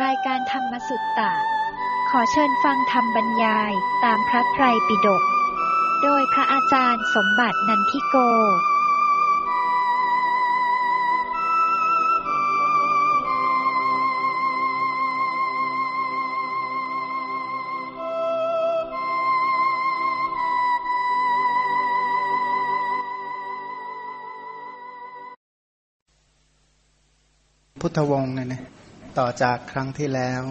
รายการธรรมสุตตะ ขอเชิญฟังธรรมบรรยายตามพระไตรปิฎก โดยพระอาจารย์สมบัตินันทิโก พุทธวงศ์เนี่ยนะ ต่อจากครั้งที่แล้ว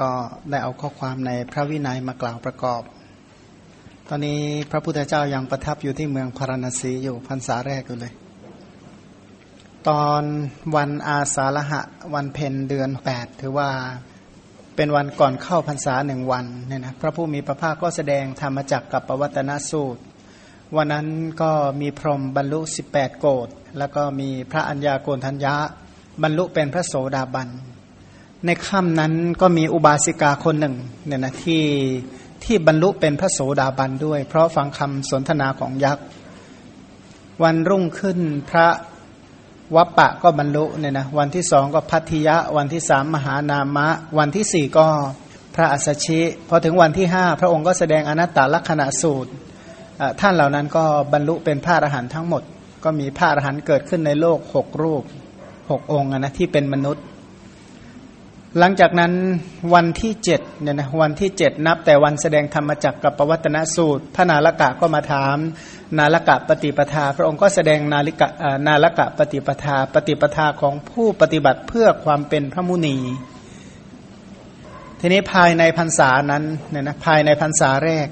ก็ได้เอาข้อความในพระวินัยมากล่าวประกอบ ตอนนี้พระพุทธเจ้ายังประทับอยู่ที่เมืองพาราณสีอยู่พรรษาแรกอยู่เลย ตอนวันอาสาฬหะวันเพ็ญเดือนแปดถือว่าเป็นวันก่อนเข้าพรรษาหนึ่งวันเนี่ยนะพระผู้มีพระภาคก็แสดงธรรมจักกับปวัตนสูตร วันนั้นก็มีพรหมบรรลุ 18 โกดแล้วก็มีพระอัญญาโกณทัญญะ บรรลุเป็นพระโสดาบัน ในค่ำนั้นก็มีอุบาสิกาคนหนึ่งเนี่ยนะที่ที่บรรลุเป็นพระโสดาบันด้วย เพราะฟังคำสนทนาของยักษ์ วันรุ่งขึ้นพระวัปปะก็บรรลุเนี่ยนะวันที่สองก็พัทธิยะ วันที่สามมหานามะ วันที่สี่ก็พระอัสสชิพอถึงวันที่ห้าพระองค์ก็แสดงอนัตตลักษณะสูตร ท่านเหล่านั้นก็บรรลุเป็นพระอรหันต์ทั้งหมด ก็มีพระอรหันต์เกิดขึ้นในโลกหกรูป หกองค์นะที่เป็นมนุษย์ หลังจากนั้นวันที่เจ็ดเนี่ยนะวันที่เจ็ดนับ แต่วันแสดงธรรมจักรกับปวัตนสูตร พระนาลกะก็มาถาม นาลกะปฏิปทา พระองค์ก็แสดงนาลิกะนาลกะปฏิปทา ปฏิปทาของผู้ปฏิบัติเพื่อความเป็นพระมุนี ทีนี้ภายในพรรษานั้นเนี่ยนะภายในพรรษาแรก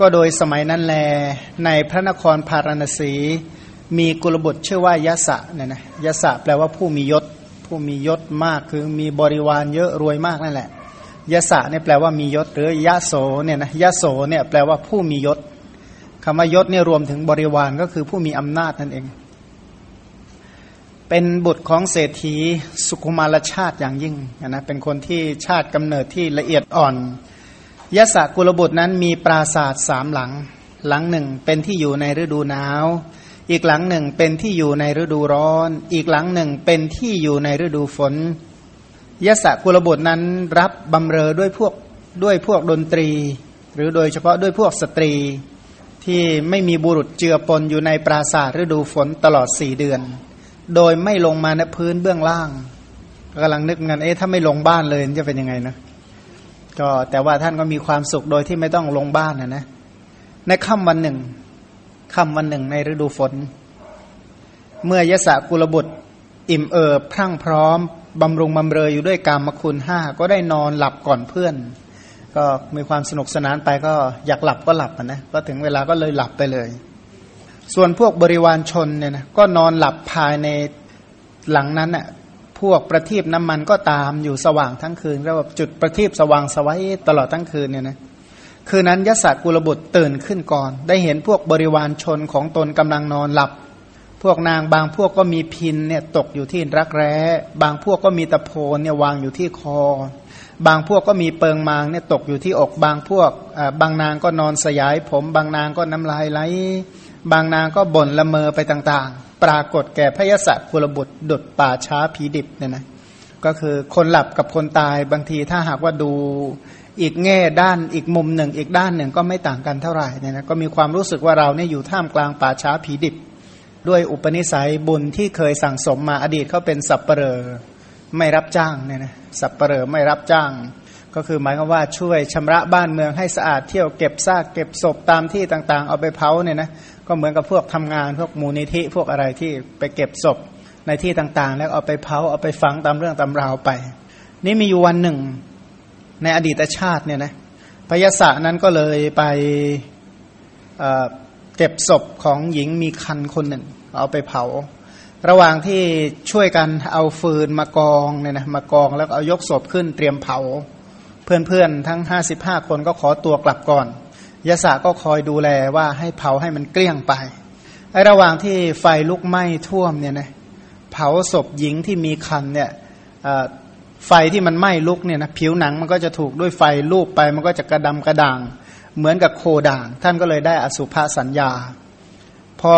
ก็โดยสมัยนั้นแลในพระนครพาราณสี มีกุลบุตรชื่อว่ายะสะเนี่ยนะยะสะแปลว่าผู้มียศ ผู้มียศมากคือมีบริวารเยอะรวยมากนั่นแหละยะสะเนี่ยแปลว่ามียศ หรือยะโสเนี่ยนะยะโสเนี่ยแปลว่าผู้มียศคำว่ายศเนี่ยรวมถึงบริวารก็คือผู้มีอำนาจนั่นเอง เป็นบุตรของเศรษฐีสุขุมารชาติอย่างยิ่งนะเป็นคนที่ชาติกำเนิดที่ละเอียดอ่อนยะสะกุลบุตรนั้นมีปราศาสตร์สามหลัง หลังหนึ่งเป็นที่อยู่ในฤดูหนาว อีกหลังหนึ่งเป็นที่อยู่ในฤดูร้อน อีกหลังหนึ่งเป็นที่อยู่ในฤดูฝนยะสะกุลบุตรนั้นรับบำเรอด้วยพวกด้วยพวกดนตรี หรือโดยเฉพาะด้วยพวกสตรีที่ไม่มีบุรุษเจือปนอยู่ในปราสาทฤดูฝนตลอดสี่เดือน โดยไม่ลงมาในพื้นเบื้องล่างกำลังนึกงานเอ๊ะถ้าไม่ลงบ้านเลยจะเป็นยังไงนะก็แต่ว่าท่านก็มีความสุขโดยที่ไม่ต้องลงบ้านนะนะในค่ำวันหนึ่ง ค่ำวันหนึ่งในฤดูฝน เมื่อยะสะกุลบุตร อิ่มเอิบพรั่งพร้อมบำรุงบำเรออยู่ด้วยกามคุณห้าก็ได้นอนหลับก่อนเพื่อน ก็มีความสนุกสนานไปก็อยากหลับก็หลับนะก็ถึงเวลาก็เลยหลับไปเลย ส่วนพวกบริวารชนเนี่ยนะก็นอนหลับภายในหลังนั้นน่ะพวกประทีปน้ำมันก็ตามอยู่สว่างทั้งคืนเรียกว่าจุดประทีปสว่างสวัยตลอดทั้งคืนเนี่ยนะ คืนนั้นยศกุลบุตรตื่นขึ้นก่อน ได้เห็นพวกบริวารชนของตนกำลังนอนหลับ พวกนางบางพวกก็มีพินเนี่ยตกอยู่ที่รักแร้ บางพวกก็มีตะโพนเนี่ยวางอยู่ที่คอ บางพวกก็มีเปิงมางเนี่ยตกอยู่ที่อก บางพวกบางนางก็นอนสยายผม บางนางก็น้ำลายไหล บางนางก็บ่นละเมอไปต่างๆ ปรากฏแก่พระยศกุลบุตรดุดป่าช้าผีดิบเนี่ยนะก็คือคนหลับกับคนตายบางทีถ้าหากว่าดู อีกแง่ด้านอีกมุมหนึ่ง อีกด้านหนึ่งก็ไม่ต่างกันเท่าไหร่เนี่ยนะก็มีความรู้สึกว่าเราเนี่ยอยู่ท่ามกลางป่าช้าผีดิบ ด้วยอุปนิสัยบุญที่เคยสั่งสมมาอดีตเขาเป็นสับเปลอไม่รับจ้างเนี่ยนะสับเปลอไม่รับจ้าง ก็คือหมายความว่าช่วยชำระบ้านเมืองให้สะอาดเที่ยวเก็บซากเก็บศพตามที่ต่างๆ เอาไปเผาเนี่ยนะก็เหมือนกับพวกทำงานพวกมูลนิธิพวกอะไรที่ไปเก็บศพในที่ต่างๆ แล้วเอาไปเผาเอาไปฝังตามเรื่องตามราวไป นี่มีอยู่วันหนึ่ง ในอดีตชาติเนี่ยนะพยาศะนั้นก็เลยไปเเก็บศพของหญิงมีคันคนหนึ่ง เอาไปเผา ระหว่างที่ช่วยกันเอาฟืนมากองเนี่ยนะมากองแล้วเอายกศพขึ้นเตรียมเผา เพื่อนๆทั้งห้าสิบห้าคนก็ขอตัวกลับก่อนยศก็คอยดูแลว่าให้เผาให้มันเกลี้ยงไปไอ้ระหว่างที่ไฟลุกไหม้ท่วมเนี่ยนะเผาศพหญิงที่มีคันเนี่ย ไฟที่มันไหม้ลุกเนี่ยนะผิวหนังมันก็จะถูกด้วยไฟลูบไปมันก็จะกระดำกระด่าง เหมือนกับโคด่าง ท่านก็เลยได้อสุภาสัญญา พอ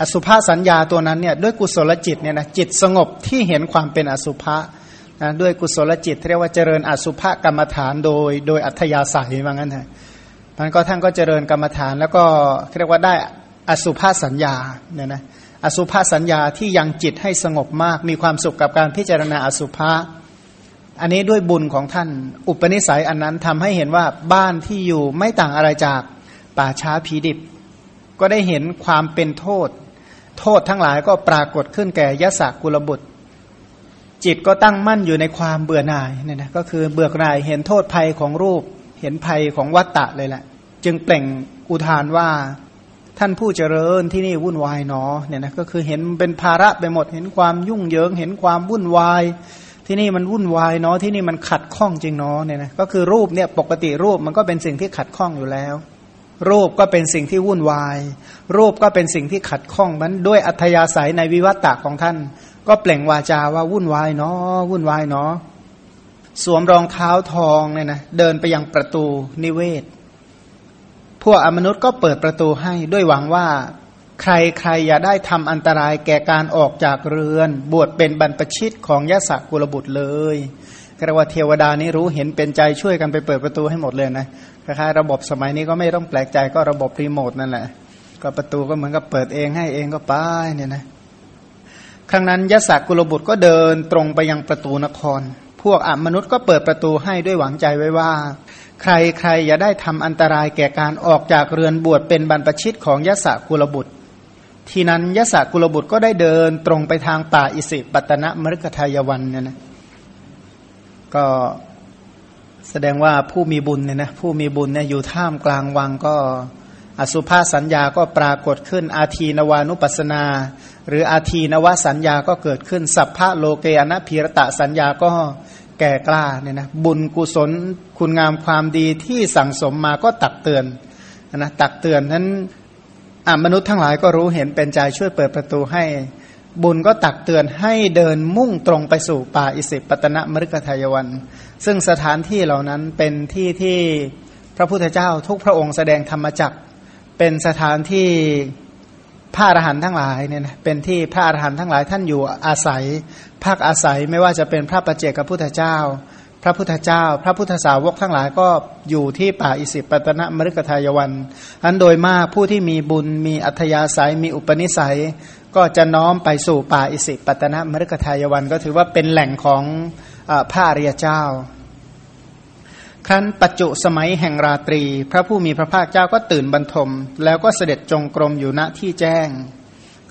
อสุภาสัญญาตัวนั้นเนี่ยด้วยกุศลจิตเนี่ยนะจิตสงบที่เห็นความเป็นอสุภะนะด้วยกุศลจิตเรียกว่าเจริญอสุภกรรมฐานโดย โดยอัธยาศัยว่างั้นฮะมันก็ท่านก็เจริญกรรมฐาน แล้วก็เรียกว่าได้อสุภาสัญญาเนี่ยนะอสุภาสัญญาที่ยังจิตให้สงบมาก มีความสุขกับการพิจารณาอสุภะ อันนี้ด้วยบุญของท่าน อุปนิสัยอันนั้นทำให้เห็นว่าบ้านที่อยู่ไม่ต่างอะไรจากป่าช้าผีดิบ ก็ได้เห็นความเป็นโทษ โทษทั้งหลายก็ปรากฏขึ้นแก่ยศกุลบุตร จิตก็ตั้งมั่นอยู่ในความเบื่อหน่ายเนี่ยนะก็คือเบื่อหน่ายเห็นโทษภัยของรูป เห็นภัยของวัตตะเลยแหละ จึงเปล่งอุทานว่าท่านผู้เจริญที่นี่วุ่นวายเนาะเนี่ยนะก็คือเห็นเป็นภาระไปหมด เห็นความยุ่งเหยิง เห็นความวุ่นวาย ที่นี่มันวุ่นวายเนาะที่นี่มันขัดข้องจริงเนาะเนี่ยนะก็คือรูปเนี่ยปกติรูปมันก็เป็นสิ่งที่ขัดข้องอยู่แล้ว รูปก็เป็นสิ่งที่วุ่นวาย รูปก็เป็นสิ่งที่ขัดข้องมันด้วยอัธยาศัยในวิวัตตะของท่าน ก็เปล่งวาจาว่าวุ่นวายเนาะวุ่นวายเนาะสวมรองเท้าทองเนี่ยนะเดินไปยังประตูนิเวศ พวกอมนุษย์ก็เปิดประตูให้ด้วยหวังว่า ใครใครอย่าได้ทำอันตรายแก่การออกจากเรือน บวชเป็นบรรพชิตของยศกุลบุตรเลยกระว่าเทวดานี้รู้เห็นเป็นใจช่วยกันไปเปิดประตูให้หมดเลยนะคล้ายๆระบบสมัยนี้ก็ไม่ต้องแปลกใจก็ระบบรีโมทนั่นแหละ ก็ประตูก็เหมือนกับเปิดเองให้เองก็ไปเนี่ยนะครั้งนั้นยศกุลบุตรก็เดินตรงไปยังประตูนคร พวกอมนุษย์ก็เปิดประตูให้ด้วยหวังใจไว้ว่า ใครใครอย่าได้ทำอันตรายแก่การออกจากเรือนบวชเป็นบรรพชิตของยศกุลบุตร ทีนั้นยศกุลบุตรก็ได้เดินตรงไปทางป่าอิสิปตนะมฤคทายวันเนี่ยนะก็แสดงว่าผู้มีบุญเนี่ยนะผู้มีบุญเนี่ยอยู่ท่ามกลางวังก็อสุภาสัญญาก็ปรากฏขึ้น อาทีนวานุปัสนา หรืออาทีนวสัญญาก็เกิดขึ้น สัพพะโลเกอนะพีรตะสัญญาก็แก่กล้าเนี่ยนะบุญกุศลคุณงามความดีที่สั่งสมมาก็ตักเตือนนะตักเตือนนั้น มนุษย์ทั้งหลายก็รู้เห็นเป็นใจช่วยเปิดประตูให้ บุญก็ตักเตือนให้เดินมุ่งตรงไปสู่ป่าอิสิปตนมฤคทายวัน ซึ่งสถานที่เหล่านั้นเป็นที่ที่พระพุทธเจ้าทุกพระองค์แสดงธรรมจักเป็นสถานที่พระอรหันต์ทั้งหลายเนี่ยนะเป็นที่พระอรหันต์ทั้งหลายท่านอยู่อาศัยพักอาศัยไม่ว่าจะเป็นพระประเจกับพุทธเจ้า พระพุทธเจ้า พระพุทธสาวกทั้งหลายก็อยู่ที่ป่าอิสิปตนมฤคทายวันอันโดยมากผู้ที่มีบุญมีอัธยาศัยมีอุปนิสัย ก็จะน้อมไปสู่ป่าอิสิปตนมฤคทายวันก็ถือว่าเป็นแหล่งของพระอริยเจ้า ครั้นปัจจุสมัยแห่งราตรี พระผู้มีพระภาคเจ้าก็ตื่นบรรทม แล้วก็เสด็จจงกรมอยู่ณที่แจ้ง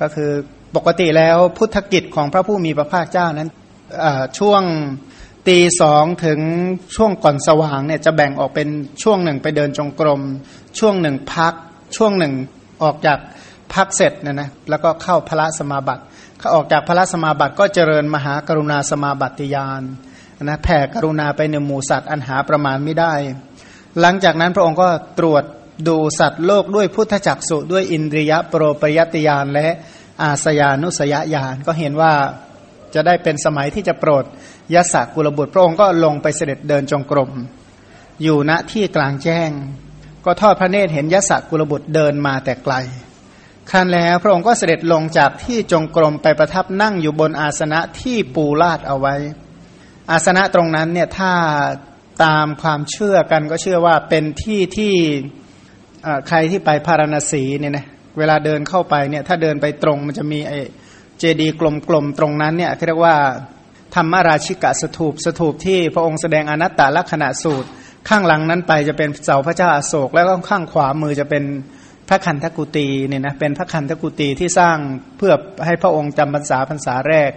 ก็คือปกติแล้วพุทธกิจของพระผู้มีพระภาคเจ้านั้นช่วง ตีสองถึงช่วงก่อนสว่างเนี่ยจะแบ่งออกเป็นช่วงหนึ่งไปเดินจงกรม ช่วงหนึ่งพัก ช่วงหนึ่งออกจากพักเสร็จนะนะแล้วก็เข้าพระสมาบัติเขาออกจากพระสมาบัติก็เจริญมหากรุณาสมาบัติยานนะแผ่กรุณาไปในหมู่สัตว์อันหาประมาณไม่ได้ หลังจากนั้นพระองค์ก็ตรวจดูสัตว์โลกด้วยพุทธจักสุด้วยอินทรียโปรปยติยานและอาสยานุสยญาณก็เห็นว่า จะได้เป็นสมัยที่จะโปรดยศกุลบุตรพระองค์ก็ลงไปเสด็จเดินจงกรม อยู่ณที่กลางแจ้ง ก็ทอดพระเนตรเห็นยศกุลบุตรเดินมาแต่ไกลครั้นแล้วพระองค์ก็เสด็จลงจากที่จงกรมไปประทับนั่งอยู่บนอาสนะที่ปูลาดเอาไว้ อาสนะตรงนั้นเนี่ยถ้าตามความเชื่อกันก็เชื่อว่าเป็นที่ที่ใครที่ไปพาราณสีเนี่ยนะเวลาเดินเข้าไปเนี่ยถ้าเดินไปตรงมันจะมีไอ เจดีกลมๆตรงนั้นเนี่ยเรียกว่าธรรมราชิกะสถูปสถูปที่พระองค์แสดงอนัตตลักษณะสูตร ข้างหลังนั้นไปจะเป็นเสาพระเจ้าอาโศก แล้วก็ข้างขวามือจะเป็นพระคันธกุตีเนี่ยนะเป็นพระคันธกุตีที่สร้างเพื่อให้พระองค์จำพรรษาพรรษาแรก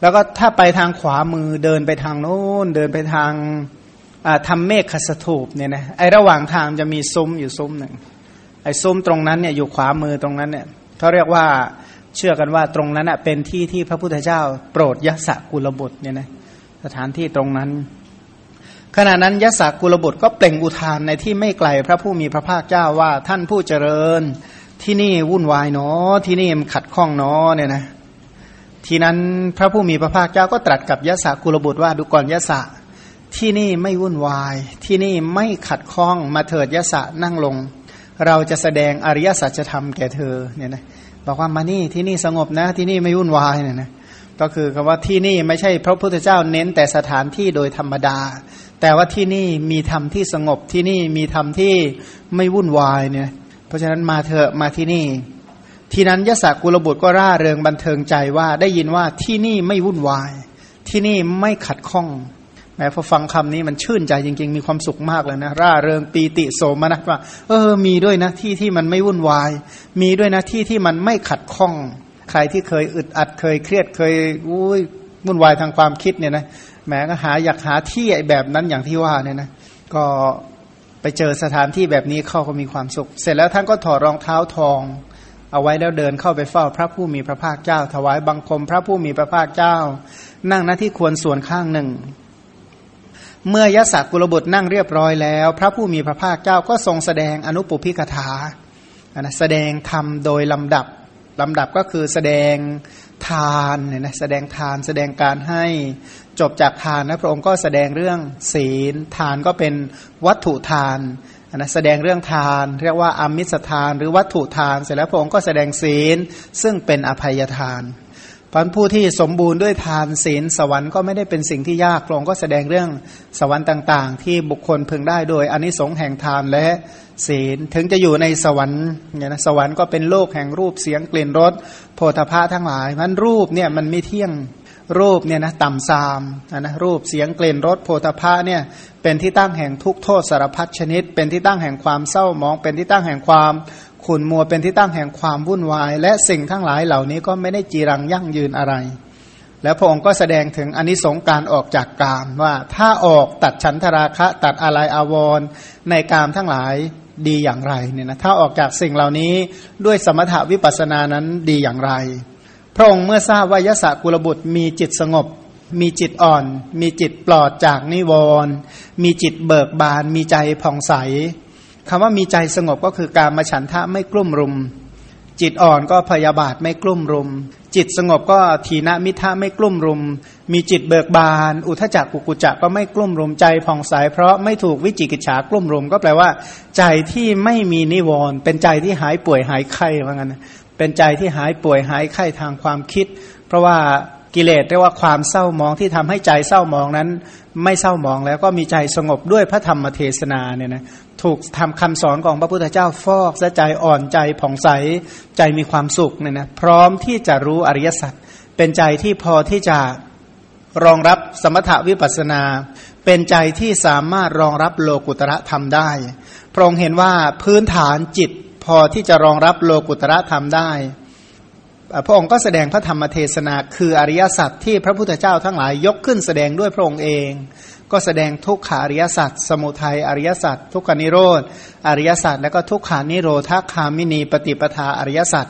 แล้วก็ถ้าไปทางขวามือเดินไปทางโน้นเดินไปทางทำเมฆขสถูปเนี่ยนะไอระหว่างทางจะมีซุ้มอยู่ซุ้มหนึ่งไอ้ซุ้มตรงนั้นเนี่ยอยู่ขวามือตรงนั้นเนี่ยเขาเรียกว่า เชื่อกันว่าตรงนั้นเป็นที่ที่พระพุทธเจ้า โปรดยศกุลบุตรเนี่ยนะสถานที่ตรงนั้น ขณะนั้นยศกุลบุตรก็เปล่งอุทานในที่ไม่ไกลพระผู้มีพระภาคเจ้าว่าท่านผู้เจริญ ที่นี่วุ่นวายเนาะที่นี่มันขัดข้องเนาะเนี่ยนะทีนั้นพระผู้มีพระภาคเจ้าก็ตรัสกับยศกุลบุตรว่าดูก่อนยศที่นี่ไม่วุ่นวาย ที่นี่ไม่ขัดข้องมาเถิดยศนั่งลง เราจะแสดงอริยสัจธรรมแก่เธอเนี่ยนะ บอกว่ามานี่ที่นี่สงบนะ ที่นี่ไม่วุ่นวายเนี่ยนะก็คือคำว่าที่นี่ไม่ใช่พระพุทธเจ้าเน้นแต่สถานที่โดยธรรมดา แต่ว่าที่นี่มีธรรมที่สงบที่นี่มีธรรมที่ไม่วุ่นวายเนี่ยเพราะฉะนั้นมาเถอะมาที่นี่ ทีนั้นยศกุลบุตรก็ร่าเริงบันเทิงใจว่าได้ยินว่าที่นี่ไม่วุ่นวาย ที่นี่ไม่ขัดข้อง แม้พอฟังคำนี้มันชื่นใจจริง ๆ มีความสุขมากเลยนะ ร่าเริงปีติโสมนัสว่า เออ มีด้วยนะที่ที่มันไม่วุ่นวาย มีด้วยนะที่ที่มันไม่ขัดข้อง ใครที่เคยอึดอัดเคยเครียดเคยอุ้ยวุ่นวายทางความคิดเนี่ยนะแม้ก็หาอยากหาที่ไอ้แบบนั้นอย่างที่ว่าเนี่ยนะก็ไปเจอสถานที่แบบนี้เข้าก็มีความสุข เสร็จแล้วท่านก็ถอดรองเท้าทอง เอาไว้แล้วเดินเข้าไปเฝ้าพระผู้มีพระภาคเจ้า ถวายบังคมพระผู้มีพระภาคเจ้า นั่งหน้าที่ควรส่วนข้างหนึ่ง เมื่อยศกุลบุตรนั่งเรียบร้อยแล้ว พระผู้มีพระภาคเจ้าก็ทรงแสดงอนุปุพิกถานะแสดงธรรมโดยลำดับลำดับก็คือแสดงทานเนี่ยนะแสดงทานแสดงการให้จบจากทานนะพระองค์ก็แสดงเรื่องศีลทานก็เป็นวัตถุทานนะแสดงเรื่องทาน เรียกว่าอามิสทาน หรือวัตถุทาน เสร็จแล้วพระองค์ก็แสดงศีลซึ่งเป็นอภัยทาน พันผู้ที่สมบูรณ์ด้วยทานศีลสวรรค์ก็ไม่ได้เป็นสิ่งที่ยากพระองค์ก็แสดงเรื่องสวรรค์ต่าง ๆ ที่บุคคลพึงได้โดยอนนิสงส์แห่งทานและศีล ถึงจะอยู่ในสวรรค์เนี่ยนะสวรรค์ก็เป็นโลกแห่งรูปเสียงกลิ่นรสโพธภาทั้งหลายมันรูปเนี่ยมันไม่เที่ยงรูปเนี่ยนะต่ำซามนะรูปเสียงกลิ่นรสโพธภาเนี่ยเป็นที่ตั้งแห่งทุกโทษสารพัดชนิด เป็นที่ตั้งแห่งความเศร้ามอง เป็นที่ตั้งแห่งความ ขุนมัวเป็นที่ตั้งแห่งความวุ่นวาย และสิ่งทั้งหลายเหล่านี้ก็ไม่ได้จีรังยั่งยืนอะไร แล้วพระองค์ก็แสดงถึงอนิสงส์การออกจากกามว่าถ้าออกตัดฉันทราคะตัดอะไรอาวรในกามทั้งหลายดีอย่างไรเนี่ยนะถ้าออกจากสิ่งเหล่านี้ด้วยสมถาวิปัสสนานั้นดีอย่างไร พระองค์เมื่อทราบว่ายศกุลบุตรมีจิตสงบ มีจิตอ่อน มีจิตปลอดจากนิวรณ์มีจิตเบิกบาน มีใจผ่องใส คำว่ามีใจสงบก็คือการมาฉันทะไม่กลุ่มรุม จิตอ่อนก็พยาบาทไม่กลุ่มรุม จิตสงบก็ทีนมิทะไม่กลุ่มรุม มีจิตเบิกบาน อุทจักกุกุจักก็ไม่กลุ่มรุมใจผ่องใสเพราะไม่ถูกวิจิกิจฉากลุ่มรุม ก็แปลว่า ใจที่ไม่มีนิวรณ์เป็นใจที่หายป่วยหายไข้ว่างั้นเป็นใจที่หายป่วยหายไข้ทางความคิด เพราะว่า กิเลสเรียกว่าความเศร้ามองที่ทำให้ใจเศร้ามองนั้น ไม่เศร้ามองแล้วก็มีใจสงบด้วยพระธรรมเทศนาเนี่ยนะถูกทำคำสอนของพระพุทธเจ้าฟอกใจอ่อนใจผ่องใสใจมีความสุขเนี่ยนะพร้อมที่จะรู้อริยสัจเป็นใจที่พอที่จะรองรับสมถวิปัสนา เป็นใจที่สามารถรองรับโลกุตระธรรมได้ พระองค์เห็นว่าพื้นฐานจิตพอที่จะรองรับโลกุตระธรรมได้ พระองค์ก็แสดงพระธรรมเทศนาคืออริยสัจที่พระพุทธเจ้าทั้งหลายยกขึ้นแสดงด้วยพระองค์เอง ก็แสดงทุกขาอริยสัจสมุทัยอริยสัจทุกขานิโรธอริยสัจแล้วก็ทุกขานิโรธาคามินีปฏิปทาอริยสัจ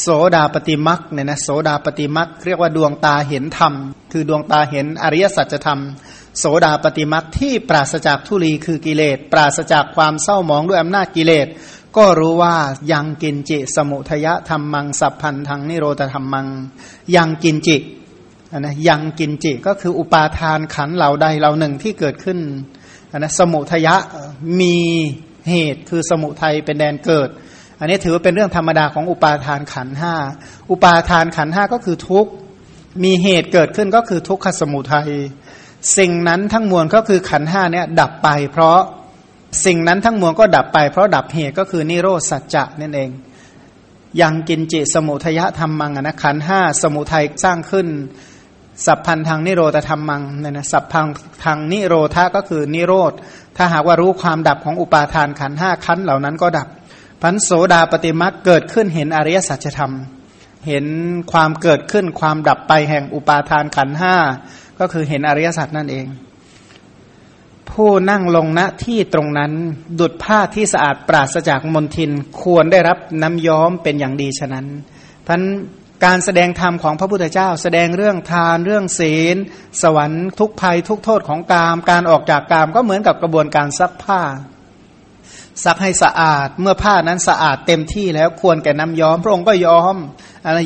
โสดาปฏิมักเนี่ยนะโสดาปฏิมักเรียกว่าดวงตาเห็นธรรม คือดวงตาเห็นอริยสัจธรรม โสดาปฏิมักที่ปราศจากทุลีคือกิเลส ปราศจากความเศร้าหมองด้วยอำนาจกิเลส ก็รู้ว่ายังกินจิสมุทยะธรรมังสัพพันธังนิโรธธรรมมังยังกินจินะยังกินจิก็คืออุปาทานขันเหล่าใดเหล่าหนึ่งที่เกิดขึ้นนะสมุทยะมีเหตุคือสมุทัยเป็นแดนเกิด อันนี้ถือว่าเป็นเรื่องธรรมดาของอุปาทานขันห้าอุปาทานขันห้าก็คือทุกมีเหตุเกิดขึ้นก็คือทุกขสมุทัยสิ่งนั้นทั้งมวลก็คือขันห้าเนี่ยดับไปเพราะ สิ่งนั้นทั้งมวลก็ดับไปเพราะดับเหตุก็คือนิโรธสัจจะนั่นเอง ยังกินจิสมุทยธรรมมังนะขันห้าสมุทัยสร้างขึ้น สัพพันทางนิโรธธรรมมังเนี่ยนะสัพพังทางนิโรธาก็คือนิโรธ ถ้าหากว่ารู้ความดับของอุปาทานขันห้าขันเหล่านั้นก็ดับพันโสดาปฏิมักเกิดขึ้นเห็นอริยสัจธรรม เห็นความเกิดขึ้นความดับไปแห่งอุปาทานขันห้าก็คือเห็นอริยสัจนั่นเอง ผู้นั่งลงณที่ตรงนั้น ดุดผ้าที่สะอาดปราศจากมลทินควรได้รับน้ำย้อมเป็นอย่างดีฉะนั้นพันการแสดงธรรมของพระพุทธเจ้า แสดงเรื่องทานเรื่องศีล สวรรค์ทุกภัยทุกโทษของกาม การออกจากกามก็เหมือนกับกระบวนการซักผ้า ซักให้สะอาดเมื่อผ้านั้นสะอาดเต็มที่แล้วควรแก่น้ำย้อม พระองค์ก็ย้อม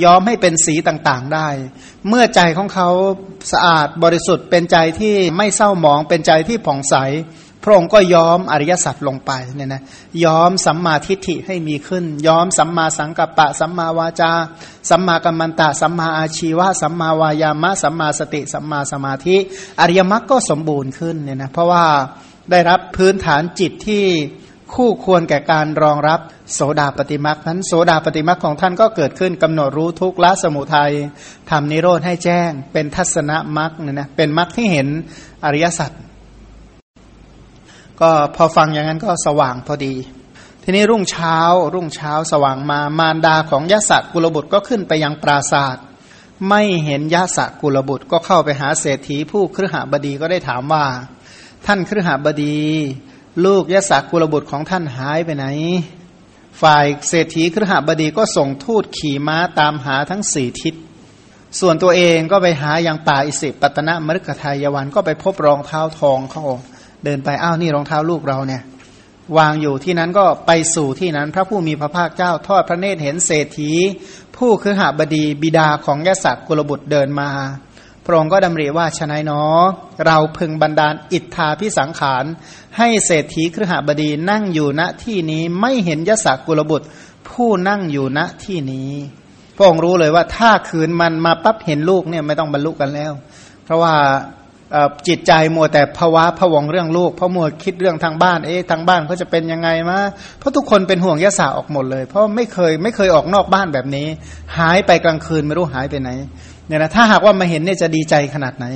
ย้อมให้เป็นสีต่างๆได้ เมื่อใจของเขาสะอาดบริสุทธิ์เป็นใจที่ไม่เศร้าหมองเป็นใจที่ผ่องใส พระองค์ก็ย้อมอริยสัจลงไปเนี่ยนะย้อมสัมมาทิฏฐิให้มีขึ้น ย้อมสัมมาสังกัปปะ สัมมาวาจา สัมมากัมมันตะ สัมมาอาชีวะ สัมมาวายามะ สัมมาสติ สัมมาสมาธิ อริยมรรคก็สมบูรณ์ขึ้นเนี่ยนะเพราะว่าได้รับพื้นฐานจิตที่ คู่ควรแก่การรองรับโสดาปฏิมักนั้นโสดาปฏิมักของท่านก็เกิดขึ้นกำหนดรู้ทุกละสมุทัยทำนิโรธให้แจ้ง เป็นทัศนมักเนี่ยนะเป็นมักที่เห็นอริยสัจก็พอฟังอย่างนั้นก็สว่างพอดี ทีนี้รุ่งเช้า รุ่งเช้าสว่างมามารดาของยะสะกุลบุตรก็ขึ้นไปยังปราศาสตร์ไม่เห็นยะสะกุลบุตรก็เข้าไปหาเศรษฐีผู้ครหบดีก็ได้ถามว่า ท่านครหบดี ลูกยะสกุลบุตรของท่านหายไปไหน ฝ่ายเศรษฐีครหบดีก็ส่งทูตขี่ม้าตามหาทั้งสี่ทิศ ส่วนตัวเองก็ไปหาอย่างป่าอิสิปตนะมฤคทายวันก็ไปพบรองเท้าทองเขาเดินไปอ้าวนี่รองเท้าลูกเราเนี่ยวางอยู่ที่นั้นก็ไปสู่ที่นั้น พระผู้มีพระภาคเจ้าทอดพระเนตรเห็นเศรษฐี ผู้คือหาบดีบิดาของยศกุลบุตรเดินมา ระองค์ก็ดำริว่าชนายเนอ เราพึงบันดาลอิทธาพิสังขาร ให้เศรษฐีครหบดีนั่งอยู่ณที่นี้ไม่เห็นยศกุลบุตร ผู้นั่งอยู่ณที่นี้ พระองค์รู้เลยว่าถ้าคืนมันมาปั๊บเห็นลูกเนี่ยไม่ต้องบรรลุกันแล้ว เพราะว่าจิตใจมัวแต่ภาวะผวงเรื่องลูกเพราะมัวคิดเรื่องทางบ้านเอ๊ะทางบ้านเขาจะเป็นยังไงมาเพราะทุกคนเป็นห่วงยะสาออกหมดเลย เพราะไม่เคยไม่เคยออกนอกบ้านแบบนี้ หายไปกลางคืนไม่รู้หายไปไหน เนี่ยนะถ้าหากว่ามาเห็นเนี่ยจะดีใจขนาดไหน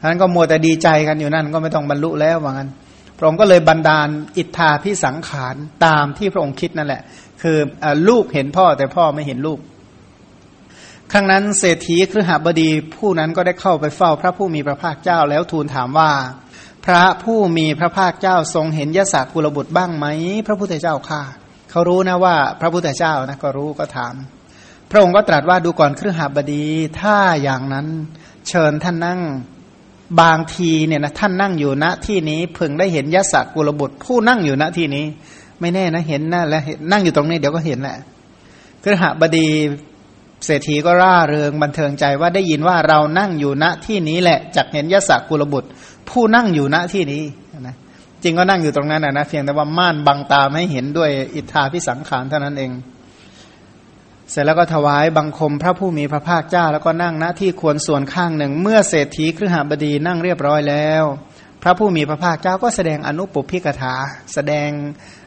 ฉะนั้นก็มัวแต่ดีใจกันอยู่นั่นก็ไม่ต้องบรรลุแล้วว่างั้นพระองค์ก็เลยบันดาลอิทธาพิสังขารตามที่พระองค์คิดนั่นแหละ คือลูกเห็นพ่อแต่พ่อไม่เห็นลูก ครั้งนั้นเศรษฐีครหบดีผู้นั้นก็ได้เข้าไปเฝ้าพระผู้มีพระภาคเจ้าแล้วทูลถามว่า พระผู้มีพระภาคเจ้าทรงเห็นยศกุลบุตรบ้างไหม พระพุทธเจ้าค่ะ เขารู้นะว่าพระพุทธเจ้านะก็รู้ก็ถาม พระองค์ก็ตรัสว่าดูก่อนครือหาบดี ถ้าอย่างนั้นเชิญท่านนั่งบางทีเนี่ยนะท่านนั่งอยู่ณที่นี้เพิ่งได้เห็นยศกุลบุตร ผู้นั่งอยู่ณที่นี้ ไม่แน่นะเห็นนะและนั่งอยู่ตรงนี้เดี๋ยวก็เห็นแหละครือหาบดีเศรษฐีก็ร่าเริงบันเทิงใจว่าได้ยินว่าเรานั่งอยู่ณที่นี้แหละจักเห็นยศกุลบุตร ผู้นั่งอยู่ณที่นี้นะจริงก็นั่งอยู่ตรงนั้นนะเพียงแต่ว่าม่านบังตาไม่เห็นด้วยอิทธาพิสังขารเท่านั้นเอง เสร็จแล้วก็ถวายบังคมพระผู้มีพระภาคเจ้า แล้วก็นั่งณที่ควรส่วนข้างหนึ่ง เมื่อเศรษฐีครหบดีนั่งเรียบร้อยแล้ว พระผู้มีพระภาคเจ้าก็แสดงอนุปพิกถา แสดง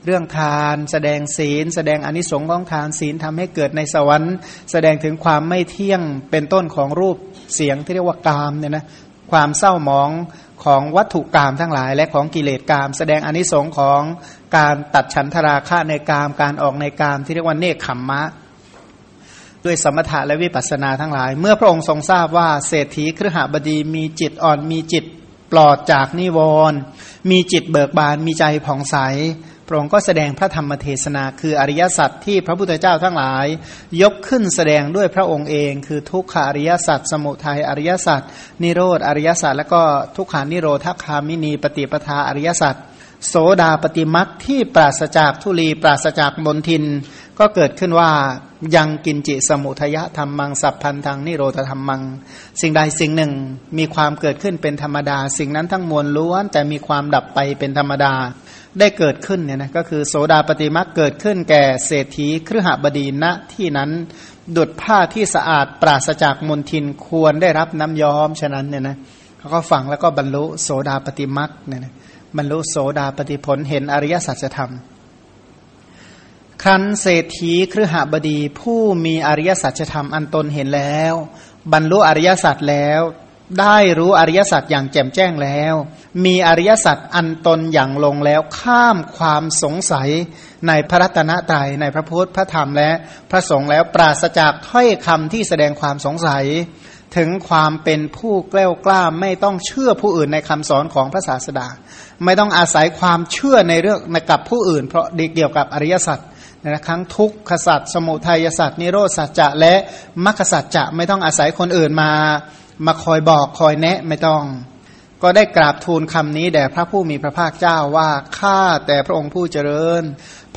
เรื่องทาน แสดงศีล แสดงอนิสงส์ของทานศีลทำให้เกิดในสวรรค์ แสดงถึงความไม่เที่ยงเป็นต้นของรูปเสียงที่เรียกว่ากามเนี่ยนะความเศร้าหมองของวัตถุกรรมทั้งหลาย และของกิเลสกรรมแสดงอนิสงส์ของการตัดฉันทราคะในกามการออกในกามที่เรียกว่าเนคขมมะ ด้วยสมถะและวิปัสสนาทั้งหลาย เมื่อพระองค์ทรงทราบว่าเศรษฐีครหบดีมีจิตอ่อนมีจิตปลอดจากนิวรณ์มีจิตเบิกบานมีใจผ่องใส พระองค์ก็แสดงพระธรรมเทศนา คืออริยสัจที่พระพุทธเจ้าทั้งหลาย ยกขึ้นแสดงด้วยพระองค์เอง คือทุกขาริยสัจสมุทัยอริยสัจนิโรธอริยสัจแล้วก็ทุกขานิโรธคามินีปฏิปทาอริยสัจโสดาปฏิมักที่ปราศจากทุลีปราศจากมนทิน ก็เกิดขึ้นว่ายังกินจิสมุทยะธรรมังสัพพันธังนิโรธธรรมัง สิ่งใดสิ่งหนึ่งมีความเกิดขึ้นเป็นธรรมดา สิ่งนั้นทั้งมวลล้วน แต่มีความดับไปเป็นธรรมดาได้เกิดขึ้นเนี่ยนะก็คือโสดาปฏิมักเกิดขึ้นแก่เศรษฐีครหบดีณที่นั้น ดุดผ้าที่สะอาดปราศจากมลทินควรได้รับน้ำย้อมฉะนั้นเนี่ยนะเขาก็ฟังแล้วก็บรรลุโสดาปฏิมักเนี่ยนะบรรลุโสดาปฏิผลเห็นอริยสัจธรรม ครั้นเศรษฐีครหบดีผู้มีอริยสัจธรรมอันตนเห็นแล้ว บรรลุอริยสัจแล้ว ได้รู้อริยสัจอย่างแจ่มแจ้งแล้ว มีอริยสัจอันตนอย่างลงแล้วข้ามความสงสัยในพระรัตนตรัยในพระพุทธพระธรรมและพระสงฆ์แล้วปราศจากถ้อยคำที่แสดงความสงสัย ถึงความเป็นผู้กล้ากล้าไม่ต้องเชื่อผู้อื่นในคำสอนของพระศาสดา ไม่ต้องอาศัยความเชื่อในเรื่องกับผู้อื่น เพราะเกี่ยวกับอริยสัจ นะครั้งทุกขสัตว์สมุทัยสัตว์นิโรธสัจจะและมรรคสัจจะไม่ต้องอาศัยคนอื่นมา มาคอยบอกคอยแนะไม่ต้อง ก็ได้กราบทูลคำนี้แด่พระผู้มีพระภาคเจ้าว่าข้าแต่พระองค์ผู้เจริญ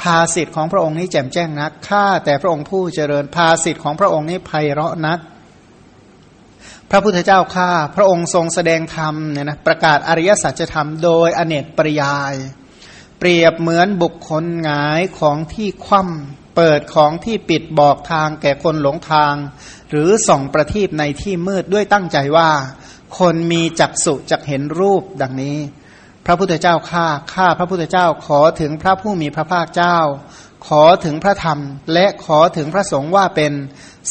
ภาสิทธิ์ของพระองค์นี้แจ่มแจ้งนักข้าแต่พระองค์ผู้เจริญ ภาสิทธิ์ของพระองค์นี้ไพเราะนักพระพุทธเจ้าข้าพระองค์ทรงแสดงธรรมเนี่ยนะประกาศอริยสัจธรรมโดยอเนกปริยาย เปรียบเหมือนบุคคลหงายของที่คว่ำเปิดของที่ปิดบอกทางแก่คนหลงทาง หรือส่องประทีปในที่มืดด้วยตั้งใจว่า คนมีจักษุจักเห็นรูปดังนี้ พระพุทธเจ้าข้าข้าพระพุทธเจ้าขอถึงพระผู้มีพระภาคเจ้า ขอถึงพระธรรม และขอถึงพระสงฆ์ว่าเป็น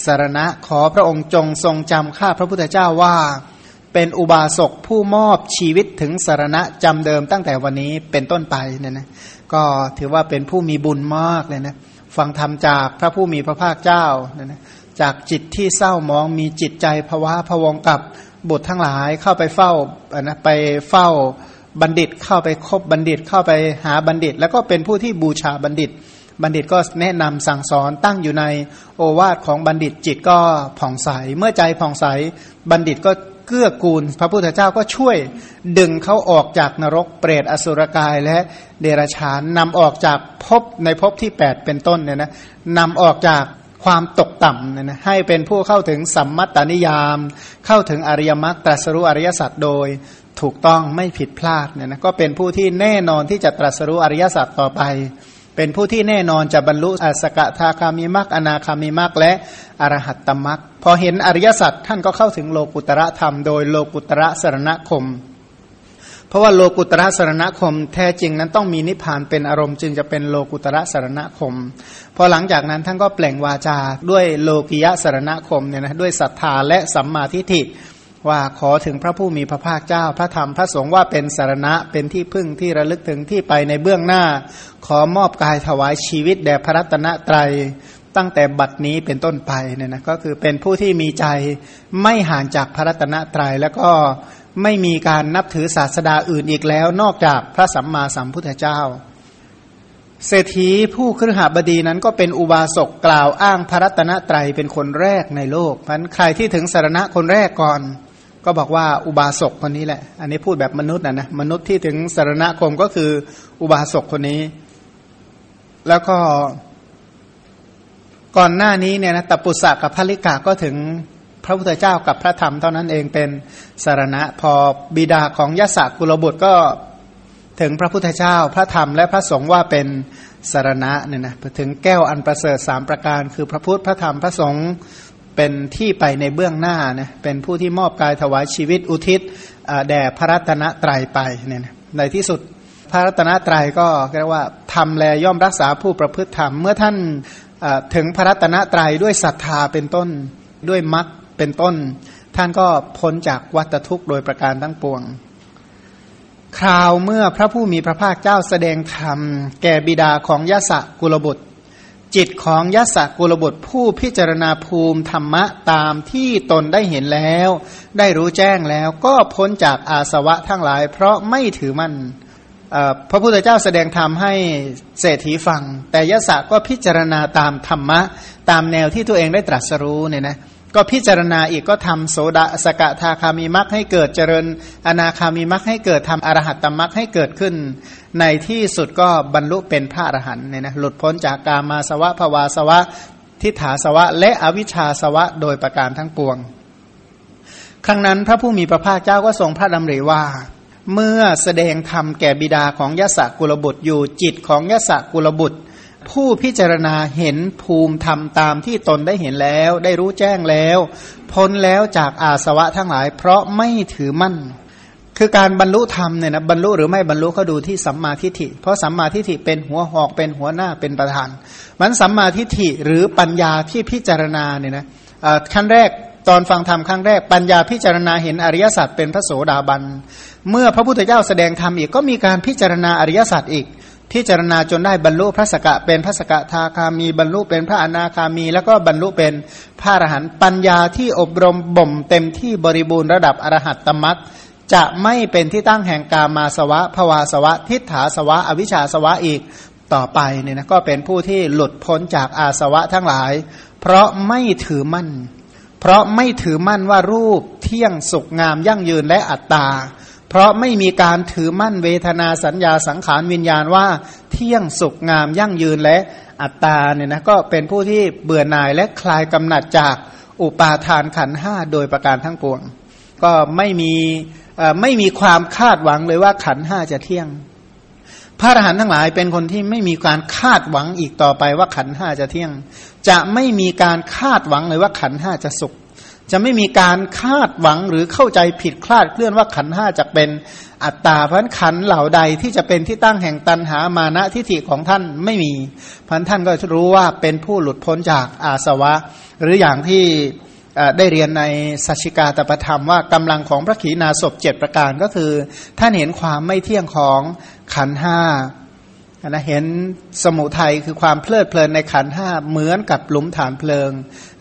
สารณะขอพระองค์จงทรงจำข้าพระพุทธเจ้าว่า เป็นอุบาสกผู้มอบชีวิตถึงสารณะจำเดิมตั้งแต่วันนี้เป็นต้นไปเนี่ยนะก็ถือว่าเป็นผู้มีบุญมากเลยนะฟังธรรมจากพระผู้มีพระภาคเจ้าเนี่ยนะจากจิตที่เศร้ามองมีจิตใจภาวะพวงกับบุตรทั้งหลายเข้าไปเฝ้านะไปเฝ้าบัณฑิตเข้าไปคบบัณฑิตเข้าไปหาบัณฑิต แล้วก็เป็นผู้ที่บูชาบัณฑิต บัณฑิตก็แนะนำสั่งสอนตั้งอยู่ในโอวาทของบัณฑิตจิตก็ผ่องใส เมื่อใจผ่องใส บัณฑิตก็ เกื้อกูล พระพุทธเจ้าก็ช่วยดึงเขาออกจากนรกเปรตอสุรกายและเดรัจฉานนำออกจากภพในภพที่ 8 เป็นต้นเนี่ยนะนำออกจากความตกต่ำเนี่ยนะให้เป็นผู้เข้าถึงสัมมัตตานิยาม เข้าถึงอริยมรรคตรัสรู้อริยสัจโดยถูกต้องไม่ผิดพลาดเนี่ยนะก็เป็นผู้ที่แน่นอนที่จะตรัสรู้อริยสัจต่อไป เป็นผู้ที่แน่นอนจะบรรลุอสกทาคามิมักอนาคามิมักและอรหัตตมักพอเห็นอริยสัจท่านก็เข้าถึงโลกุตระธรรม โดยโลกุตระสรณคม เพราะว่าโลกุตระสรณคม แท้จริงนั้นต้องมีนิพพานเป็นอารมณ์จึงจะเป็นโลกุตระสรณคม พอหลังจากนั้นท่านก็เปล่งวาจาด้วยโลกิยะสรณคมเนี่ยนะด้วยศรัทธาและสัมมาทิฏฐิ ว่าขอถึงพระผู้มีพระภาคเจ้า พระธรรมพระสงฆ์ว่าเป็นสารณะเป็นที่พึ่งที่ระลึกถึงที่ไปในเบื้องหน้า ขอมอบกายถวายชีวิตแด่พระรัตนตรัยตั้งแต่บัดนี้เป็นต้นไปเนี่ยนะก็คือเป็นผู้ที่มีใจไม่ห่างจากพระรัตนตรัยแล้วก็ไม่มีการนับถือศาสดาอื่นอีกแล้ว นอกจากพระสัมมาสัมพุทธเจ้า เศรษฐีผู้ครหบดีนั้นก็เป็นอุบาสกกล่าวอ้างพระรัตนตรัยเป็นคนแรกในโลกพันใครที่ถึงสารณะคนแรกก่อน ก็บอกว่าอุบาสกคนนี้แหละ อันนี้พูดแบบมนุษย์นะนะมนุษย์ที่ถึงสารณคมก็คืออุบาสกคนนี้ แล้วก็ก่อนหน้านี้เนี่ยนะตปุสะกับพระลิกาก็ถึงพระพุทธเจ้ากับพระธรรมเท่านั้นเองเป็นสารณะ พอบิดาของยศกุลบุตรก็ถึงพระพุทธเจ้า พระธรรมและพระสงฆ์ว่าเป็นสารณะเนี่ยนะถึงแก้วอันประเสริฐสามประการ คือพระพุทธพระธรรมพระสงฆ์ เป็นที่ไปในเบื้องหน้านะเป็นผู้ที่มอบกายถวายชีวิตอุทิศแด่พระรัตนตรัยไปเนี่ยนะในที่สุดพระรัตนตรัยก็เรียกว่าทำแลย่อมรักษาผู้ประพฤติธรรม เมื่อท่านถึงพระรัตนตรัยด้วยศรัทธาเป็นต้นด้วยมรรคเป็นต้น ท่านก็พ้นจากวัฏทุกข์โดยประการทั้งปวง คราวเมื่อพระผู้มีพระภาคเจ้าแสดงธรรม แก่บิดาของยะสะกุลบุตร จิตของยศกุลบุตรผู้พิจารณาภูมิธรรมะตามที่ตนได้เห็นแล้ว ได้รู้แจ้งแล้วก็พ้นจากอาสวะทั้งหลาย เพราะไม่ถือมั่นพระพุทธเจ้าแสดงธรรมให้เศรษฐีฟัง แต่ยศก็พิจารณาตามธรรมะ ตามแนวที่ตัวเองได้ตรัสรู้เนี่ยนะ ก็พิจารณาอีกก็ทำโสดาสกทาคามีมักให้เกิดเจริญ อนาคามีมักให้เกิดทำอรหัตตมักให้เกิดขึ้น ในที่สุดก็บรรลุเป็นพระอรหันต์เนี่ยนะหลุดพ้นจากกามาสวะภวาสวะ ทิฏฐาสวะ และอวิชชาสวะโดยประการทั้งปวง ครั้งนั้นพระผู้มีพระภาคเจ้าก็ทรงพระดำริว่า เมื่อแสดงธรรมแก่บิดาของยศกุลบุตรอยู่จิตของยศกุลบุตร ผู้พิจารณาเห็นภูมิธรรมตามที่ตนได้เห็นแล้ว ได้รู้แจ้งแล้ว พ้นแล้วจากอาสวะทั้งหลาย เพราะไม่ถือมั่น คือการบรรลุธรรมเนี่ยนะบรรลุหรือไม่บรรลุเขาดูที่สัมมาทิฏฐิ เพราะสัมมาทิฏฐิเป็นหัวหอกเป็นหัวหน้าเป็นประธาน มันสัมมาทิฏฐิหรือปัญญาที่พิจารณาเนี่ยนะขั้นแรกตอนฟังธรรมครั้งแรกปัญญาพิจารณาเห็นอริยสัจเป็นพระโสดาบัน เมื่อพระพุทธเจ้าแสดงธรรมอีกก็มีการพิจารณาอริยสัจอีก พิจารณาจนได้บรรลุพระสกะเป็นพระสกะทาคามีบรรลุเป็นพระอนาคามี แล้วก็บรรลุเป็นพระอรหันต์ปัญญาที่อบรมบ่มเต็มที่บริบูรณ์ระดับอรหัตตมัตจะไม่เป็นที่ตั้งแห่งกามาสวะภวาสวะ ทิฏฐาสวะ อวิชชาสวะอีกต่อไปเนี่ยนะก็เป็นผู้ที่หลุดพ้นจากอาสวะทั้งหลาย เพราะไม่ถือมั่น เพราะไม่ถือมั่นว่ารูปเที่ยงสุขงามยั่งยืนและอัตตา เพราะไม่มีการถือมั่นเวทนาสัญญาสังขารวิญญาณว่า เที่ยงสุขงามยั่งยืนและอัตตาเนี่ยนะก็เป็นผู้ที่เบื่อหน่ายและคลายกำหนัดจากอุปาทานขันห้าโดยประการทั้งปวง ก็ไม่มีไม่มีความคาดหวังเลยว่าขันห้าจะเที่ยง พระอรหันต์ทั้งหลายเป็นคนที่ไม่มีการคาดหวังอีกต่อไปว่าขันห้าจะเที่ยง จะไม่มีการคาดหวังเลยว่าขันห้าจะสุข จะไม่มีการคาดหวังหรือเข้าใจผิดคลาดเคลื่อนว่าขันห้าจะเป็นอัตตาพันขันเหล่าใดที่จะเป็นที่ตั้งแห่งตันหามานะทิฏฐิของท่านไม่มีพันท่านก็รู้ว่าเป็นผู้หลุดพ้นจากอาสวะ หรืออย่างที่ได้เรียนในสัชิกาตประธรรมว่ากำลังของพระขีณาสพเจ็ดประการก็คือ ท่านเห็นความไม่เที่ยงของขันห้า นะเห็นสมุทัยคือความเพลิดเพลินในขันห้าเหมือนกับหลุมฐานเพลิง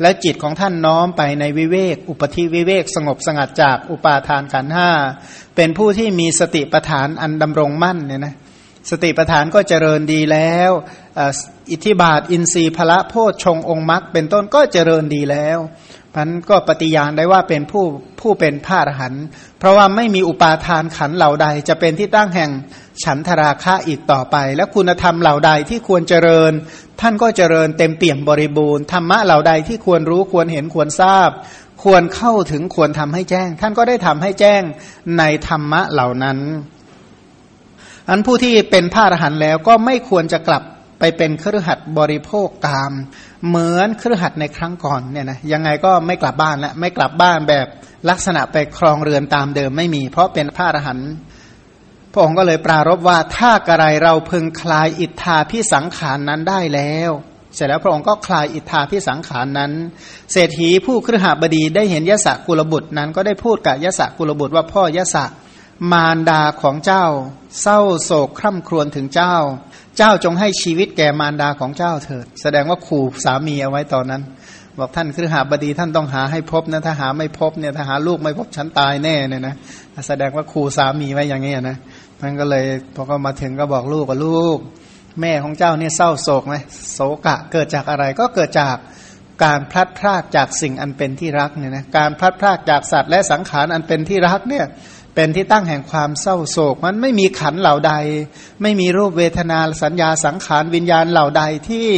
และจิตของท่านน้อมไปในวิเวก อุปธิวิเวกสงบสงัดจากอุปาทานขันห้าเป็นผู้ที่มีสติปัฏฐานอันดำรงมั่นเนี่ยนะสติปัฏฐานก็เจริญดีแล้วอิทธิบาทอินทรีย์พละโพชฌงองค์มรรคเป็นต้นก็เจริญดีแล้ว พันก็ปฏิญาณได้ว่าเป็นผู้ผู้เป็นพระอรหันต์เพราะว่าไม่มีอุปาทานขันเหล่าใด จะเป็นที่ตั้งแห่งฉันทราคะอีกต่อไป และคุณธรรมเหล่าใดที่ควรเจริญ ท่านก็เจริญเต็มเปี่ยมบริบูรณ์ธรรมะเหล่าใดที่ควรรู้ควรเห็นควรทราบ ควรเข้าถึงควรทำให้แจ้ง ท่านก็ได้ทำให้แจ้งในธรรมะเหล่านั้น อันผู้ที่เป็นพระอรหันต์แล้วก็ไม่ควรจะกลับไปเป็นเครือขัดบริโภคกาม เหมือนเครือขัดในครั้งก่อนเนี่ยนะยังไงก็ไม่กลับบ้านละไม่กลับบ้านแบบลักษณะไปครองเรือนตามเดิมไม่มี เพราะเป็นพระอรหันต์พระองค์ก็เลยปรารบว่าถ้ากระไรเราพึงคลายอิทธาพิสังขารนนั้นได้แล้ว เสร็จแล้วพระองค์ก็คลายอิทธาพิสังขารนนั้น เศรษฐีผู้ครหบดีได้เห็นยศกุลบุตรนั้นก็ได้พูดกับยศกุลบุตรว่าพ่อยศ มารดาของเจ้า เศร้าโศกคร่ำครวญถึงเจ้า เจ้าจงให้ชีวิตแก่มารดาของเจ้าเถิด แสดงว่าขู่สามีเอาไว้ตอนนั้น บอกท่านคือหาบดีท่านต้องหาให้พบนะถ้าหาไม่พบเนี่ยถ้าหาลูกไม่พบฉันตายแน่เนี่ยนะแสดงว่าขู่สามีไว้อย่างนี้นะท่านก็เลยพอก็มาถึงก็บอกลูกว่าลูก แม่ของเจ้าเนี่ยเศร้าโศกไหมโศกะเกิดจากอะไรก็เกิดจากการพลัดพรากจากสิ่งอันเป็นที่รักเนี่ยนะการพลัดพรากจากสัตว์และสังขารอันเป็นที่รักเนี่ย เป็นที่ตั้งแห่งความเศร้าโศก มันไม่มีขันเหล่าใด ไม่มีรูปเวทนาสัญญาสังขารวิญญาณเหล่าใดที่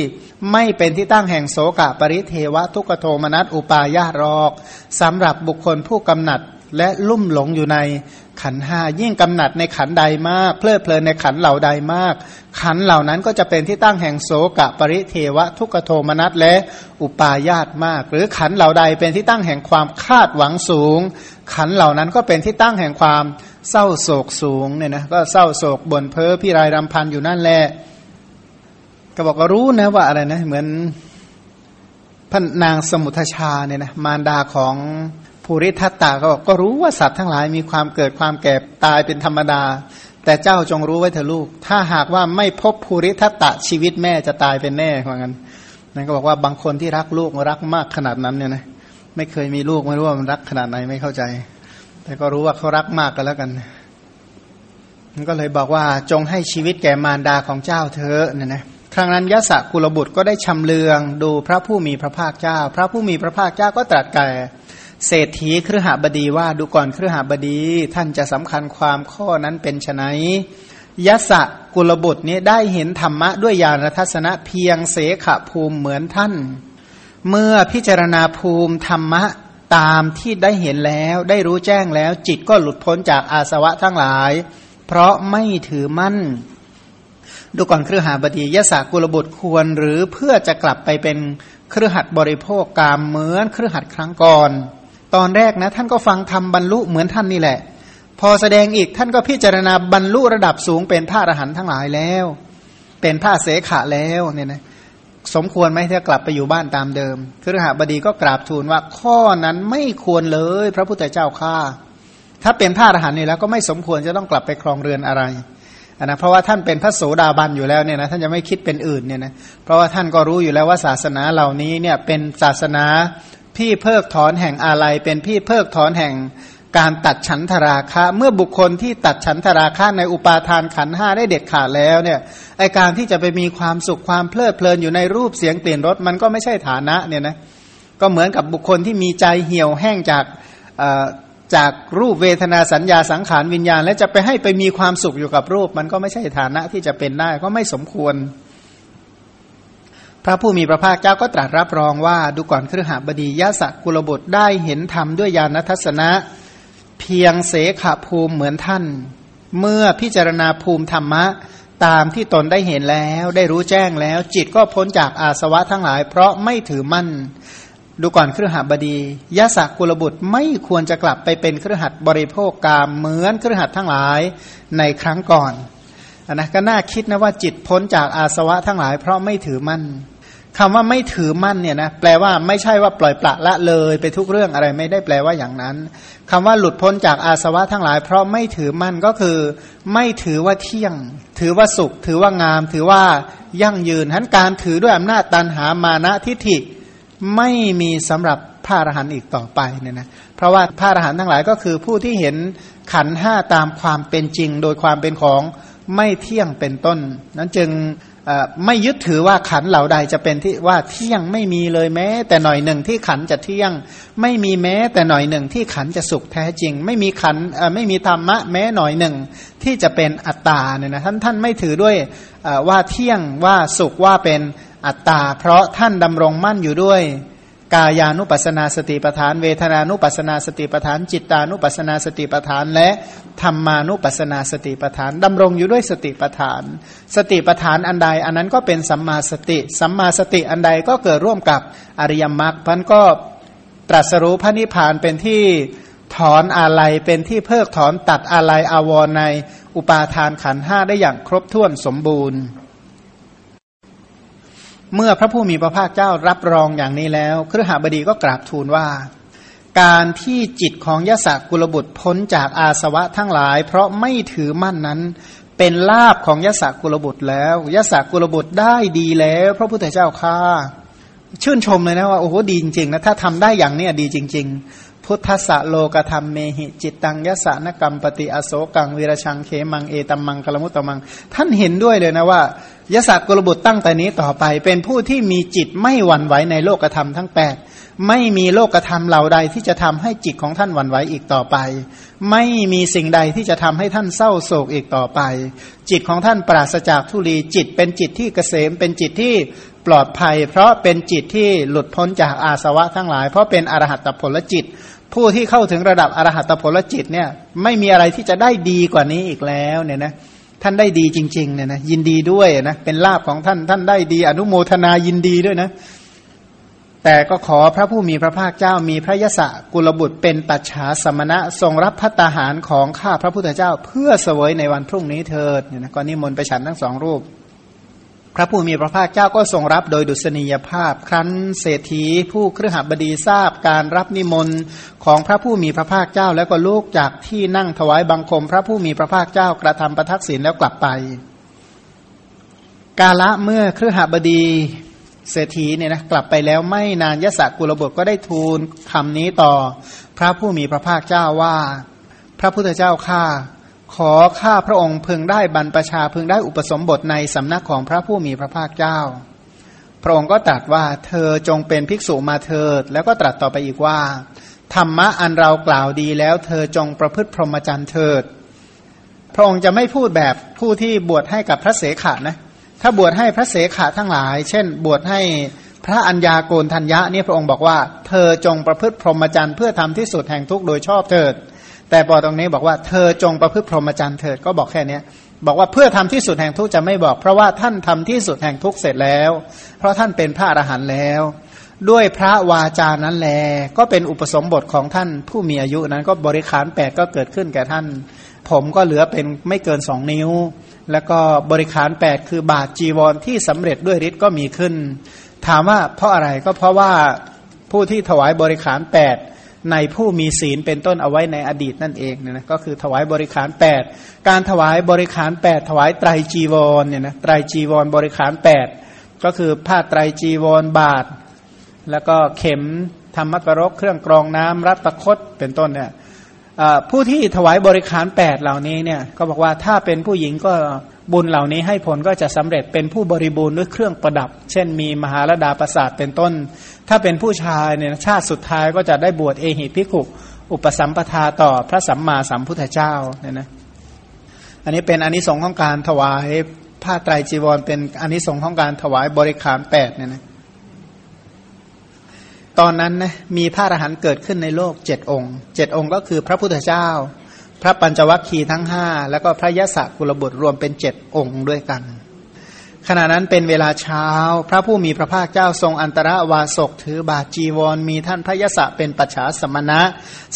ไม่เป็นที่ตั้งแห่งโศกะปริเทวะทุกโทมนัสอุปายาตรอกสำหรับบุคคลผู้กำหนัดและลุ่มหลงอยู่ใน ขันห้ายิ่งกำหนัดในขันใดมาก เพลิดเพลินในขันเหล่าใดมาก ขันเหล่านั้นก็จะเป็นที่ตั้งแห่งโสกะปริเทวะ ทุกโทมนัสและอุปาญาตมาก หรือขันเหล่าใดเป็นที่ตั้งแห่งความคาดหวังสูง ขันเหล่านั้นก็เป็นที่ตั้งแห่งความเศร้าโศกสูงเนี่ยนะก็เศร้าโศกบ่นเพ้อพี่รายรำพันอยู่นั่นแหละก็บอกว่ารู้นะว่าอะไรนะเหมือนพระนางสมุทชาเนี่ยนะมารดาของ ภูริทัตตาก็บอกก็รู้ว่าสัตว์ทั้งหลายมีความเกิดความแก่ตายเป็นธรรมดา แต่เจ้าจงรู้ไว้เถอะลูก ถ้าหากว่าไม่พบภูริทัตตะชีวิตแม่จะตายเป็นแน่เหมือนกันนั่นก็บอกว่าบางคนที่รักลูกรักมากขนาดนั้นเนี่ยนะไม่เคยมีลูกไม่รู้ว่ามันรักขนาดไหนไม่เข้าใจ แต่ก็รู้ว่าเขารักมากกันแล้วกันมันก็เลยบอกว่าจงให้ชีวิตแก่มารดาของเจ้าเธอเนี่ยนะครั้งนั้นยะสะกุลบุตรก็ได้ชำเลืองดูพระผู้มีพระภาคเจ้า พระผู้มีพระภาคเจ้าก็ตรัสแก่ เศรษฐีเครือหบดีว่าดูก่อนเครือหบดี ท่านจะสำคัญความข้อนั้นเป็นไนยะสะกุลบุตรนี้ได้เห็นธรรมะด้วยญาณทัศนะเพียงเสขภูมิเหมือนท่าน เมื่อพิจารณาภูมิธรรมะตามที่ได้เห็นแล้วได้รู้แจ้งแล้ว จิตก็หลุดพ้นจากอาสวะทั้งหลาย เพราะไม่ถือมั่น ดูก่อนเครือหาบดียะสะกุลบุตรควรหรือเพื่อจะกลับไปเป็นเครือหัดบริโภคกามเหมือนเครือหัดครั้งก่อน ตอนแรกนะ ท่านก็ฟังทำบรรลุเหมือนท่านนี่แหละ พอแสดงอีกท่านก็พิจารณาบรรลุระดับสูงเป็นพระอรหันต์ทั้งหลายแล้ว เป็นพระเสขะแล้วเนี่ยนะสมควรไหมที่จะกลับไปอยู่บ้านตามเดิมคือหาบดีก็กราบทูลว่าข้อนั้นไม่ควรเลย พระพุทธเจ้าข้าถ้าเป็นพระอรหันต์นี่แล้วก็ไม่สมควรจะต้องกลับไปครองเรือนอะไรนะเพราะว่าท่านเป็นพระโสดาบันอยู่แล้วเนี่ยนะท่านจะไม่คิดเป็นอื่นเนี่ยนะเพราะว่าท่านก็รู้อยู่แล้วว่าศาสนาเหล่านี้เนี่ยเป็นศาสนา พี่เพิกถอนแห่งอะไรเป็นพี่เพิกถอนแห่งการตัดฉันทราคะ เมื่อบุคคลที่ตัดฉันทราคะในอุปาทานขันห้าได้เด็ดขาดแล้วเนี่ยไอการที่จะไปมีความสุขความเพลิดเพลินอยู่ในรูปเสียงเปลี่ยนรสมันก็ไม่ใช่ฐานะเนี่ยนะก็เหมือนกับบุคคลที่มีใจเหี่ยวแห้งจากจากรูปเวทนาสัญญาสังขารวิญญาณ และจะไปให้ไปมีความสุขอยู่กับรูป มันก็ไม่ใช่ฐานะที่จะเป็นได้ก็ไม่สมควร พระผู้มีพระภาคเจ้าก็ตรัสรับรองว่า ดูก่อนครหบดียะสะกุลบุตรได้เห็นธรรมด้วยญาณทัศนะ เพียงเสขภูมิเหมือนท่าน เมื่อพิจารณาภูมิธรรมะ ตามที่ตนได้เห็นแล้ว ได้รู้แจ้งแล้ว จิตก็พ้นจากอาสวะทั้งหลาย เพราะไม่ถือมั่น ดูก่อนเครือหบดียะสักกุลบุตรไม่ควรจะกลับไปเป็นเครือหัดบริโภคกามเหมือนเครือหัดทั้งหลายในครั้งก่อนอนนะก็น่าคิดนะว่าจิตพ้นจากอาสวะทั้งหลาย เพราะไม่ถือมั่น คำว่าไม่ถือมั่นเนี่ยนะแปลว่าไม่ใช่ว่าปล่อยปละละเลยไปทุกเรื่องอะไรไม่ได้แปลว่าอย่างนั้นคำว่าหลุดพ้นจากอาสวะทั้งหลาย เพราะไม่ถือมั่นก็คือ ไม่ถือว่าเที่ยง ถือว่าสุข ถือว่างาม ถือว่ายั่งยืนทั้นการถือด้วยอำนาจตันหามานะทิฏฐิไม่มีสำหรับพระอรหันต์อีกต่อไปเนี่ยนะเพราะว่าพระอรหันต์ทั้งหลายก็คือผู้ที่เห็นขันห้าตามความเป็นจริง โดยความเป็นของไม่เที่ยงเป็นต้น นั้นจึง ไม่ยึดถือว่าขันเหล่าใดจะเป็นที่ว่าเที่ยงไม่มีเลยแม้ แต่หน่อยหนึ่งที่ขันจะเที่ยง ไม่มีแม้ แต่หน่อยหนึ่งที่ขันจะสุขแท้จริง ไม่มีขันไม่มีธรรมะแม้หน่อยหนึ่งที่จะเป็นอัตตาเนี่ยนะท่านท่านไม่ถือด้วยว่าเที่ยงว่าสุขว่าเป็นอัตตา เพราะท่านดำรงมั่นอยู่ด้วย กายานุปัสนาสติปทาน เวทนานุปัสนาสติปทาน จิตานุปัสนาสติปทาน และธรรมานุปัสนาสติปทานดำรงอยู่ด้วยสติปทาน สติปทานอันใด อันนั้นก็เป็นสัมมาสติ สัมมาสติอันใดก็เกิดร่วมกับอริยมรรคพันก็ตรัสรู้พระนิพพานเป็นที่ถอนอะไรเป็นที่เพิกถอนตัดอะไรอาวรในอุปาทานขันห้าได้อย่างครบถ้วนสมบูรณ์ เมื่อพระผู้มีพระภาคเจ้ารับรองอย่างนี้แล้วครหบดีก็กราบทูลว่า การที่จิตของยศกุลบุตรพ้นจากอาสวะทั้งหลาย เพราะไม่ถือมั่นนั้น เป็นลาบของยศกุลบุตรแล้วยศกุลบุตรได้ดีแล้ว พระพุทธเจ้าค่าชื่นชมเลยนะว่าโอ้โหดีจริงๆนะถ้าทำได้อย่างนี้ดีจริง ๆ พุทธะโลกธรรมเมหิจิตตังยสานกรรมปฏิอโศกังวีรชังเขมังเอตัมมังกลมุตตมัง ท่านเห็นด้วยเลยนะว่ายศกุลบุตรตั้งแต่นี้ต่อไป เป็นผู้ที่มีจิตไม่หวั่นไหวในโลกธรรมทั้งแปดไม่มีโลกธรรมเหล่าใดที่จะทำให้จิตของท่านหวั่นไหวอีกต่อไป ไม่มีสิ่งใดที่จะทำให้ท่านเศร้าโศกอีกต่อไป จิตของท่านปราศจากทุลีจิตเป็นจิตที่เกษมเป็นจิตที่ปลอดภัย เพราะเป็นจิตที่หลุดพ้นจากอาสวะทั้งหลาย เพราะเป็นอรหัตผลจิต ผู้ที่เข้าถึงระดับอรหัตผลจิตเนี่ยไม่มีอะไรที่จะได้ดีกว่านี้อีกแล้วเนี่ยนะท่านได้ดีจริงๆเนี่ยนะยินดีด้วยนะเป็นลาบของท่านท่านได้ดี อนุโมทนายินดีด้วยนะ แต่ก็ขอพระผู้มีพระภาคเจ้ามีพระยศกุลบุตรเป็นปัจฉาสมณะทรงรับพัตาหารของข้าพระพุทธเจ้า เพื่อเสวยในวันพรุ่งนี้เถิดเนี่ยนะก็นิมนต์ไปฉันทั้งสองรูป พระผู้มีพระภาคเจ้าก็ทรงรับโดยดุษณียภาพ ครั้นเศรษฐีผู้เครือหบดีทราบการรับนิมนต์ของพระผู้มีพระภาคเจ้าแล้วก็ลูกจากที่นั่งถวายบังคม พระผู้มีพระภาคเจ้ากระทำประทักษิณแล้วกลับไป กาละเมื่อเครือหบดีเศรษฐีเนี่ยนะกลับไปแล้วไม่นานยศกุลบุตรก็ได้ทูลคำนี้ต่อ พระผู้มีพระภาคเจ้าว่า พระพุทธเจ้าข้า ขอข้าพระองค์พึงได้บรรพชาพึงได้อุปสมบทในสำนักของพระผู้มีพระภาคเจ้า พระองค์ก็ตรัสว่าเธอจงเป็นภิกษุมาเถิด แล้วก็ตรัสต่อไปอีกว่า ธรรมะอันเรากล่าวดีแล้ว เธอจงประพฤติพรหมจรรย์เถิด พระองค์จะไม่พูดแบบผู้ที่บวชให้กับพระเสขะนะถ้าบวชให้พระเสขะทั้งหลาย เช่น บวชให้พระัญญาโกนทัญญะนี่พระองค์บอกว่า เธอจงประพฤติพรหมจรรย์เพื่อทำที่สุดแห่งทุกโดยชอบเถิด แต่พอตรงนี้บอกว่าเธอจงประพฤติพรหมจรรย์เถิดก็บอกแค่เนี้ยบอกว่าเพื่อทำที่สุดแห่งทุกจะไม่บอก เพราะว่าท่านทำที่สุดแห่งทุกเสร็จแล้ว เพราะท่านเป็นพระอรหันต์แล้ว ด้วยพระวาจานั้นแล ก็เป็นอุปสมบทของท่านผู้มีอายุนั้นก็บริขารแปดก็เกิดขึ้นแก่ท่าน ผมก็เหลือเป็นไม่เกินสองนิ้ว แล้วก็บริขารแปดคือบาทจีวรที่สำเร็จด้วยฤทธิ์ก็มีขึ้น ถามว่าเพราะอะไรก็เพราะว่าผู้ที่ถวายบริขารแปด ในผู้มีศีลเป็นต้นเอาไว้ในอดีตนั่นเองเนี่ยนะก็คือถวายบริขารแปดการถวายบริขารแปดถวายไตรจีวรเนี่ยนะไตรจีวรบริขารแปดก็คือผ้าไตรจีวรบาท แล้วก็เข็มธรรมกรกเครื่องกรองน้ำรัตคตเป็นต้นเนี่ยผู้ที่ถวายบริขารแปดเหล่านี้เนี่ยก็บอกว่าถ้าเป็นผู้หญิงก็ บุญเหล่านี้ให้ผลก็จะสำเร็จเป็นผู้บริบูรณ์ด้วยเครื่องประดับ เช่นมีมหาลดาประสาทเป็นต้น ถ้าเป็นผู้ชายเนี่ยชาติสุดท้ายก็จะได้บวชเอหิพิขุ อุปสัมปทาต่อพระสัมมาสัมพุทธเจ้าเนี่ยนะอันนี้เป็นอนนิสงส์ของการถวายผ้าไตรจีวร เป็นอนนิสงส์ของการถวายบริขารแปดเนี่ยนะตอนนั้นนะมีพระอรหันต์เกิดขึ้นในโลกเจ็ดองค์เจ็ดองค์ก็คือพระพุทธเจ้า พระปัญจวัคคีย์ทั้งห้าแล้วก็พระยศกุลบุตรรวมเป็นเจ็ดองค์ด้วยกัน ขณะนั้นเป็นเวลาเช้า พระผู้มีพระภาคเจ้าทรงอันตรวาสกถือบาจีวร มีท่านพระยศเป็นปัจฉาสมณะ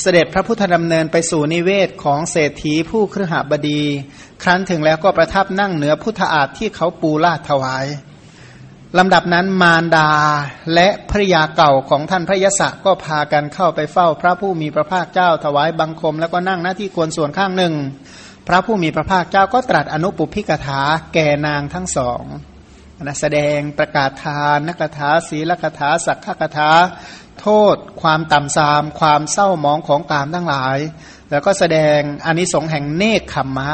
เสด็จพระพุทธดำเนินไปสู่นิเวศของเศรษฐีผู้ครหบดี ครั้นถึงแล้วก็ประทับนั่งเหนือพุทธอาฏที่เขาปูลาดถวาย ลำดับนั้นมารดาและภริยาเก่าของท่านพระยศก็พากันเข้าไปเฝ้าพระผู้มีพระภาคเจ้าถวายบังคม แล้วก็นั่งหน้าที่ควรส่วนข้างหนึ่ง พระผู้มีพระภาคเจ้าก็ตรัสอนุปุพิกถาแก่นางทั้งสองนะแสดงประกาศทานนักถาศีลกถาสักขกถาโทษ ความต่ำทราม ความเศร้าหมองของกามทั้งหลาย แล้วก็แสดงอนิสงส์แห่งเนคขมมะ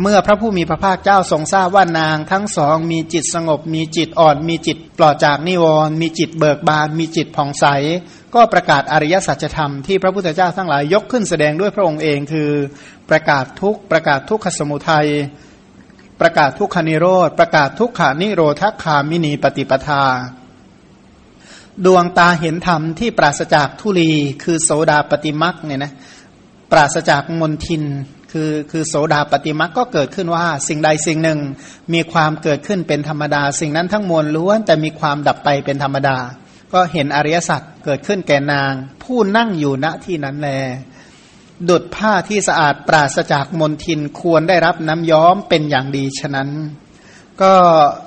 เมื่อพระผู้มีพระภาคเจ้าทรงทราบว่านางทั้งสองมีจิตสงบ มีจิตอ่อน มีจิตปลอดจากนิวรณ์มีจิตเบิกบาน มีจิตผ่องใส ก็ประกาศอริยสัจธรรมที่พระพุทธเจ้าทั้งหลายยกขึ้นแสดงด้วยพระองค์เองคือประกาศทุกประกาศทุกขสมุทัยประกาศทุกขานิโรธ ประกาศทุกขานิโรธคามินีปฏิปทา ดวงตาเห็นธรรมที่ปราศจากทุลีคือโสดาปฏิมักเนี่ยนะปราศจากมนทิน คือคือโสดาปฏิมักก็เกิดขึ้นว่า สิ่งใดสิ่งหนึ่ง มีความเกิดขึ้นเป็นธรรมดา สิ่งนั้นทั้งมวลล้วนแต่มีความดับไปเป็นธรรมดา ก็เห็นอริยสัจเกิดขึ้นแก่นาง ผู้นั่งอยู่ณที่นั้นแล ดุดผ้าที่สะอาดปราศจากมลทินควรได้รับน้ำย้อมเป็นอย่างดีฉะนั้น ก็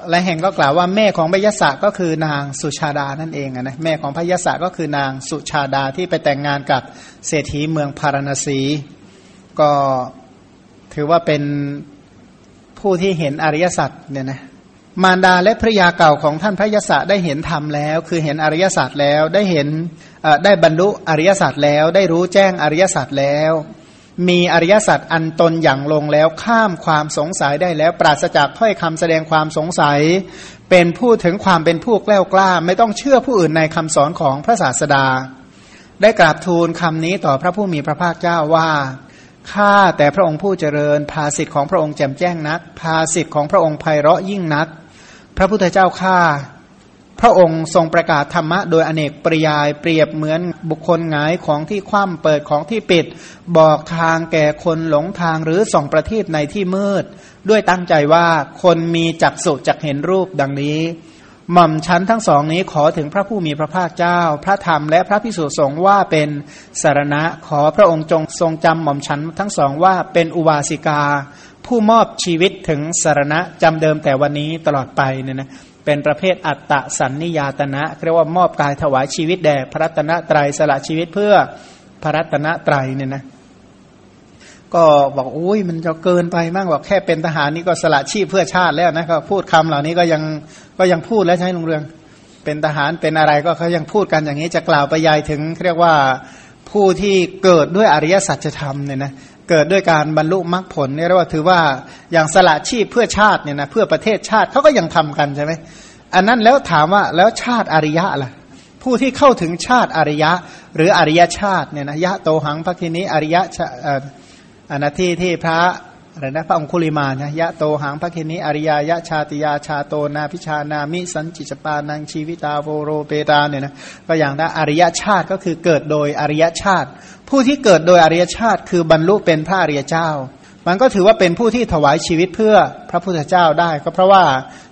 และแห่งก็กล่าวว่าแม่ของพยศก็คือนางสุชาดานั่นเองนะแม่ของพยศก็คือนางสุชาดาที่ไปแต่งงานกับเศรษฐีเมืองพาราณสี ก็ถือว่าเป็นผู้ที่เห็นอริยสัจเนี่ยนะมารดาและภระยาเก่าของท่านพระยศได้เห็นธรรมแล้ว คือเห็นอริยสัจแล้วได้เห็นได้บรรลุอริยสัจแล้ว ได้รู้แจ้งอริยสัจแล้ว มีอริยสัจอันตนอย่างลงแล้วข้ามความสงสัยได้แล้ว ปราศจากถ้อยคำแสดงความสงสัย เป็นผู้ถึงความเป็นผู้แกล้วกล้า ไม่ต้องเชื่อผู้อื่นในคำสอนของพระศาสดา ได้กราบทูลคำนี้ต่อพระผู้มีพระภาคเจ้าว่า ข้าแต่พระองค์ผู้เจริญ ภาสิทธิ์ของพระองค์แจ่มแจ้งนัก ภาสิทธิ์ของพระองค์ไพเราะยิ่งนัก พระพุทธเจ้าข้าพระองค์ทรงประกาศธรรมะโดยอเนกปริยายเปรียบเหมือนบุคคลหงายของที่คว่ำเปิดของที่ปิด บอกทางแก่คนหลงทางหรือส่องประทีปในที่มืด ด้วยตั้งใจว่าคนมีจักสุจักเห็นรูปดังนี้ หม่อมชั้นทั้งสองนี้ขอถึงพระผู้มีพระภาคเจ้า พระธรรมและพระพิสุสงฆ์ว่าเป็นสารณะขอพระองค์จงทรงจำหม่อมชั้นทั้งสองว่าเป็นอุบาสิกา ผู้มอบชีวิตถึงสารณะจำเดิมแต่วันนี้ตลอดไปเนี่ยนะเป็นประเภทอัตตะสันนิยาตนะเรียกว่ามอบกายถวายชีวิตแด่พระรัตนตรัยสละชีวิตเพื่อพระรัตนตรัยเนี่ยนะ ก็บอกอุ้ยมันจะเกินไปมากบอกแค่เป็นทหารนี่ก็สละชีพเพื่อชาติแล้วนะก็พูดคำเหล่านี้ก็ยังก็ยังพูดแล้วใช่ลุงเรือง เป็นทหารเป็นอะไรก็เขายังพูดกันอย่างนี้จะกล่าวไปยายถึงเรียกว่าผู้ที่เกิดด้วยอริยสัจธรรมเนี่ยนะเกิดด้วยการบรรลุมรรคผลเนี่ยเรียกว่าถือว่าอย่างสละชีพเพื่อชาติเนี่ยนะเพื่อประเทศชาติเขาก็ยังทำกันใช่ไหมอันนั้นแล้วถามว่าแล้วชาติอริยะล่ะผู้ที่เข้าถึงชาติอริยะ หรืออริยชาติเนี่ยนะยะโตหังภคินิอริยะ อันนที่ที่พระอะไรนะพระองคุลิมานะยะโตหังพระเคนิอริยายะชาติยาชาโตนาพิชานามิสันจิจปานังชีวิตาโวโรเปตาเนี่ยนะก็อย่างนั้นอริยชาติก็คือเกิดโดยอริยชาติ ผู้ที่เกิดโดยอริยชาติ คือบรรลุเป็นพระอริยเจ้า มันก็ถือว่าเป็นผู้ที่ถวายชีวิตเพื่อพระพุทธเจ้าได้ ก็เพราะว่า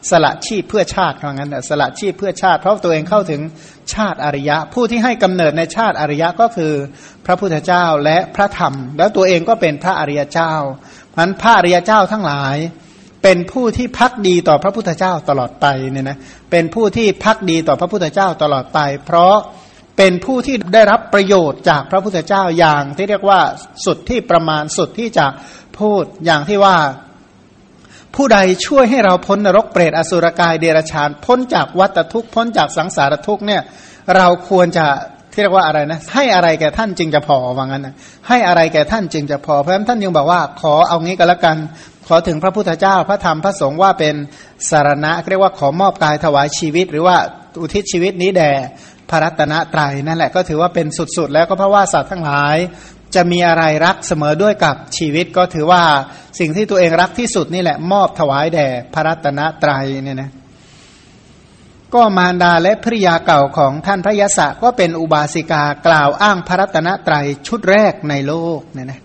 สละชีพเพื่อชาติเพราะงั้นสละชีพเพื่อชาติ เพราะตัวเองเข้าถึง ชาติอริยะ ผู้ที่ให้กำเนิดในชาติอริยะก็คือพระพุทธเจ้าและพระธรรม แล้วตัวเองก็เป็นพระอริยเจ้าพันพระอริยเจ้าทั้งหลาย เป็นผู้ที่พักดีต่อพระพุทธเจ้าตลอดไปเนี่ยนะเป็นผู้ที่พักดีต่อพระพุทธเจ้าตลอดไป เพราะเป็นผู้ที่ได้รับประโยชน์จากพระพุทธเจ้าอย่างที่เรียกว่าสุดที่ประมาณสุดที่จะพูดอย่างที่ว่า ผู้ใดช่วยให้เราพ้นนรกเปรตอสุรกายเดรชาน พ้นจากวัฏทุกข์พ้นจากสังสารทุกข์เนี่ยเราควรจะที่เรียกว่าอะไรนะให้อะไรแก่ท่านจึงจะพอว่างั้นนะให้อะไรแก่ท่านจึงจะพอเพราะฉะนั้นท่านยังบอกว่าขอเอางี้ก็แล้วกัน ขอถึงพระพุทธเจ้าพระธรรมพระสงฆ์ว่าเป็นสารณะเรียกว่าขอมอบกายถวายชีวิต หรือว่าอุทิศชีวิตนี้แด่พระรัตนตรัยนั่นแหละก็ถือว่าเป็นสุดๆ แล้วก็เพราะว่าสัตว์ทั้งหลาย จะมีอะไรรักเสมอด้วยกับชีวิตก็ถือว่าสิ่งที่ตัวเองรักที่สุดนี่แหละมอบถวายแด่พระรัตนตรัยเนี่ยนะก็มารดาและภริยาเก่าของท่านพระยศก็เป็นอุบาสิกากล่าวอ้างพระรัตนตรัยชุดแรกในโลกเนี่ยนะ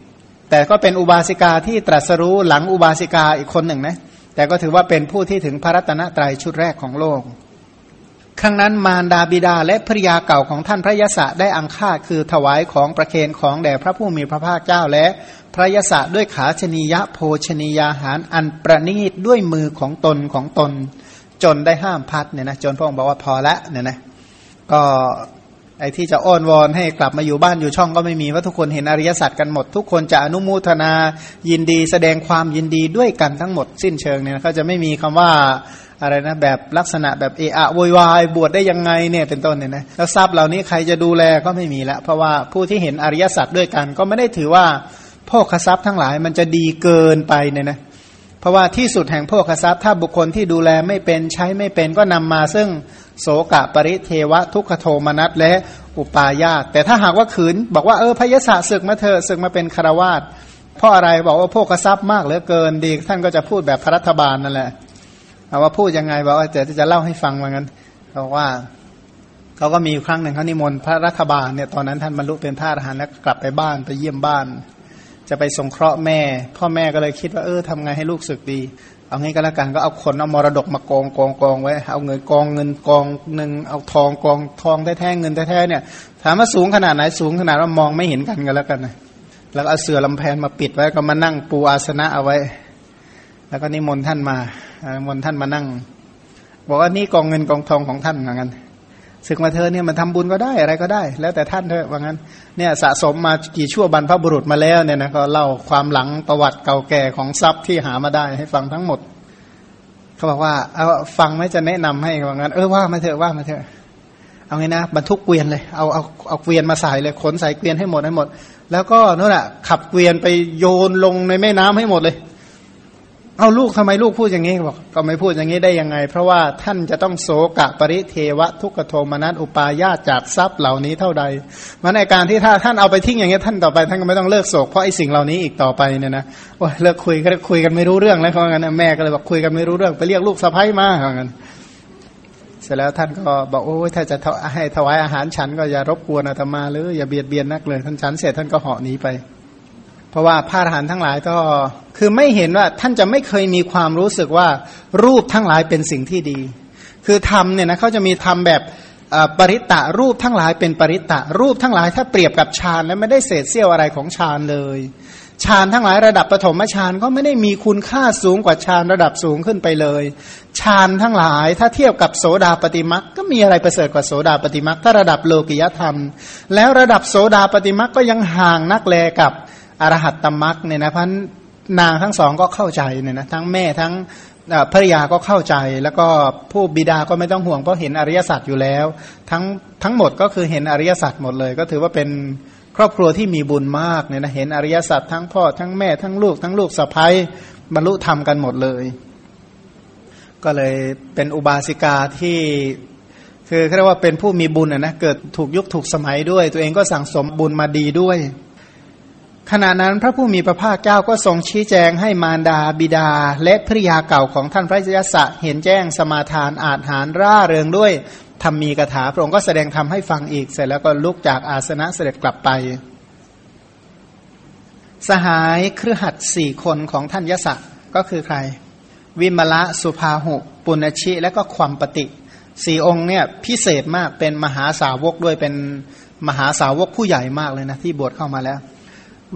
แต่ก็เป็นอุบาสิกาที่ตรัสรู้หลังอุบาสิกาอีกคนหนึ่งนะแต่ก็ถือว่าเป็นผู้ที่ถึงพระรัตนตรัยชุดแรกของโลก ครั้งนั้นมารดาบิดาและภริยาเก่าของท่านพระยศได้อังคาคือถวายของประเคนของแด่พระผู้มีพระภาคเจ้าและพระยศด้วยขาชนียะโภชนียาหารอันประณีตด้วยมือของตนของตน จนได้ห้ามพัดเนี่ยนะจนพระองค์บอกว่าพอละเนี่ยนะก็ไอ้ที่จะอ้อนวอนให้กลับมาอยู่บ้านอยู่ช่องก็ไม่มีว่าทุกคนเห็นอริยสัจกันหมด ทุกคนจะอนุโมทนายินดีแสดงความยินดีด้วยกันทั้งหมดสิ้นเชิงเนี่ยเขาจะไม่มีคำว่า อะไรนะแบบลักษณะแบบเอะอะโวยวายบวชได้ยังไงเนี่ยเป็นต้นเนี่ยนะแล้วทรัพย์เหล่านี้ใครจะดูแลก็ไม่มีล้วเพราะว่าผู้ที่เห็นอริยสัจด้วยกัน ก็ไม่ได้ถือว่าพ่อคทรัพย์ทั้งหลายมันจะดีเกินไปเนี่ยนะเพราะว่าที่สุดแห่งโภคทรัพย์ถ้าบุคคลที่ดูแลไม่เป็นใช้ไม่เป็นก็นำมาซึ่งโสกะปริเทวะทุกขโทมนัสและอุปาญาตแต่ถ้าหากว่าขืน บอกว่าเออพยศศึกมาเถอะศึกมาเป็นคารวาสเพราะอะไรบอกว่าโภคทรัพย์มากเหลือเกินดี ท่านก็จะพูดแบบพระรัฐบาลนั่นแหละ เอาว่าพูดยังไงบอกว่าจะจะเล่าให้ฟังว่างั้นบอกว่าเขาก็มีครั้งหนึ่งเขานิมนต์พระรัฐบาลเนี่ยตอนนั้นท่านบรรลุเป็นพระอรหันต์แล้วกลับไปบ้านไปเยี่ยมบ้าน จะไปสงเคราะห์แม่ พ่อแม่ก็เลยคิดว่าเออทำไงให้ลูกศึกดี เอางี้ก็แล้วกันก็เอาคนเอามรดกมากองกองกองไว้ เอาเงินกองเงินกองหนึ่งเอาทองกองทองแท้ๆเงินแท้ๆเนี่ย ถามว่าสูงขนาดไหนสูงขนาดว่ามองไม่เห็นกันกันแล้วกันนะแล้วเอาเสือลำแพนมาปิดไว้ก็มานั่งปูอาสนะเอาไว้ แล้วก็นิมนต์ท่านมานิมนต์ท่านมานั่ง บอกว่านี่กองเงินกองทองของท่านเหมือนกันศึกมาเธอเนี่ยมันทำบุญก็ได้อะไรก็ได้ แล้วแต่ท่านเถอะว่างั้นเนี่ยสะสมมากี่ชั่วบรรพบุรุษมาแล้วเนี่ยนะก็เล่าความหลังประวัติเก่าแก่ของทรัพย์ที่หามาได้ให้ฟังทั้งหมด เขาบอกว่าเอาฟังไม่จะแนะนำให้ว่างั้น เออว่ามาเถอะว่ามาเถอะเอาไงนะบรรทุกเกวียนเลยเอาเอาเอาเกวียนมาใส่เลยขนใส่เกวียนให้หมดให้หมด แล้วก็นั่นแหละขับเกวียนไปโยนลงในแม่น้ำให้หมดเลย เอาลูกทำไมลูกพูดอย่างนี้บอกก็ไม่พูดอย่างนี้ได้ยังไง เพราะว่าท่านจะต้องโศกะปริเทวะทุกขโทมนัสอุปาญาจากทรัพย์เหล่านี้เท่าใดมันในการที่ถ้าท่านเอาไปทิ้งอย่างนี้ท่านต่อไปท่านก็ไม่ต้องเลิกโศกเพราะไอ้สิ่งเหล่านี้อีกต่อไปเนี่ยนะว่าเลิกคุยก็คุยกันไม่รู้เรื่องแล้วเขางั้นแม่ก็เลยบอกคุยกันไม่รู้เรื่องไปเรียกลูกสะพ้ายมาเขางั้นเสร็จแล้วท่านก็บอกโอ้ยถ้าจะให้ถวายอาหารฉันก็อย่ารบกวนอาตมาหรืออย่าเบียดเบียนนักเลยท่านฉันเสร็จท่านก็เหาะหนีไป เพราะว่าพระอรหันต์ทั้งหลายก็คือไม่เห็นว่าท่านจะไม่เคยมีความรู้สึกว่ารูปทั้งหลายเป็นสิ่งที่ดี คือธรรมเนี่ยนะเขาจะมีธรรมแบบปริตตะรูปทั้งหลายเป็นปริตตะรูปทั้งหลายถ้าเปรียบกับฌานแล้วไม่ได้เศษเสี้ยวอะไรของฌานเลยฌานทั้งหลายระดับปฐมฌานก็ไม่ได้มีคุณค่าสูงกว่าฌานระดับสูงขึ้นไปเลยฌานทั้งหลายถ้าเทียบกับโสดาปฏิมักก็มีอะไรประเสริฐกว่าโสดาปฏิมักถ้าระดับโลกิยธรรม แล้วระดับโสดาปฏิมักก็ยังห่างนักแลกับ อรหัตตมักเนี่ยนะพันนางทั้งสองก็เข้าใจเนี่ยนะทั้งแม่ทั้งภรรยาก็เข้าใจ แล้วก็ผู้บิดาก็ไม่ต้องห่วงเพราะเห็นอริยสัจอยู่แล้ว ทั้งทั้งหมดก็คือเห็นอริยสัจหมดเลย ก็ถือว่าเป็นครอบครัวที่มีบุญมากเนี่ยนะเห็นอริยสัจทั้งพ่อทั้งแม่ทั้งลูกทั้งลูกสะพ้ายบรรลุธรรมกันหมดเลย ก็เลยเป็นอุบาสิกาที่คือเรียกว่าเป็นผู้มีบุญนะเกิดถูกยุคถูกสมัยด้วย ตัวเองก็สั่งสมบุญมาดีด้วย ขณะนั้นพระผู้มีพระภาคเจ้าก็ทรงชี้แจงให้มารดาบิดา และภริยาเก่าของท่านพระยศะเห็นแจ้งสมาทานอาจหารร่าเริงด้วยธรรมมีกถาพระองค์ก็แสดงธรรมให้ฟังอีกเสร็จแล้วก็ลุกจากอาสนะเสด็จกลับไป สหายเครือขัดสี่คนของท่านยศะก็คือใคร วิมละสุภาหุ ปุณชิและก็ความปฏิสี่องค์เนี่ยพิเศษมากเป็นมหาสาวกด้วยเป็นมหาสาวกผู้ใหญ่มากเลยนะที่บวชเข้ามาแล้ว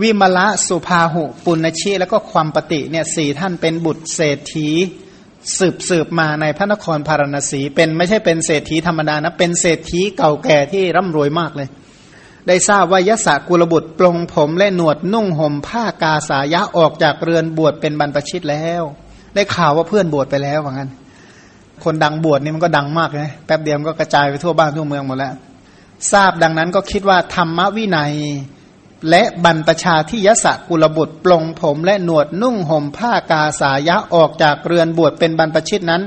วิมละสุภาหุ ปุณชีแล้วก็ความปฏิเนี่ยสี่ท่านเป็นบุตรเศรษฐีสืบสืบมาในพระนครพารณสี เป็นไม่ใช่เป็นเศรษฐีธรรมดานะเป็นเศรษฐีเก่าแก่ที่ร่ำรวยมากเลย ได้ทราบว่ายศกุลบุตรปลงผมและหนวดนุ่งห่มผ้ากาสายะออกจากเรือนบวชเป็นบรรพชิตแล้ว ได้ข่าวว่าเพื่อนบวชไปแล้วว่างั้นคนดังบวชนี่มันก็ดังมากเลยแป๊บเดียวก็กระจายไปทั่วบ้านทั่วเมืองหมดแล้ว ทราบดังนั้นก็คิดว่าธรรมวินัย และบรรพชาที่ยศกุลบุตรปลงผมและหนวดนุ่งห่มผ้ากาสายะออกจากเรือนบวชเป็นบรรพชิตนั้น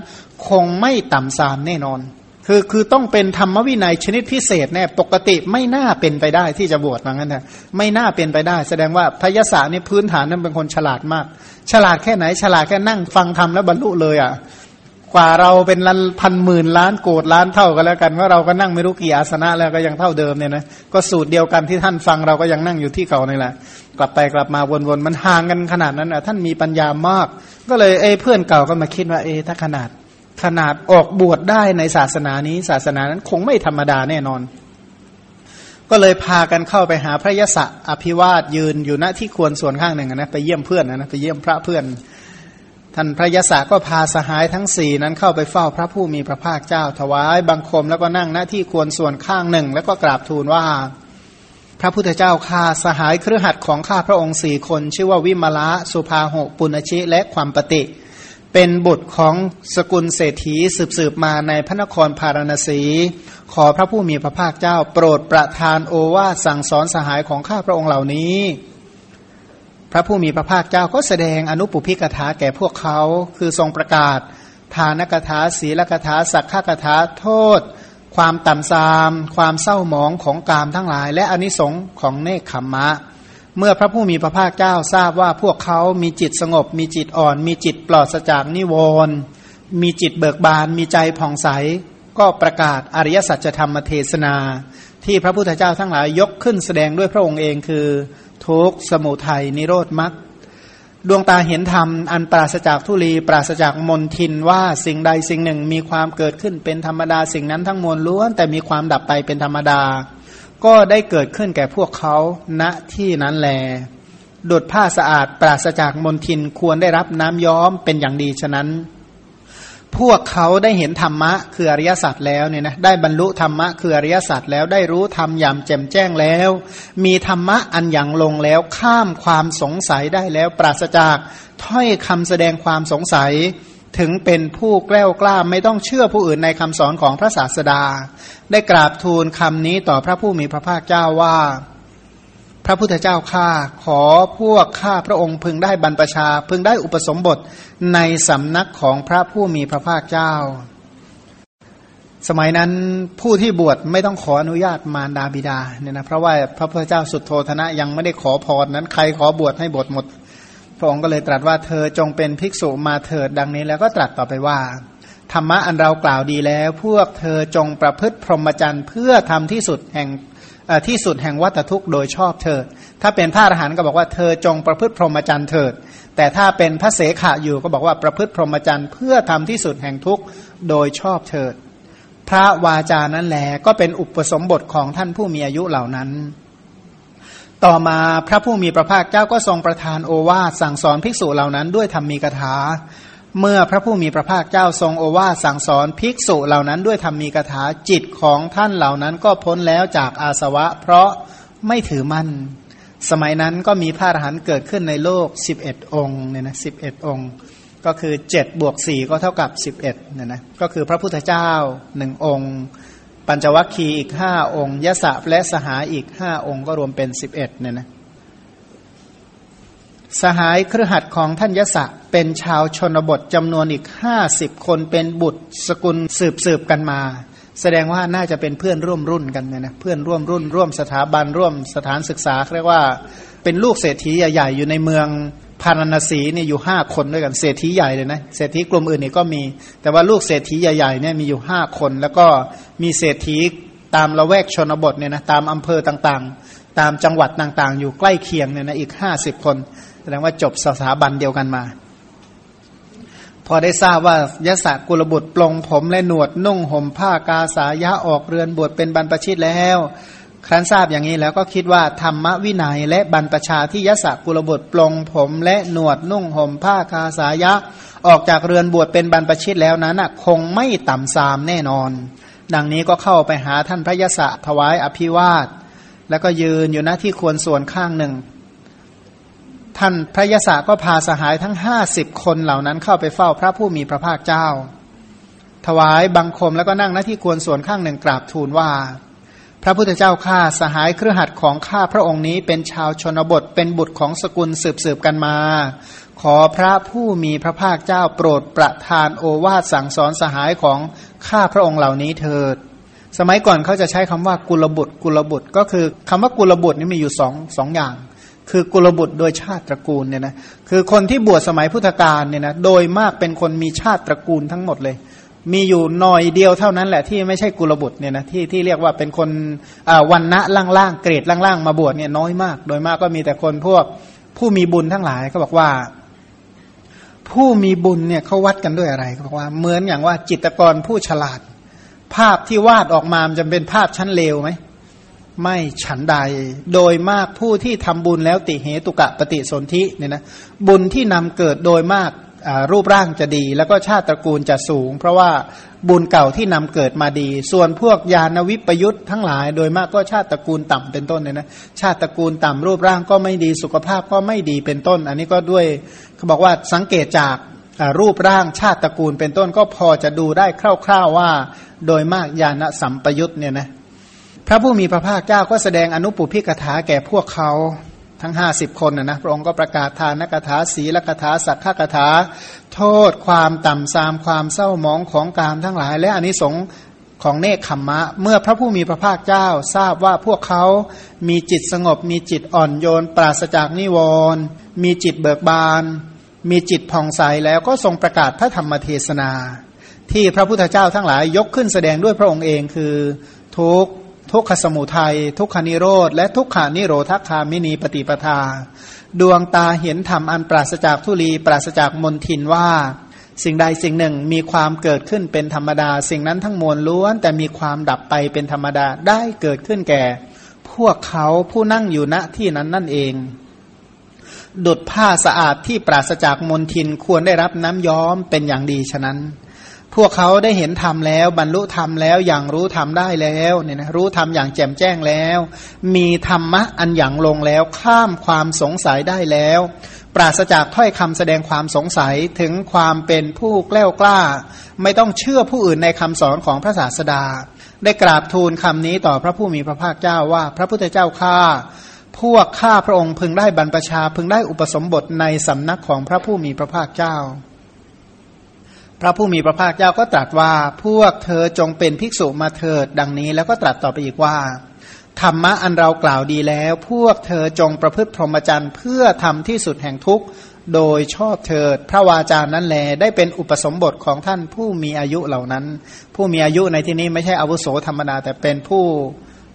คงไม่ต่ำสามแน่นอน คือคือต้องเป็นธรรมวินัยชนิดพิเศษแน่ปกติไม่น่าเป็นไปได้ที่จะบวชว่างั้นนะไม่น่าเป็นไปได้ แสดงว่าพยศานี่พื้นฐานนั้นเป็นคนฉลาดมาก ฉลาดแค่ไหน ฉลาดแค่นั่งฟังธรรมแล้วบรรลุเลยอะ่ะ กว่าเราเป็นล้านพันหมื่นล้านโกดล้านเท่ากันแล้วกันว่าเราก็นั่งไม่รู้กี่อาสนะแล้วก็ยังเท่าเดิมเนี่ยนะก็สูตรเดียวกันที่ท่านฟังเราก็ยังนั่งอยู่ที่เก่านี่แหละ กลับไปกลับมาวนๆมันห่างกันขนาดนั้นอะท่านมีปัญญามาก ก็เลยเอ้เพื่อนเก่าก็มาคิดว่าเอ้ถ้าขนาดขนาดออกบวชได้ในศาสนานี้ศาสนานั้นคงไม่ธรรมดาแน่นอน ก็เลยพากันเข้าไปหาพระยศอภิวาสยืนอยู่ณที่ควรส่วนข้างหนึ่งนะไปเยี่ยมเพื่อนนะไปเยี่ยมพระเพื่อน ท่านพระยศก็พาสหายทั้งสี่นั้นเข้าไปเฝ้าพระผู้มีพระภาคเจ้า ถวายบังคมแล้วก็นั่งหน้าที่ควรส่วนข้างหนึ่ง แล้วก็กราบทูลว่า พระพุทธเจ้าข้าสหายเครือขัดของข้าพระองค์สี่คน ชื่อว่าวิมละสุภาหกปุณชิและความปฏิ เป็นบุตรของสกุลเศรษฐีสืบสืบมาในพระนครพาราณสี ขอพระผู้มีพระภาคเจ้า โปรดประทานโอวาสสั่งสอนสหายของข้าพระองค์เหล่านี้ ระผู้มีพระภาคเจ้าก็แสดงอนุปุพิกถาแก่พวกเขา คือทรงประกาศ ทานกถาศีลกถาสักขกถาโทษ ความต่ำทราม ความเศร้าหมองของกามทั้งหลาย และอนิสงค์ของเนคขมมะ เมื่อพระผู้มีพระภาคเจ้าทราบว่าพวกเขามีจิตสงบ มีจิตอ่อน มีจิตปลอดจากนิวรณ์มีจิตเบิกบาน มีใจผ่องใส ก็ประกาศอริยสัจธรรมเทศนา ที่พระพุทธเจ้าทั้งหลายยกขึ้นแสดงด้วยพระองค์เองคือ ทุกสมุทัยนิโรธมรรคดวงตาเห็นธรรมอันปราศจากทุลี ปราศจากมนทินว่าสิ่งใดสิ่งหนึ่งมีความเกิดขึ้นเป็นธรรมดาสิ่งนั้นทั้งมวลล้วน แต่มีความดับไปเป็นธรรมดา ก็ได้เกิดขึ้นแก่พวกเขาณที่นั้นแลดุดผ้าสะอาดปราศจากมนทินควรได้รับน้ำย้อมเป็นอย่างดีฉะนั้น พวกเขาได้เห็นธรรมะคืออริยสัจแล้วเนี่ยนะได้บรรลุธรรมะคืออริยสัจแล้วได้รู้ธรรมยามแจ่มแจ้งแล้ว มีธรรมะอันอย่างลงแล้วข้ามความสงสัยได้แล้วปราศจากถ้อยคำแสดงความสงสัย ถึงเป็นผู้แกล้วกล้าไม่ต้องเชื่อผู้อื่นในคำสอนของพระศาสดา ได้กราบทูลคำนี้ต่อพระผู้มีพระภาคเจ้าว่า พระพุทธเจ้าข้าขอพวกข้าพระองค์พึงได้บรรพชา พึงได้อุปสมบทในสำนักของพระผู้มีพระภาคเจ้า สมัยนั้นผู้ที่บวชไม่ต้องขออนุญาตมารดาบิดาเนี่ยนะเพราะว่าพระพุทธเจ้าสุดโทธนะยังไม่ได้ขอพรนั้นใครขอบวชให้บวชหมด พระองค์ก็เลยตรัสว่าเธอจงเป็นภิกษุมาเถิดดังนี้แล้วก็ตรัสต่อไปว่าธรรมะอันเรากล่าวดีแล้ว พวกเธอจงประพฤติพรหมจรรย์เพื่อทำที่สุดแห่ง ที่สุดแห่งวัตทุกข์โดยชอบเถิด ถ้าเป็นพระอรหันต์ก็บอกว่าเธอจงประพฤติพรหมจรรย์เถิด แต่ถ้าเป็นพระเสขะอยู่ก็บอกว่าประพฤติพรหมจรรย์เพื่อทำที่สุดแห่งทุกข์โดยชอบเถิด พระวาจานั้นแหลก็เป็นอุปสมบทของท่านผู้มีอายุเหล่านั้น ต่อมาพระผู้มีพระภาคเจ้าก็ทรงประทานโอวาสสั่งสอนภิกษุเหล่านั้นด้วยธรรมีกถา เมื่อพระผู้มีพระภาคเจ้าทรงโอวาสสั่งสอนภิกษุเหล่านั้นด้วยธรรมีกถาจิตของท่านเหล่านั้นก็พ้นแล้วจากอาสวะ เพราะไม่ถือมั่น สมัยนั้นก็มีพระอรหันต์เกิดขึ้นในโลก 11 องค์เนี่ยนะสิองค์ ก็คือ7บวก4ก็เท่ากับ 11เนี่ยนะก็คือพระพุทธเจ้าหนึ่งองค์ ปัญจวัคคีย์อีกห้าองค์ยะสะและสหายอีกห้าองค์ก็รวมเป็น 11เนี่ยนะ สหายเครือขัดของท่านยศะเป็นชาวชนบทจำนวนอีกห้าสิบคนเป็นบุตรสกุลสืบสืบกันมา แสดงว่าน่าจะเป็นเพื่อนร่วมรุ่นกันเนี่ยนะเพื่อนร่วมรุ่น ร่วมสถาบันร่วมสถานศึกษาเรียกว่าเป็นลูกเศรษฐีใหญ่ๆอยู่ในเมืองพาราณสีเนี่ยอยู่ห้าคนด้วยกันเศรษฐีใหญ่เลยนะเศรษฐีกลุ่มอื่นนี่ก็มี แต่ว่าลูกเศรษฐีใหญ่ๆเนี่ยมีอยู่ห้าคน แล้วก็มีเศรษฐีตามละแวกชนบทเนี่ยนะตามอำเภอต่างๆ ตามจังหวัดต่างๆ อยู่ใกล้เคียงเนี่ยนะอีกห้าสิบคน แสดงว่าจบสถาบันเดียวกันมา พอได้ทราบว่ายศกุลบุตรปลงผมและหนวดนุ่งห่มผ้ากาสายะออกเรือนบวชเป็นบรรพชิตแล้ว ครั้นทราบอย่างนี้แล้วก็คิดว่าธรรมวินัยและบรรพชาที่ยศกุลบุตรปลงผมและหนวดนุ่งห่มผ้ากาสายะออกจากเรือนบวชเป็นบรรพชิตแล้วนั้นคงไม่ต่ำซามแน่นอน ดังนี้ก็เข้าไปหาท่านพระยศถวายอภิวาท แล้วก็ยืนอยู่หน้าที่ควรส่วนข้างหนึ่ง ท่านพระยศก็พาสหายทั้งห้าสิบคนเหล่านั้นเข้าไปเฝ้าพระผู้มีพระภาคเจ้า ถวายบังคมแล้วก็นั่งหน้าที่ควรส่วนข้างหนึ่งกราบทูลว่า พระพุทธเจ้าข้าสหายเครือขัดของข้าพระองค์นี้เป็นชาวชนบทเป็นบุตรของสกุลสืบสืบกันมา ขอพระผู้มีพระภาคเจ้าโปรดประทานโอวาทสั่งสอนสหายของข้าพระองค์เหล่านี้เถิด สมัยก่อนเขาจะใช้คำว่ากุลบุตรกุลบุตรก็คือคำว่ากุลบุตรนี่มีอยู่สองสองอย่าง คือกุลบุตรโดยชาติตระกูลเนี่ยนะคือคนที่บวชสมัยพุทธกาลเนี่ยนะโดยมากเป็นคนมีชาติตระกูลทั้งหมดเลย มีอยู่หน่อยเดียวเท่านั้นแหละที่ไม่ใช่กุลบุตรเนี่ยนะที่ที่เรียกว่าเป็นคนวันณะล่างๆเกรดล่างๆมาบวชเนี่ยน้อยมาก โดยมากก็มีแต่คนพวกผู้มีบุญทั้งหลายก็บอกว่า ผู้มีบุญเนี่ยเขาวัดกันด้วยอะไรเขาบอกว่าเหมือนอย่างว่าจิตกรผู้ฉลาด ภาพที่วาดออกมาจะเป็นภาพชั้นเลวไหม ไม่ฉันใด โดยมากผู้ที่ทำบุญแล้วติเหตุกะปฏิสนธิเนี่ยนะบุญที่นำเกิดโดยมากรูปร่างจะดี แล้วก็ชาติตระกูลจะสูง เพราะว่าบุญเก่าที่นำเกิดมาดี ส่วนพวกยานวิปยุทธ์ทั้งหลาย โดยมากก็ชาติตระกูลต่ำเป็นต้นเนี่ยนะชาติตระกูลต่ำรูปร่างก็ไม่ดีสุขภาพก็ไม่ดีเป็นต้น อันนี้ก็ด้วยเขาบอกว่าสังเกตจากรูปร่างชาติตระกูลเป็นต้นก็พอจะดูได้คร่าว ๆว่า โดยมากญาณสัมปยุทธ์เนี่ยนะ พระผู้มีพระภาคเจ้าก็แสดงอนุปุพิกถาแก่พวกเขาทั้งห้าสิบคนนะนะพระองค์ก็ประกาศทานกถาศีลกถาสักขกถา โทษความต่ำซามความเศร้าหมองของกามทั้งหลาย และอนนิสงของเนคขมมะ เมื่อพระผู้มีพระภาคเจ้าทราบว่าพวกเขามีจิตสงบ มีจิตอ่อนโยน ปราศจากนิวรณ์มีจิตเบิกบาน มีจิตผ่องใสแล้วก็ทรงประกาศพระธรรมเทศนา ที่พระพุทธเจ้าทั้งหลายยกขึ้นแสดงด้วยพระองค์เองคือทุก ทุกขสมุทัย ทุกขานิโรธ และทุกขานิโรธคามินีปฏิปทา ดวงตาเห็นธรรมอันปราศจากทุลี ปราศจากมนทินว่า สิ่งใดสิ่งหนึ่งมีความเกิดขึ้นเป็นธรรมดา สิ่งนั้นทั้งมวลล้วน แต่มีความดับไปเป็นธรรมดาได้เกิดขึ้นแก่ พวกเขาผู้นั่งอยู่ณที่นั้นนั่นเอง ดุดผ้าสะอาดที่ปราศจากมลทินควรได้รับน้ำย้อมเป็นอย่างดีฉะนั้น พวกเขาได้เห็นธรรมแล้ว บรรลุธรรมแล้วอย่างรู้ธรรมได้แล้วเนี่ยนะรู้ธรรมอย่างแจ่มแจ้งแล้ว มีธรรมะอันอย่างลงแล้ว ข้ามความสงสัยได้แล้ว ปราศจากถ้อยคำแสดงความสงสัยถึงความเป็นผู้แกล้วกล้า ไม่ต้องเชื่อผู้อื่นในคำสอนของพระศาสดา ได้กราบทูลคำนี้ต่อพระผู้มีพระภาคเจ้าว่า พระพุทธเจ้าข้าพวกข้าพระองค์พึงได้บรรพชาพึงได้อุปสมบทในสำนักของพระผู้มีพระภาคเจ้า พระผู้มีพระภาคเจ้าก็ตรัสว่าพวกเธอจงเป็นภิกษุมาเถิดดังนี้ แล้วก็ตรัสต่อไปอีกว่า ธรรมะอันเรากล่าวดีแล้ว พวกเธอจงประพฤติพรหมจรรย์เพื่อทำที่สุดแห่งทุกข์โดยชอบเถิด พระวาจานั้นแลได้เป็นอุปสมบทของท่านผู้มีอายุเหล่านั้น ผู้มีอายุในที่นี้ไม่ใช่อาวุโสธรรมดาแต่เป็นผู้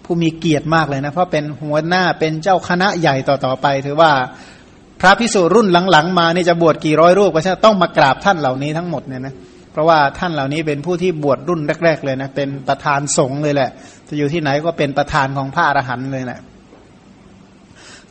ผู้มีเกียรติมากเลยนะ เพราะเป็นหัวหน้าเป็นเจ้าคณะใหญ่ต่อๆไปถือว่า พระพิสุรุ่นหลังๆมานี่จะบวชกี่ร้อยรูปก็ใช่ต้องมากราบท่านเหล่านี้ทั้งหมดเนี่ยนะเพราะว่าท่านเหล่านี้เป็นผู้ที่บวชรุ่นแรก ๆ เลยนะเป็นประธานสงฆ์เลยแหละ จะอยู่ที่ไหนก็เป็นประธานของพระอรหันต์เลยแหละ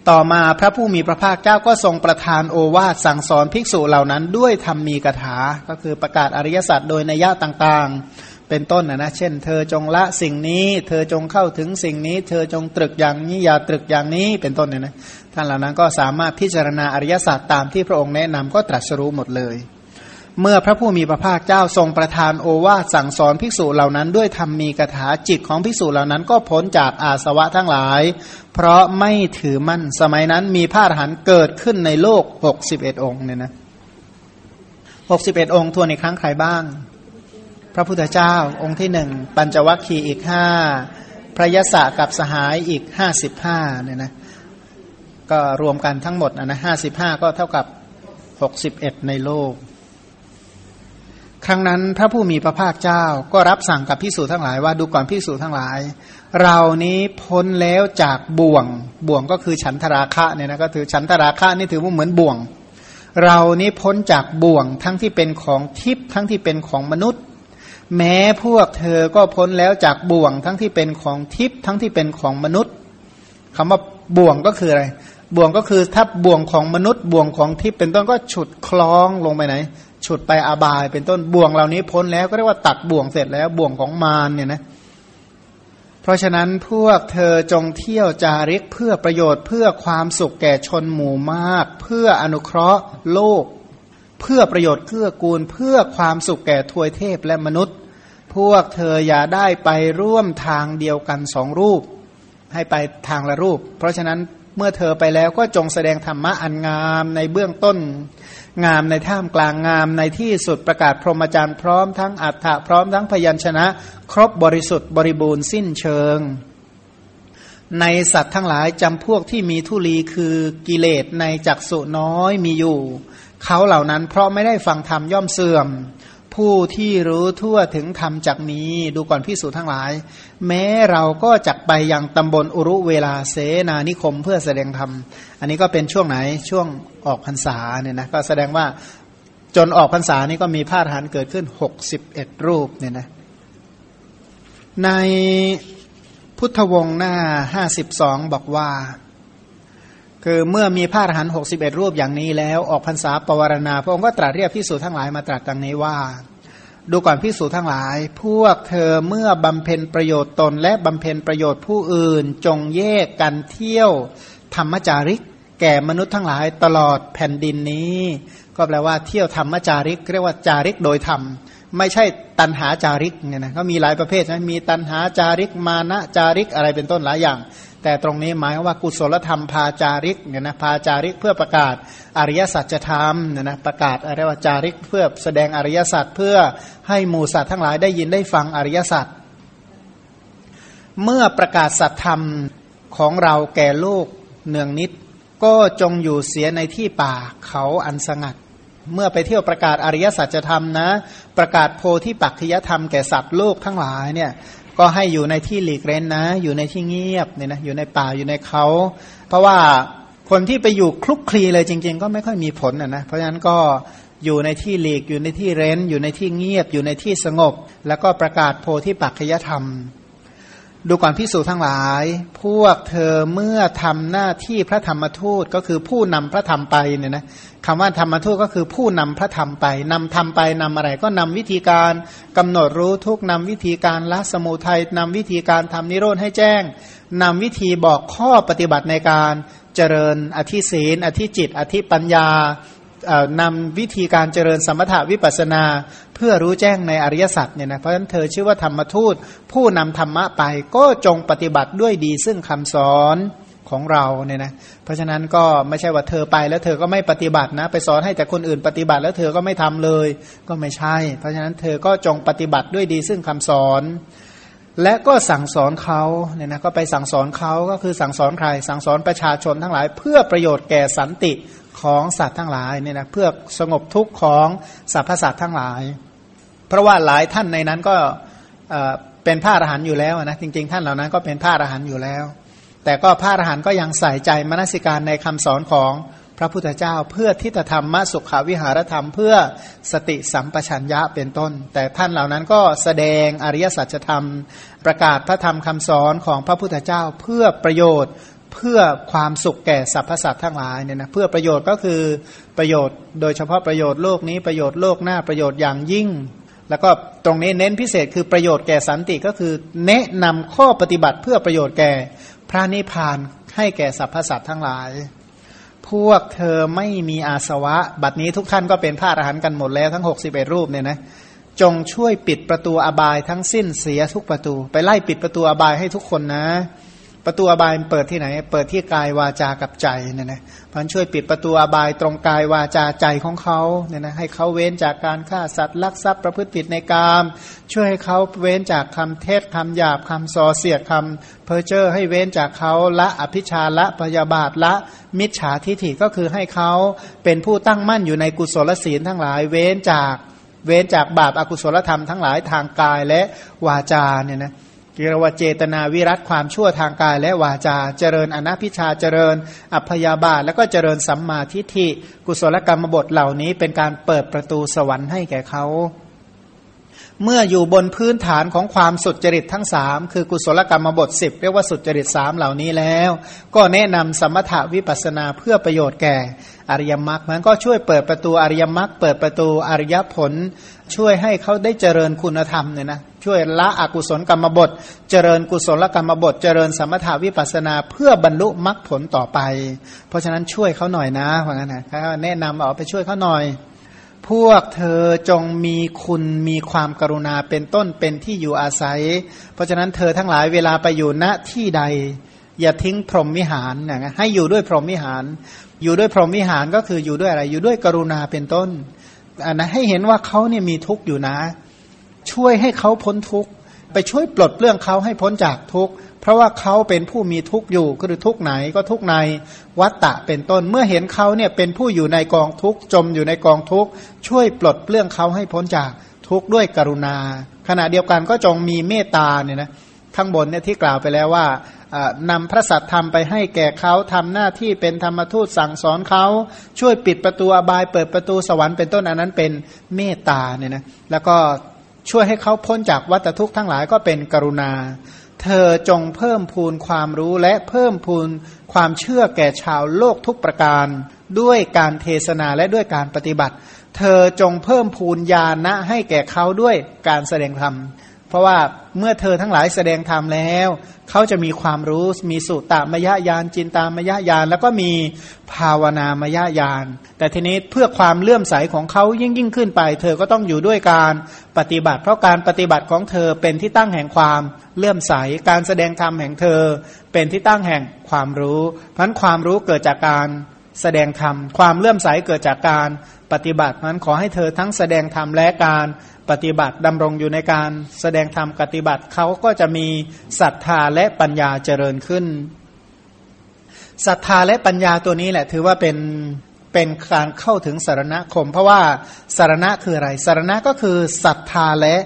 ต่อมาพระผู้มีพระภาคเจ้าก็ทรงประทานโอวาทสั่งสอนภิกษุเหล่านั้น ด้วยธรรมมีกถา ก็คือประกาศอริยสัจโดยนัยยะต่างๆ เป็นต้นนะนะเช่น เธอจงละสิ่งนี้ เธอจงเข้าถึงสิ่งนี้ เธอจงตรึกอย่างนี้อย่าตรึกอย่างนี้เป็นต้นเนี่ยนะท่านเหล่านั้นก็สามารถพิจารณาอริยศาสตร์ตามที่พระองค์แนะนำก็ตรัสรู้หมดเลย เมื่อพระผู้มีพระภาคเจ้าทรงประทานโอวาทสั่งสอนภิกษุเหล่านั้น ด้วยธรรมมีกถาจิตของภิกษุเหล่านั้นก็พ้นจากอาสวะทั้งหลาย เพราะไม่ถือมั่นสมัยนั้นมีพระอรหันต์เกิดขึ้นในโลกหกสิบเอ็ดองค์เนี่ยนะหกสิบเอ็ดองค์ทวนอีกครั้งใครบ้าง ระพุทธเจ้าองค์ที่หนึ่งปัญจวัคคีย์อีกห้าพระยศกับสหายอีกห้าสิบห้าเนี่ยนะก็รวมกันทั้งหมดนะห้าสิบห้าก็เท่ากับหกสิบเอ็ดในโลก ครั้งนั้นพระผู้มีพระภาคเจ้าก็รับสั่งกับพิสูจทั้งหลายว่าดูก่อนพิสูจทั้งหลาย เรานี้พ้นแล้วจากบ่วง บ่วงก็คือฉันทราคะเนี่ยนะก็ถือฉันทราคะนี่ถือว่าเหมือนบ่วง เรานี้พ้นจากบ่วงทั้งที่เป็นของทิพย์ทั้งที่เป็นของมนุษย์ แม้พวกเธอก็พ้นแล้วจากบ่วงทั้งที่เป็นของทิพย์ทั้งที่เป็นของมนุษย์คำว่าบ่วงก็คืออะไร บ่วงก็คือถ้าบ่วงของมนุษย์บ่วงของทิพย์เป็นต้นก็ฉุดคล้องลงไปไหน ฉุดไปอบาย เป็นต้นบ่วงเหล่านี้พ้นแล้วก็เรียกว่าตัดบ่วงเสร็จแล้วบ่วงของมารเนี่ยนะเพราะฉะนั้นพวกเธอจงเที่ยวจาริกเพื่อประโยชน์เพื่อความสุขแก่ชนหมู่มาก เพื่ออนุเคราะห์โลก เพื่อประโยชน์เพื่อกูลเพื่อความสุขแก่ทวยเทพและมนุษย์ พวกเธออย่าได้ไปร่วมทางเดียวกันสองรูป ให้ไปทางละรูป เพราะฉะนั้นเมื่อเธอไปแล้วก็จงแสดงธรรมะอันงามในเบื้องต้น งามในท่ามกลางงามในที่สุดประกาศพรหมจรรย์พร้อมทั้งอัฏฐะพร้อมทั้งพยัญชนะ ครบบริสุทธิ์บริบูรณ์สิ้นเชิง ในสัตว์ทั้งหลายจำพวกที่มีทุลีคือกิเลสในจักสุน้อยมีอยู่ เขาเหล่านั้นเพราะไม่ได้ฟังธรรมย่อมเสื่อม ผู้ที่รู้ทั่วถึงธรรมจักนี้ ดูก่อนพิสูจทั้งหลาย แม้เราก็จักไปยังตำบลอุรุเวลาเสนานิคมเพื่อแสดงธรรม อันนี้ก็เป็นช่วงไหนช่วงออกพรรษาเนี่ยนะก็แสดงว่าจนออกพรรษานี้ก็มีพาทหารเกิดขึ้นหกสิบเอ็ดรูปเนี่ยนะในพุทธวงศ์หน้าห้าสิบสองบอกว่า คือเมื่อมีพาทหารหกสิบเอ็ดรูปอย่างนี้แล้วออกพรรษาปวารณา พระองค์ก็ตรัสเรียกพิสูจทั้งหลายมาตรัสดังนี้ว่า ดูก่อนพิสูจทั้งหลาย พวกเธอเมื่อบำเพ็ญประโยชน์ตน และบำเพ็ญประโยชน์ผู้อื่น จงแยกกันเที่ยวธรรมจาริก แก่มนุษย์ทั้งหลายตลอดแผ่นดินนี้ ก็แปลว่าเที่ยวธรรมจาริก เรียกว่าจาริกโดยธรรม ไม่ใช่ตันหาจาริกเนี่ยนะก็มีหลายประเภทนะมีตันหาจาริกมานะจาริกอะไรเป็นต้นหลายอย่าง แต่ตรงนี้หมายว่ากุศลธรรมพาจาริกเนี่ยนะพาจาริกเพื่อประกาศอริยสัจธรรมเนี่ยนะประกาศอะไรว่าจาริกเพื่อแสดงอริยสัจเพื่อให้หมู่สัตว์ทั้งหลายได้ยินได้ฟังอริยสัจเมื่อประกาศสัจธรรมของเราแก่โลกเนืองนิด ก็จงอยู่เสียในที่ป่าเขาอันสงัด เมื่อไปเที่ยวประกาศอริยสัจธรรมนะ ประกาศโพธิปักขิยธรรมแก่สัตว์โลกทั้งหลายเนี่ยก็ให้อยู่ในที่หลีกเร้นนะ อยู่ในที่เงียบเนี่ยนะอยู่ในป่าอยู่ในเขา เพราะว่าคนที่ไปอยู่คลุกคลีเลยจริง ๆ ก็ไม่ค่อยมีผลนะนะเพราะฉะนั้นก็อยู่ในที่หลีกอยู่ในที่เร้น อยู่ในที่เงียบ อยู่ในที่สงบ แล้วก็ประกาศโพธิปักขิยธรรม ดูก่อนพิสูจทั้งหลาย พวกเธอเมื่อทำหน้าที่พระธรรมทูตก็คือผู้นำพระธรรมไปเนี่ยนะคำว่าธรรมทูตก็คือผู้นำพระธรรมไปนำธรรมไปนำอะไร ก็นำวิธีการกำหนดรู้ทุกนำวิธีการละสมุทัยนำวิธีการทำนิโรธให้แจ้งนำวิธีบอกข้อปฏิบัติในการเจริญอธิศีลอธิจิต อธิปัญญา นำวิธีการเจริญสมถาวิปัสนา เพื่อรู้แจ้งในอริยสัจเนี่ยนะเพราะฉะนั้นเธอชื่อว่าธรรมทูต ผู้นำธรรมะไปก็จงปฏิบัติด้วยดีซึ่งคำสอนของเราเนี่ยนะเพราะฉะนั้นก็ไม่ใช่ว่าเธอไปแล้วเธอก็ไม่ปฏิบัตินะ ไปสอนให้แต่คนอื่นปฏิบัติแล้วเธอก็ไม่ทำเลย ก็ไม่ใช่ เพราะฉะนั้นเธอก็จงปฏิบัติด้วยดีซึ่งคำสอน และก็สั่งสอนเขาเนี่ยนะก็ไปสั่งสอนเขาก็คือสั่งสอนใคร สั่งสอนประชาชนทั้งหลาย เพื่อประโยชน์แก่สันติ ของสัตว์ทั้งหลายเนี่ยนะเพื่อสงบทุกข์ของสรรพสัตว์ทั้งหลาย เพราะว่าหลายท่านในนั้นก็เป็นพระอรหันต์อยู่แล้วนะจริง ๆ ท่านเหล่านั้นก็เป็นพระอรหันต์อยู่แล้ว แต่ก็พระอรหันต์ก็ยังใส่ใจมนสิการในคำสอนของพระพุทธเจ้า เพื่อทิฏฐธรรมมสุขาวิหารธรรม เพื่อสติสัมปชัญญะเป็นต้น แต่ท่านเหล่านั้นก็แสดงอริยสัจธรรม ประกาศพระธรรมคำสอนของพระพุทธเจ้า เพื่อประโยชน์ เพื่อความสุขแก่สรรพสัตว์ทั้งหลายเนี่ยนะเพื่อประโยชน์ก็คือประโยชน์ โดยเฉพาะประโยชน์โลกนี้ประโยชน์โลกหน้าประโยชน์อย่างยิ่ง แล้วก็ตรงนี้เน้นพิเศษคือประโยชน์แก่สันติก็คือแนะนำข้อปฏิบัติเพื่อประโยชน์แก่พระนิพพานให้แก่สรรพสัตว์ทั้งหลาย พวกเธอไม่มีอาสวะ บัดนี้ทุกท่านก็เป็นพระอรหันต์กันหมดแล้วทั้ง 61 รูปเนี่ยนะจงช่วยปิดประตูอบายทั้งสิ้นเสียทุกประตู ไปไล่ปิดประตูอบายให้ทุกคนนะ ประตูอบายเปิดที่ไหน เปิดที่กายวาจากับใจเนี่ยนะพันช่วยปิดประตูอบายตรงกายวาจาใจของเขาเนี่ยนะให้เขาเว้นจากการฆ่าสัตว์ลักทรัพย์ประพฤติผิดในกาม ช่วยให้เขาเว้นจากคำเทศคำหยาบคำส่อเสียดคำเพอเจอร์ให้เว้นจากเขาละอภิชาละพยาบาทละมิจฉาทิฐิก็คือให้เขาเป็นผู้ตั้งมั่นอยู่ในกุศลศีลทั้งหลาย เว้นจากเว้นจากบาปอากุศลธรรมทั้งหลายทางกายและวาจาเนี่ยนะ เรียกว่าเจตนาวิรัตความชั่วทางกายและวาจา เจริญอนัพิชาเจริญ อัพยาบาท แล้วก็เจริญสัมมาทิฏฐิกุศลกรรมบทเหล่านี้เป็นการเปิดประตูสวรรค์ให้แก่เขาเมื่ออยู่บนพื้นฐานของความสุจริตทั้งสามคือกุศลกรรมบทสิบเรียกว่าสุจริตสามเหล่านี้แล้ว ก็แนะนำสมถาวิปัสนาเพื่อประโยชน์แก่อริยมรรคมันก็ช่วยเปิดประตูอริยมรรคเปิดประตูอริยผล ช่วยให้เขาได้เจริญคุณธรรมเนี่ยนะ ช่วยละอกุศลกรรมบท เจริญกุศลกรรมบท เจริญสมถาวิปัสนา เพื่อบรรลุมรรคผลต่อไป เพราะฉะนั้นช่วยเขาหน่อยนะเพราะงั้นนะแนะนำเอาไปช่วยเขาหน่อย พวกเธอจงมีคุณมีความกรุณาเป็นต้นเป็นที่อยู่อาศัย เพราะฉะนั้นเธอทั้งหลายเวลาไปอยู่ณที่ใด อย่าทิ้งพรหมวิหารนะให้อยู่ด้วยพรหมวิหาร อยู่ด้วยพรหมวิหารก็คืออยู่ด้วยอะไร อยู่ด้วยกรุณาเป็นต้นอันนะให้เห็นว่าเขาเนี่ยมีทุกข์อยู่นะ ช่วยให้เขาพ้นทุกข์ไปช่วยปลดเปลื้องเขาให้พ้นจากทุกข์เพราะว่าเขาเป็นผู้มีทุกข์อยู่คือทุกข์ไหนก็ทุกข์ในวัตตะเป็นต้นเมื่อเห็นเขาเนี่ยเป็นผู้อยู่ในกองทุกข์จมอยู่ในกองทุกข์ช่วยปลดเปลื้องเขาให้พ้นจากทุกข์ด้วยกรุณา ขณะเดียวกันก็จงมีเมตตาเนี่ยนะข้างบนเนี่ยที่กล่าวไปแล้วว่านำพระสัตธรรมไปให้แก่เขาทำหน้าที่เป็นธรรมทูตสั่งสอนเขาช่วยปิดประตูอบายเปิดประตูสวรรค์เป็นต้นอันนั้นเป็นเมตตาเนี่ยนะแล้วก็ ช่วยให้เขาพ้นจากวัฏทุกข์ทั้งหลายก็เป็นกรุณา เธอจงเพิ่มพูนความรู้และเพิ่มพูนความเชื่อแก่ชาวโลกทุกประการ ด้วยการเทศนาและด้วยการปฏิบัติ เธอจงเพิ่มพูนญาณะให้แก่เขาด้วยการแสดงธรรม เพราะว่าเมื่อเธอทั้งหลายแสดงธรรมแล้ว เขาจะมีความรู้มีสุตตามยญาณจินตามยญาณแล้วก็มีภาวนามยญาณแต่ทีนี้เพื่อความเลื่อมใสของเขายิ่งยิ่งขึ้นไป เธอก็ต้องอยู่ด้วยการปฏิบัติ เพราะการปฏิบัติของเธอเป็นที่ตั้งแห่งความเลื่อมใส การแสดงธรรมแห่งเธอ เป็นที่ตั้งแห่งความรู้เพราะความรู้เกิดจากการแสดงธรรมความเลื่อมใสเกิดจากการปฏิบัตินั้นขอให้เธอทั้งแสดงธรรมและการ ปฏิบัติดำรงอยู่ในการแสดงธรรมปฏิบัติเขาก็จะมีศรัทธาและปัญญาเจริญขึ้นศรัทธาและปัญญาตัวนี้แหละ ถือว่าเป็นเป็นการเข้าถึงสารณคม เพราะว่าสารณะคืออะไรสารณะก็คือศรัทธาและ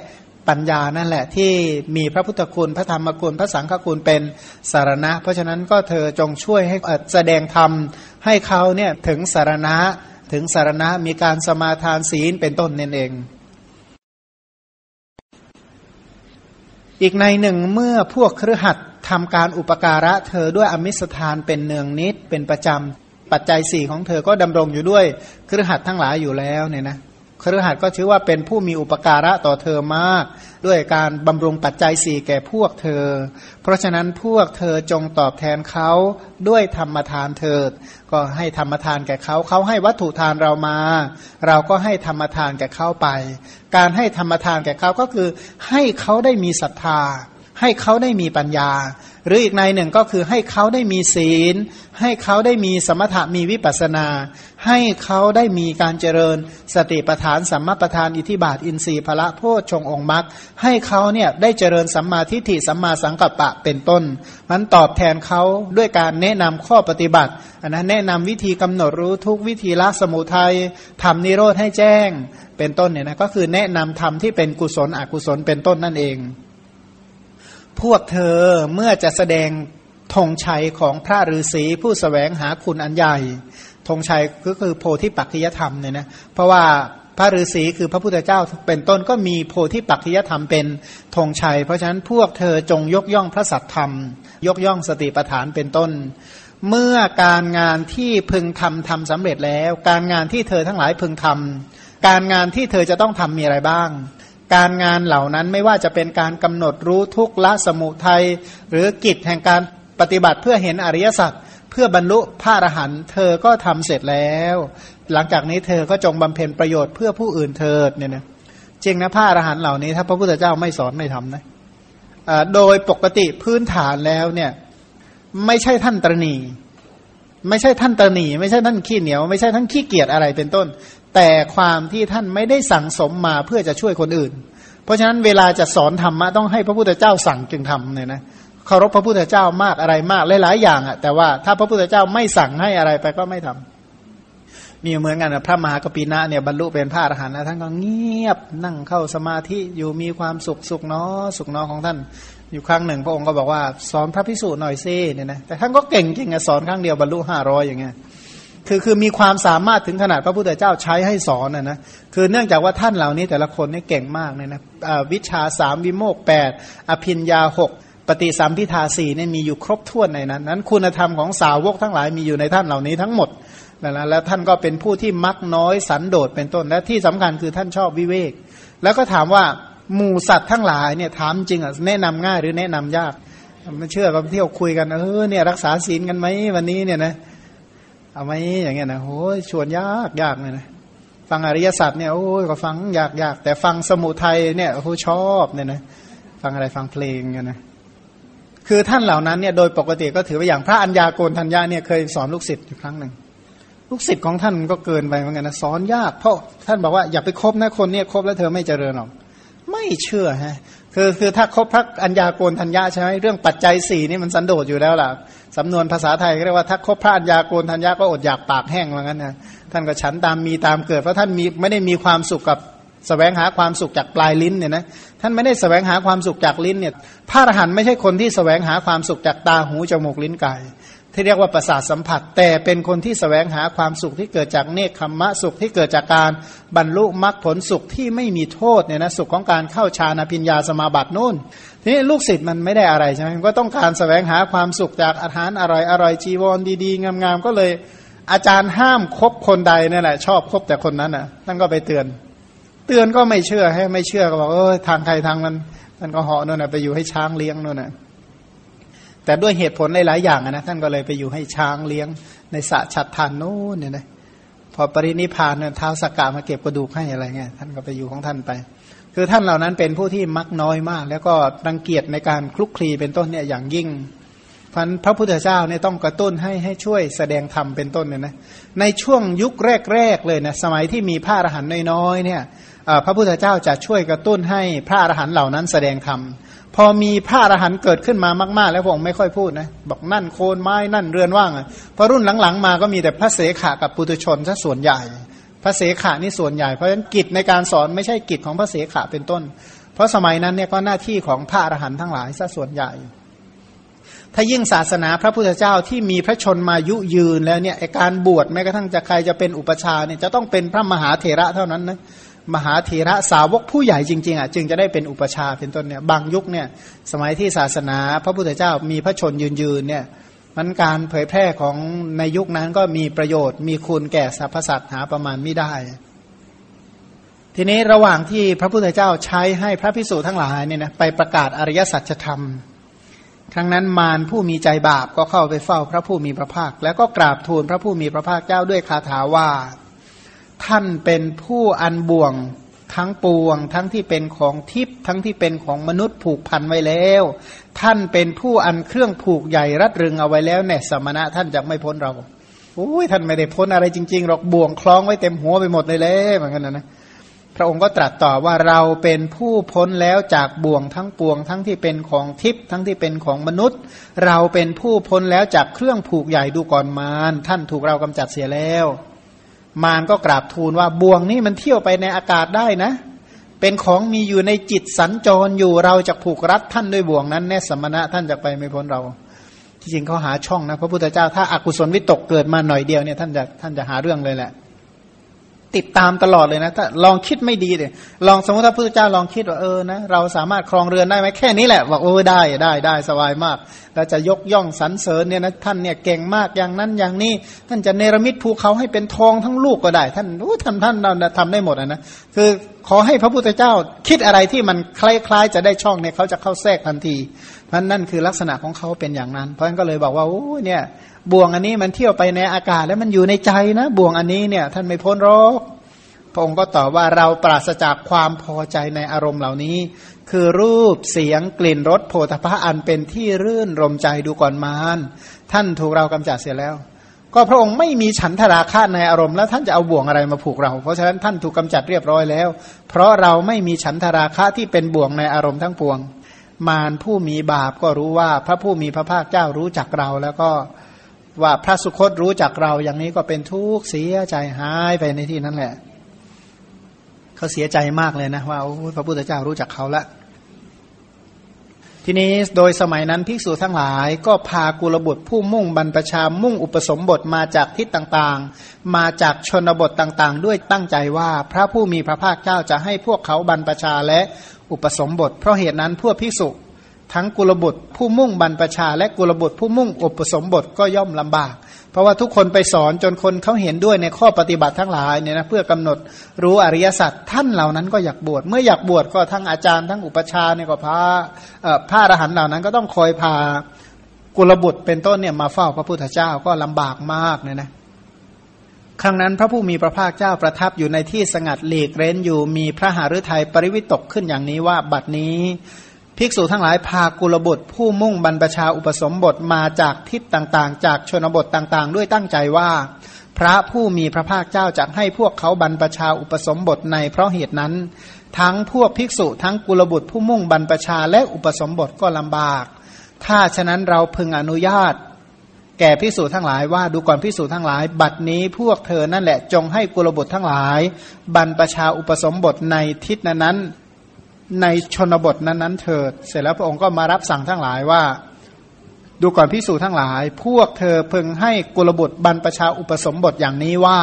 ปัญญานั่นแหละ ที่มีพระพุทธคุณพระธรรมคุณพระสังฆคุณเป็นสารณะ เพราะฉะนั้นก็เธอจงช่วยให้แสดงธรรมให้เขาเนี่ยถึงสารณะถึงสารณะมีการสมาทานศีลเป็นต้นนั่นเอง อีกในหนึ่งเมื่อพวกครือขัดทำการอุปการะเธอด้วยอมิสทานเป็นเนืองนิดเป็นประจำปัจจัยสี่ของเธอก็ดำรงอยู่ด้วยครือขัดทั้งหลายอยู่แล้วเนี่ยนะ ครือขัดก็ชื่อว่าเป็นผู้มีอุปการะต่อเธอมาก ด้วยการบำรุงปัจจัยสี่แก่พวกเธอ เพราะฉะนั้นพวกเธอจงตอบแทนเขาด้วยธรรมทานเถิด ก็ให้ธรรมทานแก่เขาเขาให้วัตถุทานเรามา เราก็ให้ธรรมทานแก่เขาไป การให้ธรรมทานแก่เขาก็คือให้เขาได้มีศรัทธา ให้เขาได้มีปัญญา หรืออีกในหนึ่งก็คือให้เขาได้มีศีล ให้เขาได้มีสมถะมีวิปัสนา ให้เขาได้มีการเจริญ สติปทานสัมมาปทานอิทิบาทอินทรีย์พละโพชฌงองค์มรรคให้เขาเนี่ยได้เจริญสัมมาทิฏฐิสัมมาสังกัปปะเป็นต้นมันตอบแทนเขาด้วยการแนะนำข้อปฏิบัติอันนั้นแนะนำวิธีกำหนดรู้ทุกวิธีละสมุทัยทำนิโรธให้แจ้ง เป็นต้นเนี่ยนะก็คือแนะนำธรรมที่เป็นกุศลอกุศลเป็นต้นนั่นเอง พวกเธอเมื่อจะแสดงธงชัยของพระฤาษีผู้สแสวงหาคุณอันใหญ่ธงชัยก็คือโพธิปัจจยธรรมเนี่ยนะเพราะว่าพระฤาษีคือพระพุทธเจ้าเป็นต้นก็มีโพธิปัจจยธรรมเป็นธงชัย เพราะฉะนั้นพวกเธอจงยกย่องพระสัตธรรม ยกย่องสติปัฏฐานเป็นต้น เมื่อการงานที่พึงทำทำสำเร็จแล้ว การงานที่เธอทั้งหลายพึงทำการงานที่เธอจะต้องทำมีอะไรบ้าง การงานเหล่านั้นไม่ว่าจะเป็นการกำหนดรู้ทุกละสมุทัยหรือกิจแห่งการปฏิบัติเพื่อเห็นอริยสัจเพื่อบรรลุพระอรหันต์เธอก็ทำเสร็จแล้ว หลังจากนี้เธอก็จงบำเพ็ญประโยชน์เพื่อผู้อื่นเถิดเนี่ยนะจริงนะพระอรหันต์เหล่านี้ ถ้าพระพุทธเจ้าไม่สอนไม่ทำนะโดยปกติพื้นฐานแล้วเนี่ยไม่ใช่ท่านตรณี ไม่ใช่ท่านตรณี ไม่ใช่ท่านขี้เหนียว ไม่ใช่ท่านขี้เกียจอะไรเป็นต้น แต่ความที่ท่านไม่ได้สั่งสมมาเพื่อจะช่วยคนอื่น เพราะฉะนั้นเวลาจะสอนธรรมะต้องให้พระพุทธเจ้าสั่งจึงทำเนี่ยนะเคารพพระพุทธเจ้ามากอะไรมากหลายๆอย่างอะแต่ว่าถ้าพระพุทธเจ้าไม่สั่งให้อะไรไปก็ไม่ทำมีเหมือนกันนะพระมหากปีนะเนี่ยบรรลุเป็นพระอรหันต์แล้วท่านก็เงียบนั่งเข้าสมาธิอยู่มีความสุขสุขเนาะสุขเนาะของท่าน อยู่ครั้งหนึ่ง พระองค์ก็บอกว่าสอนพระพิสูจน์หน่อยซิเนี่ยนะแต่ท่านก็เก่งจริงอะสอนครั้งเดียวบรรลุห้าร้อยอย่างเงี้ย คือคือมีความสามารถถึงขนาดพระพุทธเจ้าใช้ให้สอนนะนะคือเนื่องจากว่าท่านเหล่านี้แต่ละคนนี่เก่งมากเนี่ยนะวิชาสามวิโมกแปดอภินยาหกปฏิสัมพิทาสี่เนี่ยมีอยู่ครบถ้วนในนั้น นั้นคุณธรรมของสาวกทั้งหลายมีอยู่ในท่านเหล่านี้ทั้งหมดนะแล้วท่านก็เป็นผู้ที่มักน้อยสันโดษเป็นต้นและที่สำคัญคือท่านชอบวิเวก แล้วก็ถามว่าหมู่สัตว์ทั้งหลายเนี่ยถามจริงอะแนะนำง่ายหรือแนะนำยากไม่เชื่อก็เที่ยวคุยกันเออเนี่ยรักษาศีลกันไหมวันนี้เนี่ยนะ เอาไหมอย่างเงี้ยนะโอ้ยชวนยากยากเลยนะฟังอริยสัจเนี่ยโอ้ยก็ฟังยากยากแต่ฟังสมุทัยเนี่ยโอ้ชอบเนี่ยนะฟังอะไรฟังเพลงเนี่ยนะคือท่านเหล่านั้นเนี่ยโดยปกติก็ถือว่าอย่างพระัญญาโกณทัญญาเนี่ยเคยสอนลูกศิษย์อยู่ครั้งหนึ่งลูกศิษย์ของท่านก็เกินไปเหมือนกันนะสอนยากเพราะท่านบอกว่าอย่าไปคบนะคนเนี่ยคบแล้วเธอไม่เจริญหรอกไม่เชื่อฮะ คือคือถ้าคบพระัญญาโกณทัญญาใช่ไหมเรื่องปัจจัยสี่นี่มันสันโดษอยู่แล้วล่ะสำนวนภาษาไทยเรียกว่าถ้าคบพระัญญาโกณทัญญาก็อดอยากปากแห้งเหมือนกันนะท่านก็ฉันตามมีตามเกิดเพราะท่านมีไม่ได้มีความสุขกับสแสวงหาความสุขจากปลายลิ้นเนี่ยนะท่านไม่ได้สแสวงหาความสุขจากลิ้นเนี่ยพระอรหันต์ไม่ใช่คนที่สแสวงหาความสุขจากตาหูจมูกลิ้นกาย ที่เรียกว่าประสาทสัมผัส แต่เป็นคนที่สแสวงหาความสุขที่เกิดจากเนคขมมะสุขที่เกิดจากการบรรลุมรรคผลสุขที่ไม่มีโทษเนี่ยนะสุขของการเข้าฌานพิญญาสมาบัตินู่นทีนี้ลูกศิษย์มันไม่ได้อะไรใช่ไหมก็ต้องการสแสวงหาความสุขจากอาหารอร่อยอร่อยจีวรดีๆ งามๆก็เลย อาจารย์ห้ามคบคนใดนี่แหละ ชอบคบแต่คนนั้นน่ะท่นก็ไปเตือน เตือนก็ไม่เชื่อให้ไม่เชื่อก็บอกเออทางใครทางมันท่านก็เหาะนู่นน่ะไปอยู่ให้ช้างเลี้ยงนู่นน่ะ แต่ด้วยเหตุผลหลายๆอย่างนะท่านก็เลยไปอยู่ให้ช้างเลี้ยงในสะฉัดทานโน้นเนี่ยนะพอปรินิพานเนี่ยเท้าสกกามาเก็บกระดูกให้อะไรเงี้ยท่านก็ไปอยู่ของท่านไป คือท่านเหล่านั้นเป็นผู้ที่มักน้อยมาก แล้วก็รังเกียจในการคลุกคลีเป็นต้นเนี่ยอย่างยิ่งพันพระพุทธเจ้าเนี่ยต้องกระตุ้นให้ให้ช่วยแสดงธรรมเป็นต้นเนี่ยนะในช่วงยุคแรกๆเลยนะสมัยที่มีพระอรหันต์น้อยๆเนี่ยพระพุทธเจ้าจะช่วยกระตุ้นให้พระอรหันต์เหล่านั้นแสดงธรรม พอมีพระอรหันต์เกิดขึ้นมามาก ๆ แล้วพระองค์ไม่ค่อยพูดนะบอกนั่นโคนไม้นั่นเรือนว่างพอรุ่นหลังๆ มาก็มีแต่พระเสขะกับปุถุชนซะส่วนใหญ่ พระเสขะนี่ส่วนใหญ่เพราะฉะนั้นกิจในการสอนไม่ใช่กิจของพระเสขะเป็นต้น เพราะสมัยนั้นเนี่ยก็หน้าที่ของพระอรหันต์ทั้งหลายซะส่วนใหญ่ ถ้ายิ่งศาสนาพระพุทธเจ้าที่มีพระชนมายุยืนแล้วเนี่ยการบวชแม้กระทั่งจะใครจะเป็นอุปชาเนี่ยจะต้องเป็นพระมหาเถระเท่านั้นนะ มหาเถระสาวกผู้ใหญ่จริงๆอะจึงจะได้เป็นอุปชาเป็นต้นเนี่ยบางยุคเนี่ยสมัยที่ศาสนาพระพุทธเจ้ามีพระชนยืนยืนเนี่ยมันการเผยแพร่ของในยุคนั้นก็มีประโยชน์ มีคุณแก่สรรพสัตว์หาประมาณไม่ได้ ทีนี้ระหว่างที่พระพุทธเจ้าใช้ให้พระพิสุทั้งหลายเนี่ยนะไปประกาศอริยสัจธรรม ครั้งนั้นมารผู้มีใจบาปก็เข้าไปเฝ้าพระผู้มีพระภาค แล้วก็กราบทูลพระผู้มีพระภาคเจ้าด้วยคาถาว่า ท่านเป็นผู้อันบ่วงทั้งปวง ทั้งที่เป็นของทิพย์ทั้งที่เป็นของมนุษย์ผูกพันไว้แล้ว ท่านเป็นผู้อันเครื่องผูกใหญ่รัดรึงเอาไว้แล้วแน่สมณะท่านจะไม่พ้นเราโอ้ยท่านไม่ได้พ้นอะไรจริงๆหรอกบ่วงคล้องไว้เต็มหัวไปหมดเลยเลยเหมือนกันนะนะพระองค์ก็ตรัสต่อว่าเราเป็นผู้พ้นแล้วจากบ่วงทั้งปวง ทั้งที่เป็นของทิพย์ทั้งที่เป็นของมนุษย์ เราเป็นผู้พ้นแล้วจากเครื่องผูกใหญ่ดูก่อนมารท่านถูกเรากำจัดเสียแล้ว มารก็กราบทูลว่าบ่วงนี้มันเที่ยวไปในอากาศได้นะ เป็นของมีอยู่ในจิตสัญจรอยู่เราจะผูกรัดท่านด้วยบ่วงนั้นแน่สมณะท่านจะไปไม่พ้นเรา ที่จริงเขาหาช่องนะพระพุทธเจ้าถ้าอากุศลวิตกเกิดมาหน่อยเดียวเนี่ยท่านจะท่านจะหาเรื่องเลยแหละ ติดตามตลอดเลยนะถ้าลองคิดไม่ดีเลยลองสมมติถ้าพระพุทธเจ้าลองคิดว่าเออนะเราสามารถครองเรือนได้ไหมแค่นี้แหละบอกโอ้ได้ได้ได้สบายมากเราจะยกย่องสรรเสริญเนี่ยนะท่านเนี่ยเก่งมากอย่างนั้นอย่างนี้ ท่านจะเนรมิตภูเขาให้เป็นทองทั้งลูกก็ได้ ท่านโอ้ท่านท่านเราทำได้หมดนะคือขอให้พระพุทธเจ้าคิดอะไรที่มันคล้ายๆ จะได้ช่องเนี่ยเขาจะเข้าแทรกทันทีเพราะนั่นคือลักษณะของเขาเป็นอย่างนั้น เพราะฉะนั้นก็เลยบอกว่าโอ้เนี่ย บ่วงอันนี้มันเที่ยวไปในอากาศแล้วมันอยู่ในใจนะ บ่วงอันนี้เนี่ยท่านไม่พ้นหรอกพระองค์ก็ตอบว่าเราปราศจากความพอใจในอารมณ์เหล่านี้ คือรูปเสียงกลิ่นรสโผฏฐะอันเป็นที่รื่นรมใจดูก่อนมารท่านถูกเรากำจัดเสียแล้ว ก็พระองค์ไม่มีฉันทราคะในอารมณ์แล้วท่านจะเอาบ่วงอะไรมาผูกเรา เพราะฉะนั้นท่านถูกกาจัดเรียบร้อยแล้ว เพราะเราไม่มีฉันทราคะที่เป็นบ่วงในอารมณ์ทั้งปวง มารผู้มีบาปก็รู้ว่าพระผู้มีพระภาคเจ้ารู้จักเราแล้วก็ ว่าพระสุคตรู้จักเราอย่างนี้ก็เป็นทุกข์เสียใจหายไปในที่นั้นแหละ เขาเสียใจมากเลยนะว่าพระพุทธเจ้ารู้จักเขาละทีนี้โดยสมัยนั้นภิกษุทั้งหลาย ก็พากุลบุตรผู้มุ่งบรรพชามุ่งอุปสมบทมาจากทิศต่างๆ มาจากชนบทต่างๆ ด้วยตั้งใจว่าพระผู้มีพระภาคเจ้าจะให้พวกเขาบรรพชาและอุปสมบท เพราะเหตุนั้นพวกภิกษุ ทั้งกุลบุตรผู้มุ่งบรรพชา และกุลบุตรผู้มุ่งอุปสมบทก็ย่อมลำบาก เพราะว่าทุกคนไปสอนจนคนเขาเห็นด้วยในข้อปฏิบัติทั้งหลายเนี่ยนะเพื่อกำหนดรู้อริยสัจท่านเหล่านั้นก็อยากบวชเมื่ออยากบวชก็ทั้งอาจารย์ทั้งอุปชาเนี่ยก็พาพระอรหันต์เหล่านั้นก็ต้องคอยพากุลบุตรเป็นต้นเนี่ยมาเฝ้าพระพุทธเจ้าก็ลำบากมากเนี่ยนะครั้งนั้นพระผู้มีพระภาคเจ้าประทับอยู่ในที่สงัดหลีกเร้นอยู่มีพระหฤทัยปริวิตกขึ้นอย่างนี้ว่าบัดนี้ ภิกษุทั้งหลายพากุลบุตร ผู้มุ่งบรรพชาอุปสมบทมาจากทิศต่างๆ จากชนบทต่างๆ ด้วยตั้งใจว่า พระผู้มีพระภาคเจ้าจะให้พวกเขาบรรพชาอุปสมบทในเพราะเหตุนั้น ทั้งพวกภิกษุทั้งกุลบุตรผู้มุ่งบรรพชาและอุปสมบทก็ลำบาก ถ้าฉะนั้นเราพึงอนุญาต แก่พิสูจทั้งหลายว่าดูก่อนพิสูจทั้งหลาย บัดนี้พวกเธอนั่นแหละจงให้กุลบุตรทั้งหลาย บรรพชาอุปสมบทในทิศนั้น ในชนบทนั้นๆเถิด เสร็จแล้วพระองค์ก็มารับสั่งทั้งหลายว่า ดูก่อนพิสูจทั้งหลาย พวกเธอเพึงให้กุลบุตรบรรพชาอุปสมบทอย่างนี้ว่า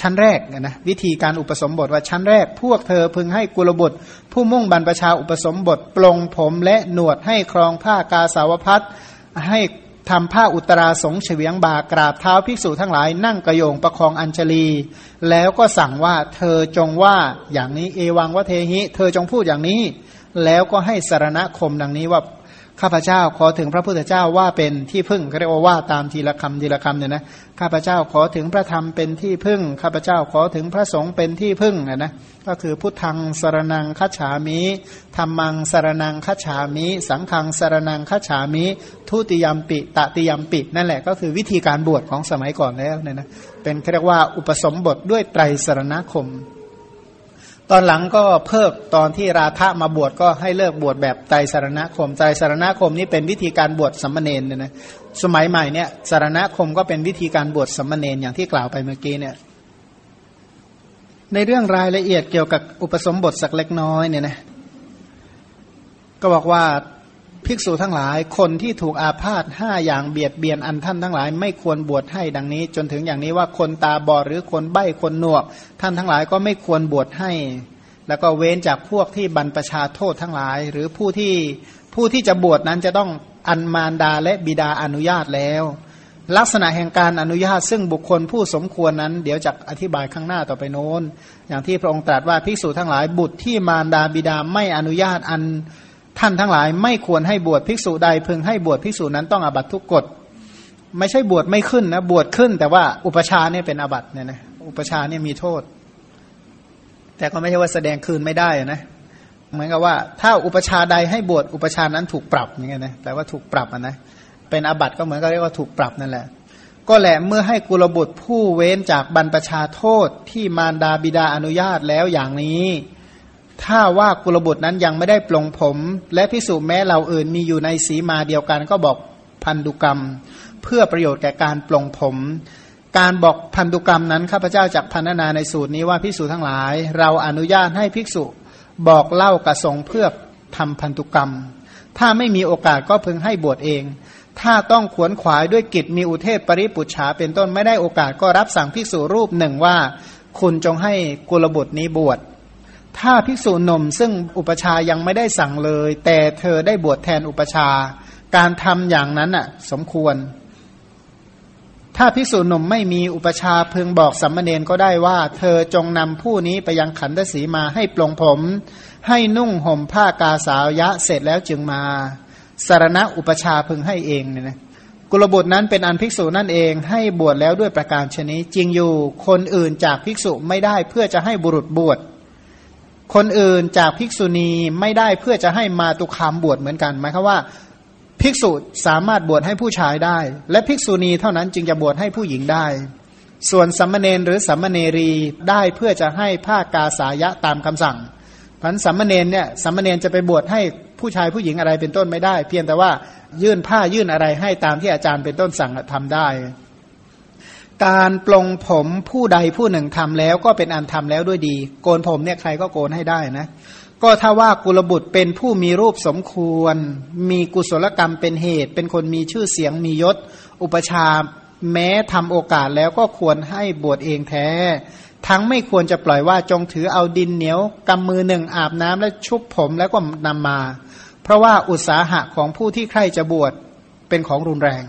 ชั้นแรกนะวิธีการอุปสมบทว่าชั้นแรก พวกเธอพึงให้กุลบุตร ผู้มุ่งบรรพชาอุปสมบทปลงผมและหนวดให้ครองผ้ากาสาวพัดให้ ทำผ้าอุตราสงเฉียงบากราบเท้าภิกษุทั้งหลายนั่งกระโยงประคองอัญชลี แล้วก็สั่งว่าเธอจงว่าอย่างนี้เอวังวะเทหิ เธอจงพูดอย่างนี้ แล้วก็ให้สารณคมดังนี้ว่า ข้าพเจ้าขอถึงพระพุทธเจ้าว่าเป็นที่พึ่งเขาเรียกว่าว่าตามทีละคำทีละคำเนี่ยนะข้าพเจ้าขอถึงพระธรรมเป็นที่พึ่งข้าพเจ้าขอถึงพระสงฆ์เป็นที่พึ่งนะก็คือพุทธังสารนังคัจฉามิธรรมังสารนังคัจฉามิ สังฆังสารนังคัจฉามิทุติยมปิตติยมปิ นั่นแหละก็คือวิธีการบวชของสมัยก่อนแล้วเนี่ยนะเป็นเรียกว่าอุปสมบทด้วยไตรสรณคม ตอนหลังก็เพิกตอนที่ราธะมาบวชก็ให้เลิกบวชแบบไตรสารณคมไตรสารณคมนี้เป็นวิธีการบวชสัมมาเนนเนี่ยนะสมัยใหม่เนี่ยสารณคมก็เป็นวิธีการบวชสัมมาเนนอย่างที่กล่าวไปเมื่อกี้เนี่ยในเรื่องรายละเอียดเกี่ยวกับอุปสมบทสักเล็กน้อยเนี่ยนะก็บอกว่า ภิกษุทั้งหลาย คนที่ถูกอาพาธห้าอย่างเบียดเบียนอันท่านทั้งหลาย ไม่ควรบวชให้ดังนี้ จนถึงอย่างนี้ว่าคนตาบอดหรือคนใบ้คนหนวก ท่านทั้งหลายก็ไม่ควรบวชให้ แล้วก็เว้นจากพวกที่บรรประชาโทษทั้งหลาย หรือผู้ที่ผู้ที่จะบวชนั้นจะต้องอันมารดาและบิดาอนุญาตแล้ว ลักษณะแห่งการอนุญาตซึ่งบุคคลผู้สมควรนั้น เดี๋ยวจะอธิบายข้างหน้าต่อไปโน้น อย่างที่พระองค์ตรัสว่าภิกษุทั้งหลายบุตรที่มารดาบิดาไม่อนุญาตอัน ท่านทั้งหลายไม่ควรให้บวชภิกษุใดพึงให้บวชภิกษุนั้นต้องอาบัตทุกกฎ ไม่ใช่บวชไม่ขึ้นนะบวชขึ้น แต่ว่าอุปชาเนี่ยเป็นอาบัตเนี่ยนะอุปชาเนี่ยมีโทษ แต่ก็ไม่ใช่ว่าแสดงคืนไม่ได้นะเหมือนกับว่า ถ้าอุปชาใดให้บวชอุปชานั้นถูกปรับอย่างเงี้ยนะแต่ว่าถูกปรับนะเป็นอาบัตก็เหมือนกับเรียกว่าถูกปรับนั่นแหละ ก็แหละเมื่อให้กุลบุตรผู้เว้นจากบรรพชาโทษที่มารดาบิดาอนุญาตแล้วอย่างนี้ ถ้าว่ากุลบุตรนั้นยังไม่ได้ปลงผม และพิสูจแม้เราอื่นมีอยู่ในสีมาเดียวกัน ก็บอกพันธุกรรม เพื่อประโยชน์แก่การปลงผม การบอกพันธุกรรมนั้นข้าพเจ้าจากพันนาในสูตรนี้ว่าพิสูจทั้งหลาย เราอนุญาตให้ภิกษุบอกเล่ากระสงเพื่อทำพันธุกรรม ถ้าไม่มีโอกาสก็พึงให้บวชเอง ถ้าต้องขวนขวายด้วยกิจมีอุเทศปริปุจฉาเป็นต้นไม่ได้โอกาสก็รับสั่งภิกษุรูปหนึ่งว่า คุณจงให้กุลบุตรนี้บวช ถ้าภิกษุหนุ่มซึ่งอุปชายังไม่ได้สั่งเลย แต่เธอได้บวชแทนอุปชา การทำอย่างนั้นอะ สมควร ถ้าภิกษุหนุ่มไม่มีอุปชาพึงบอกสัมมาเนนก็ได้ว่า เธอจงนำผู้นี้ไปยังขันธสีมาให้ปลงผม ให้นุ่งห่มผ้ากาสาวยะเสร็จแล้วจึงมา สารณะอุปชาพึงให้เองเนี่ยนะกุลบุตรนั้นเป็นอันภิกษุนั่นเองให้บวชแล้วด้วยประการชนิดจริงอยู่คนอื่นจากภิกษุไม่ได้เพื่อจะให้บุรุษบวช คนอื่นจากภิกษุณีไม่ได้เพื่อจะให้มาตุคามบวชเหมือนกันหมายความว่าภิกษุสามารถบวชให้ผู้ชายได้ และภิกษุณีเท่านั้นจึงจะบวชให้ผู้หญิงได้ ส่วนสัมมเนรหรือสัมมเนรีได้เพื่อจะให้ผ้ากาสายะตามคำสั่งพันสัมมเนรเนี่ยสัมมเนรจะไปบวชให้ผู้ชายผู้หญิงอะไรเป็นต้นไม่ได้ เพียงแต่ว่ายื่นผ้ายื่นอะไรให้ตามที่อาจารย์เป็นต้นสั่งทำได้ การปลงผมผู้ใดผู้หนึ่งทำแล้วก็เป็นอันทำแล้วด้วยดี โกนผมเนี่ยใครก็โกนให้ได้นะ ก็ถ้าว่ากุลบุตรเป็นผู้มีรูปสมควร มีกุศลกรรมเป็นเหตุ เป็นคนมีชื่อเสียงมียศ อุปชาแม้ทำโอกาสแล้วก็ควรให้บวชเองแท้ ทั้งไม่ควรจะปล่อยว่าจงถือเอาดินเหนียวกำมือหนึ่งอาบน้ำและชุบผมแล้วก็นำมา เพราะว่าอุตสาหะของผู้ที่ใครจะบวชเป็นของรุนแรง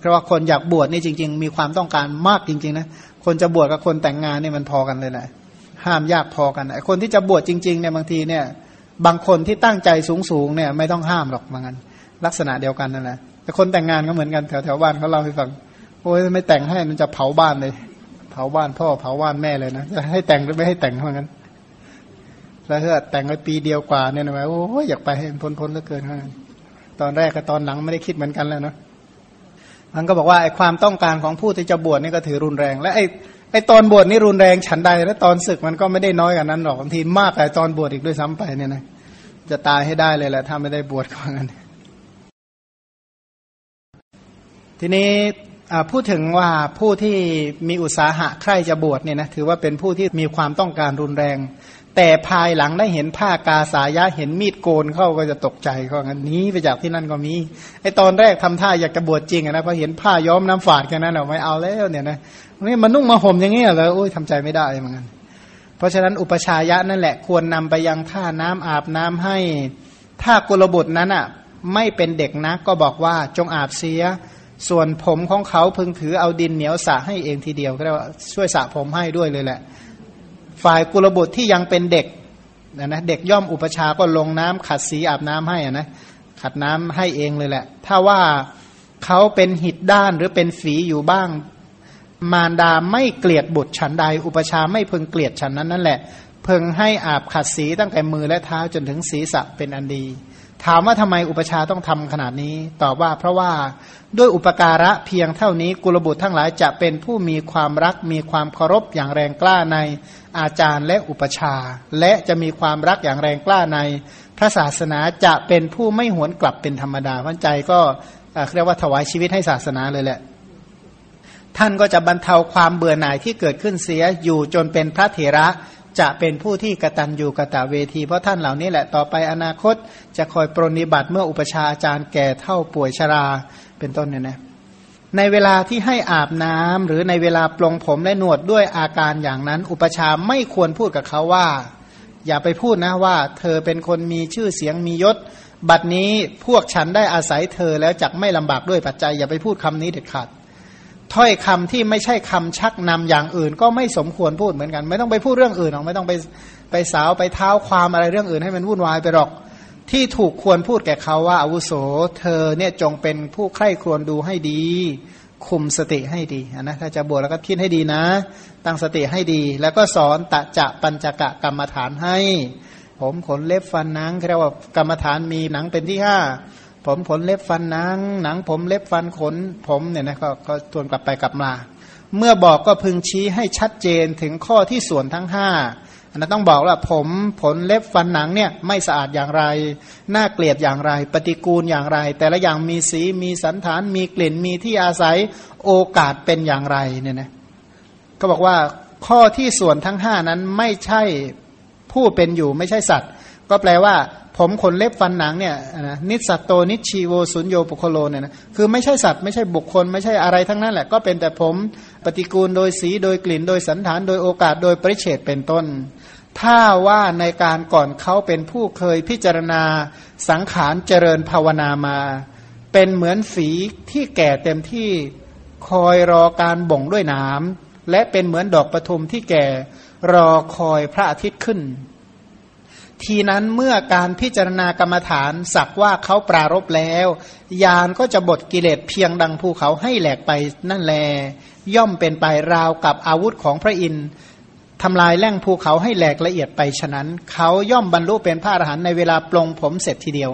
แต่ว่าคนอยากบวชนี่จริง ๆ มีความต้องการมากจริง ๆ นะ คนจะบวชกับคนแต่งงานนี่มันพอกันเลยแหละห้ามยากพอกันไอ้คนที่จะบวชจริงๆเนี่ยบางทีเนี่ย บางคนที่ตั้งใจสูงๆเนี่ย ไม่ต้องห้ามหรอกบางอันลักษณะเดียวกันนั่นแหละแต่คนแต่งงานก็เหมือนกันแถวแถวบ้านเขาเล่าให้ฟังโอ้ยไม่แต่งให้มันจะเผาบ้านเลย เผาบ้านพ่อเผาบ้านแม่เลยนะจะให้แต่งหรือไม่ให้แต่งเท่านั้นแล้วก็แต่งไว้ปีเดียวกว่าเนี่ยนะว่าโอ้ยอยากไปให้พ้นพ้นเหลือเกินตอนแรกกับตอนหลังไม่ได้คิดเหมือนกันแล้วเนาะ มันก็บอกว่าไอ้ความต้องการของผู้ที่จะบวชนี่ก็ถือรุนแรง และไอ้ไอ้ตอนบวชนี่รุนแรงฉันใด แล้วตอนศึกมันก็ไม่ได้น้อยกันนั้นหรอกบางทีมากกว่าตอนบวชอีกด้วยซ้ำไปเนี่ยนะจะตายให้ได้เลยแหละถ้าไม่ได้บวชก่อนกันทีนี้พูดถึงว่าผู้ที่มีอุตสาหะใคร่จะบวชเนี่ยนะถือว่าเป็นผู้ที่มีความต้องการรุนแรง แต่ภายหลังได้เห็นผ้ากาสายะเห็นมีดโกนเข้าก็จะตกใจเขางั้นนี้ไปจากที่นั่นก็มีไอตอนแรกทำท่าอยากจะบวชจริงนะพอเห็นผ้าย้อมน้ำฝาดแค่นั้นเราไม่เอาแล้วเนี่ยนะนี่มันนุ่งมาห่มอย่างเงี้ยเลยโอ้ยทำใจไม่ได้เหมือนกันเพราะฉะนั้นอุปชายะนั่นแหละควรนำไปยังท่าน้ำอาบน้ำให้ ถ้ากุลบุตรนั้นอะไม่เป็นเด็กนะก็บอกว่าจงอาบเสีย ส่วนผมของเขาพึงถือเอาดินเหนียวสระให้เองทีเดียวก็เรียกว่าช่วยสระผมให้ด้วยเลยแหละ ฝ่ายกุลบุตรที่ยังเป็นเด็กนะนะเด็กย่อมอุปชาก็ลงน้ำขัดสีอาบน้ำให้นะขัดน้ำให้เองเลยแหละ ถ้าว่าเขาเป็นหิดด้านหรือเป็นฝีอยู่บ้าง มารดาไม่เกลียดบุตรฉันใด อุปชาไม่พึงเกลียดฉันนั้นนั่นแหละ เพึงให้อาบขัดสีตั้งแต่มือและเท้าจนถึงศีรษะเป็นอันดี ถามว่าทำไมอุปชาต้องทำขนาดนี้ ตอบว่าเพราะว่าด้วยอุปการะเพียงเท่านี้กุลบุตรทั้งหลายจะเป็นผู้มีความรักมีความเคารพอย่างแรงกล้าใน อาจารย์และอุปชา และจะมีความรักอย่างแรงกล้าในพระศาสนาจะเป็นผู้ไม่หวนกลับเป็นธรรมดาพันใจก็เรียกว่าถวายชีวิตให้ศาสนาเลยแหละ ท่านก็จะบรรเทาความเบื่อหน่ายที่เกิดขึ้นเสียอยู่จนเป็นพระเถระจะเป็นผู้ที่กระตันอยู่กระตะเวที เพราะท่านเหล่านี้แหละต่อไปอนาคตจะคอยปรนิบัติเมื่ออุปชาอาจารย์แก่เท่าป่วยชราเป็นต้นเนี่ยนะ ในเวลาที่ให้อาบน้ำหรือในเวลาปลงผมและหนวดด้วยอาการอย่างนั้น อุปชาไม่ควรพูดกับเขาว่า อย่าไปพูดนะว่า เธอเป็นคนมีชื่อเสียงมียศ บัดนี้พวกฉันได้อาศัยเธอแล้วจักไม่ลำบากด้วยปัจจัย อย่าไปพูดคำนี้เด็ดขาดถ้อยคำที่ไม่ใช่คำชักนำอย่างอื่น ก็ไม่สมควรพูดเหมือนกัน ไม่ต้องไปพูดเรื่องอื่นหรอกไม่ต้องไปไปสาวไปเท้าความอะไรเรื่องอื่นให้มันวุ่นวายไปหรอก ที่ถูกควรพูดแก่เขาว่าอาวุโส เธอเนี่ยจงเป็นผู้ใคร่ครวญดูให้ดี คุมสติให้ดีนะถ้าจะบวชแล้วก็คิดให้ดีนะ ตั้งสติให้ดี แล้วก็สอนตะจะปัญจกะกรรมฐานให้ ผมขนเล็บฟันนังเรียกว่ากรรมฐานมีหนังเป็นที่ห้าผมขนเล็บฟันหนัง หนังผมเล็บฟันขนผมเนี่ยนะก็ก็ทวนกลับไปกลับมา เมื่อบอกก็พึงชี้ให้ชัดเจนถึงข้อที่ส่วนทั้งห้า นนั้นต้องบอกว่าผมผลเล็บฟันหนังเนี่ยไม่สะอาดอย่างไร น่าเกลียดอย่างไร ปฏิกูลอย่างไร แต่ละอย่างมีสีมีสันฐาน มีกลิ่นมีที่อาศัยโอกาสเป็นอย่างไรเนี่ยนะก็บอกว่าข้อที่ส่วนทั้งห้านั้นไม่ใช่ผู้เป็นอยู่ไม่ใช่สัตว์ ก็แปลว่า ผมขนเล็บฟันหนังเนี่ยนะนิสัตโตนิชีโวสุญโยปุโคโลเนี่ยนะคือไม่ใช่สัตว์ไม่ใช่บุคคล ไม่ใช่อะไรทั้งนั้นแหละก็เป็นแต่ผมปฏิกูลโดยสีโดยกลิ่น โดยสันฐาน โดยโอกาสโดยปริเฉดเป็นต้น ถ้าว่าในการก่อนเขาเป็นผู้เคยพิจารณาสังขารเจริญภาวนามา เป็นเหมือนฝีที่แก่เต็มที่คอยรอการบ่งด้วยน้ำและเป็นเหมือนดอกประทุมที่แก่รอคอยพระอาทิตย์ขึ้น ทีนั้นเมื่อการพิจารณากรรมฐานสักว่าเขาปรารบแล้ว ยานก็จะบดกิเลสเพียงดังภูเขาให้แหลกไปนั่นแล ย่อมเป็นไปราวกับอาวุธของพระอินทร์ ทำลายแร่งภูเขาให้แหลกละเอียดไปฉะนั้น เขาย่อมบรรลุเป็นพระอรหันต์ในเวลาปลงผมเสร็จทีเดียว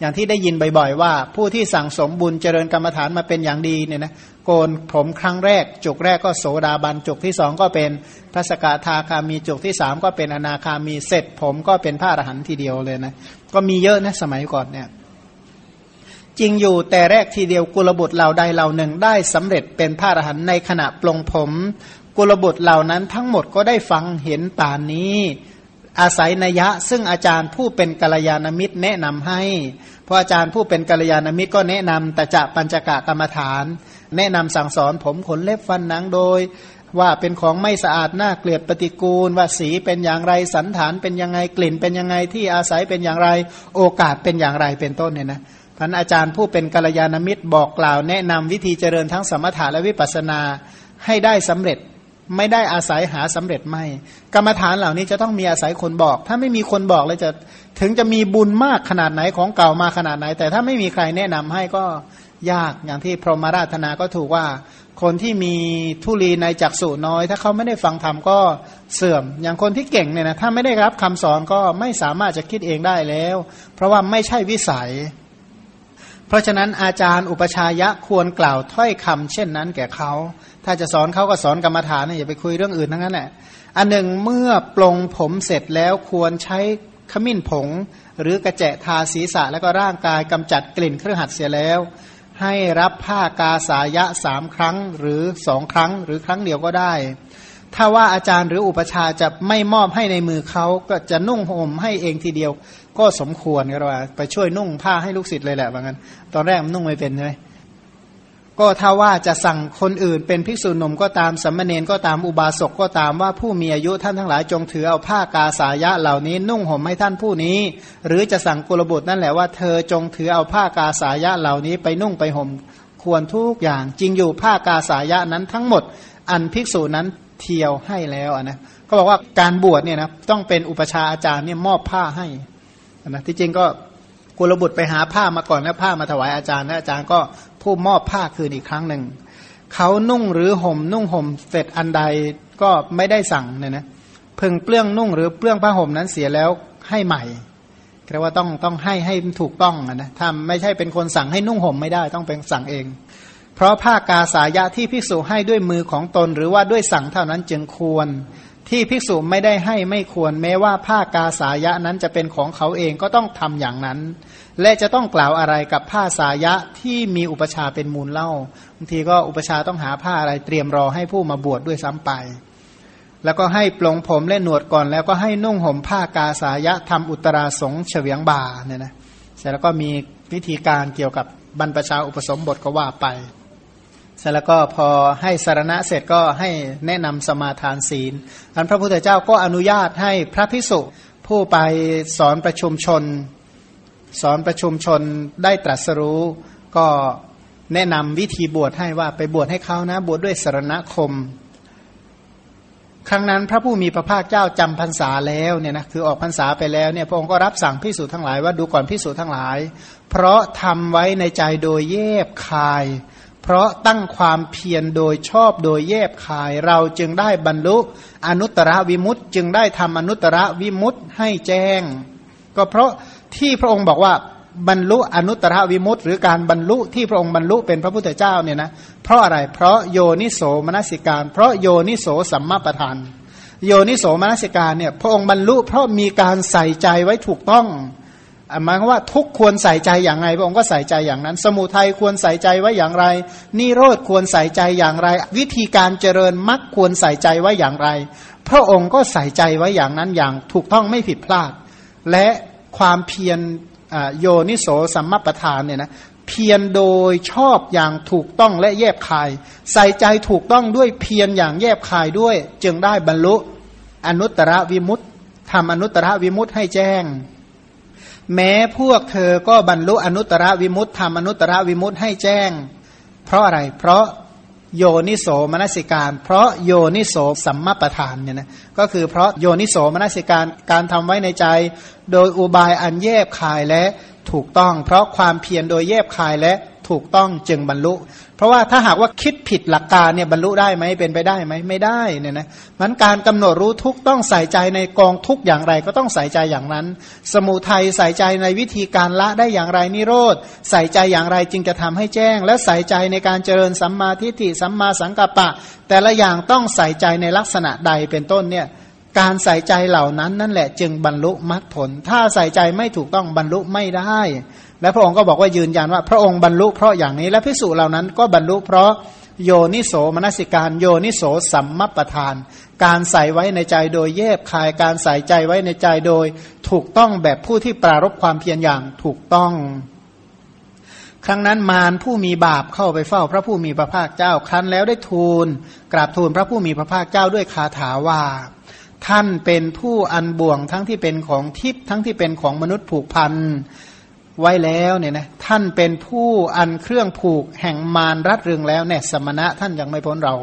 อย่างที่ได้ยินบ่อยๆว่า ผู้ที่สั่งสมบุญเจริญกรรมฐานมาเป็นอย่างดีเนี่ยนะโกนผมครั้งแรก จุกแรกก็โสดาบันจุกที่สองก็เป็นพระสกทาคามีจุกที่สามก็เป็นอนาคามีเสร็จผมก็เป็นพระอรหันต์ทีเดียวเลยนะก็มีเยอะนะสมัยก่อนเนี่ยจริงอยู่แต่แรกทีเดียวกุลบุตรเหล่าใดเหล่าหนึ่งได้สำเร็จเป็นพระอรหันต์ในขณะปลงผม กุลบุตรเหล่านั้นทั้งหมดก็ได้ฟังเห็นป่านนี้ อาศัยนยะ ซึ่งอาจารย์ผู้เป็นกัลยาณมิตรแนะนำให้ เพราะอาจารย์ผู้เป็นกัลยาณมิตรก็แนะนำแต่จะปัญจกะกรรมฐาน แนะนำสั่งสอนผมขนเล็บฟันหนังโดย ว่าเป็นของไม่สะอาดน่าเกลียดปฏิกูล ว่าสีเป็นอย่างไรสันฐานเป็นยังไงกลิ่นเป็นยังไงที่อาศัยเป็นอย่างไรโอกาสเป็นอย่างไรเป็นต้นเนี่ยนะพันอาจารย์ผู้เป็นกัลยาณมิตรบอกกล่าวแนะนำวิธีเจริญทั้งสมถะและวิปัสสนาให้ได้สำเร็จ ไม่ได้อาศัยหาสำเร็จไม่ กรรมฐานเหล่านี้จะต้องมีอาศัยคนบอก ถ้าไม่มีคนบอกเลยจะถึงจะมีบุญมากขนาดไหนของเก่ามาขนาดไหน แต่ถ้าไม่มีใครแนะนำให้ก็ยากอย่างที่พรหมราธนาก็ถูกว่า คนที่มีทุลีในจักษุน้อย ถ้าเขาไม่ได้ฟังธรรมก็เสื่อม อย่างคนที่เก่งเนี่ยนะถ้าไม่ได้รับคำสอนก็ไม่สามารถจะคิดเองได้แล้ว เพราะว่าไม่ใช่วิสัย เพราะฉะนั้นอาจารย์อุปชายะควรกล่าวถ้อยคำเช่นนั้นแก่เขา ถ้าจะสอนเขาก็สอนกรรมฐานอย่าไปคุยเรื่องอื่นทั้งนั้นแหละอันหนึ่งเมื่อปลงผมเสร็จแล้วควรใช้ขมิ้นผง หรือกระแจะทาศีรษะแล้วก็ร่างกายกำจัดกลิ่นเครื่องหัดเสียแล้ว ให้รับผ้ากาสายะสามครั้งหรือสองครั้งหรือครั้งเดียวก็ได้ ถ้าว่าอาจารย์หรืออุปชาจะไม่มอบให้ในมือเขาก็จะนุ่งห่มให้เองทีเดียว ก็สมควรก็ว่า ไปช่วยนุ่งผ้าให้ลูกศิษย์เลยแหละว่างั้น ตอนแรกมันนุ่งไม่เป็นเลย ก็ถ้าว่าจะสั่งคนอื่น เป็นภิกษุหนุ่มก็ตามสัมมเนนก็ตามอุบาสกก็ตามว่าผู้มีอายุท่านทั้งหลายจงถือเอาผ้ากาสายะเหล่านี้ นุ่งห่มให้ท่านผู้นี้ หรือจะสั่งกุลบุตรนั่นแหละว่าเธอจงถือเอาผ้ากาสายะเหล่านี้ไปนุ่งไปห่มควรทุกอย่างจริงอยู่ผ้ากาสายะนั้นทั้งหมด อันภิกษุนั้นเทียวให้แล้วนะก็บอกว่าการบวชเนี่ยนะต้องเป็นอุปชาอาจารย์เนี่ยมอบผ้าให้นะที่จริงก็กุลบุตรไปหาผ้ามาก่อนแล้วผ้ามาถวายอาจารย์แล้วอาจารย์ก็ ผู้มอบผ้าคืนอีกครั้งหนึ่ง เขานุ่งหรือห่มนุ่งห่มเสร็จอันใดก็ไม่ได้สั่งเนี่ยนะเพิ่งเปลื้องนุ่งหรือเปลื้องผ้าห่มนั้นเสียแล้วให้ใหม่แปลว่าต้องต้องให้ให้ถูกต้องนะถ้าไม่ใช่เป็นคนสั่งให้นุ่งห่มไม่ได้ต้องเป็นสั่งเอง เพราะผ้ากาสายะที่ภิกษุให้ด้วยมือของตน หรือว่าด้วยสั่งเท่านั้นจึงควร ที่ภิกษุไม่ได้ให้ไม่ควร แม้ว่าผ้ากาสายะนั้นจะเป็นของเขาเองก็ต้องทำอย่างนั้น และจะต้องกล่าวอะไรกับผ้าสายะที่มีอุปชาเป็นมูลเล่าบางทีก็อุปชาต้องหาผ้าอะไรเตรียมรอให้ผู้มาบวชดด้วยซ้ำไป แล้วก็ให้ปลงผมและหนวดก่อน แล้วก็ให้นุ่งห่มผ้ากาสายะทำอุตราสงเฉวียงบาเนี่ยนะเสร็จแล้วก็มีวิธีการเกี่ยวกับบรรพชาอุปสมบทก็ว่าไปเสร็จแล้วก็พอให้สารณะเสร็จก็ให้แนะนำสมาทานศีลอันพระพุทธเจ้าก็อนุญาตให้พระพิสุผู้ไปสอนประชุมชน สอนประชุมชนได้ตรัสรู้ก็แนะนำวิธีบวชให้ว่าไปบวชให้เขานะ บวชดด้วยสรณคม ครั้งนั้นพระผู้มีพระภาคเจ้าจำพรรษาแล้วเนี่ยนะคือออกพรรษาไปแล้วเนี่ยพระองค์ก็รับสั่งพิสูจน์ทั้งหลายว่าดูก่อนพิสูจน์ทั้งหลาย เพราะทำไว้ในใจโดยเย็บคาย เพราะตั้งความเพียรโดยชอบโดยเย็บคาย เราจึงได้บรรลุอนุตตรวิมุตจึงได้ทำอนุตตรวิมุตให้แจ้ง ก็เพราะ ที่พระองค์บอกว่าบรรลุอนุตตรวิมุตต์หรือการบรรลุที่พระองค์บรรลุเป็นพระพุทธเจ้าเนี่ยนะเพราะอะไรเพราะโยนิโสมนสิการ เพราะโยนิโสสัมมาประธาน โยนิโสมนสิการเนี่ยพระองค์บรรลุเพราะมีการใส่ใจไว้ถูกต้องหมายว่าทุกควรใส่ใจอย่างไรพระองค์ก็ใส่ใจอย่างนั้น สมุทัยควรใส่ใจไว้อย่างไร นิโรธควรใส่ใจอย่างไร วิธีการเจริญมรรคควรใส่ใจไว้อย่างไร พระองค์ก็ใส่ใจไว้อย่างนั้นอย่างถูกต้องไม่ผิดพลาด และ ความเพียรโยนิโสสัมมาประธานเนี่ยนะเพียรโดยชอบอย่างถูกต้องและแยบคาย ใส่ใจถูกต้องด้วยเพียรอย่างแยบคายด้วย จึงได้บรรลุอนุตตรวิมุตติทำอนุตตรวิมุตติให้แจ้ง แม้พวกเธอก็บรรลุอนุตตรวิมุตติทำอนุตตรวิมุตติให้แจ้ง เพราะอะไร เพราะ โยนิโสมนสิการ เพราะโยนิโสสัมมาประธานเนี่ยนะก็คือเพราะโยนิโสมนสิการการทำไว้ในใจ โดยอุบายอันแยบคายและถูกต้อง เพราะความเพียรโดยแยบคายและ ถูกต้องจึงบรรลุ เพราะว่าถ้าหากว่าคิดผิดหลักการเนี่ยบรรลุได้ไหมเป็นไปได้ไหมไม่ได้เนี่ยนะมันการกำหนดรู้ทุกต้องใส่ใจในกองทุกอย่างไรก็ต้องใส่ใจอย่างนั้น สมุทัยใส่ใจในวิธีการละได้อย่างไรนิโรธใส่ใจอย่างไรจึงจะทำให้แจ้ง และใส่ใจในการเจริญสัมมาทิฏฐิสัมมาสังกัปปะ แต่ละอย่างต้องใส่ใจในลักษณะใดเป็นต้นเนี่ยการใส่ใจเหล่านั้นนั่นแหละจึงบรรลุมรรคผล ถ้าใส่ใจไม่ถูกต้องบรรลุไม่ได้ และพระองค์ก็บอกว่ายืนยันว่า พระองค์บรรลุเพราะอย่างนี้และพิสูจเหล่านั้นก็บรรลุเพราะโยนิโสมนสิการโยนิโสสัมมปทาน การใส่ไว้ในใจโดยแยบคายการใส่ใจไว้ในใจโดย ถูกต้องแบบผู้ที่ปรารบความเพียรอย่างถูกต้อง ครั้งนั้นมารผู้มีบาปเข้าไปเฝ้าพระผู้มีพระภาคเจ้าครั้นแล้วได้ทูล กราบทูลพระผู้มีพระภาคเจ้าด้วยคาถาว่า ท่านเป็นผู้อันบ่วงทั้งที่เป็นของทิพย์ทั้งที่เป็นของมนุษย์ผูกพัน ไว้แล้วเนี่ยนะท่านเป็นผู้อันเครื่องผูกแห่งมารรัดเรืองแล้วเนี่ยสมณะท่านยังไม่พ้นเรา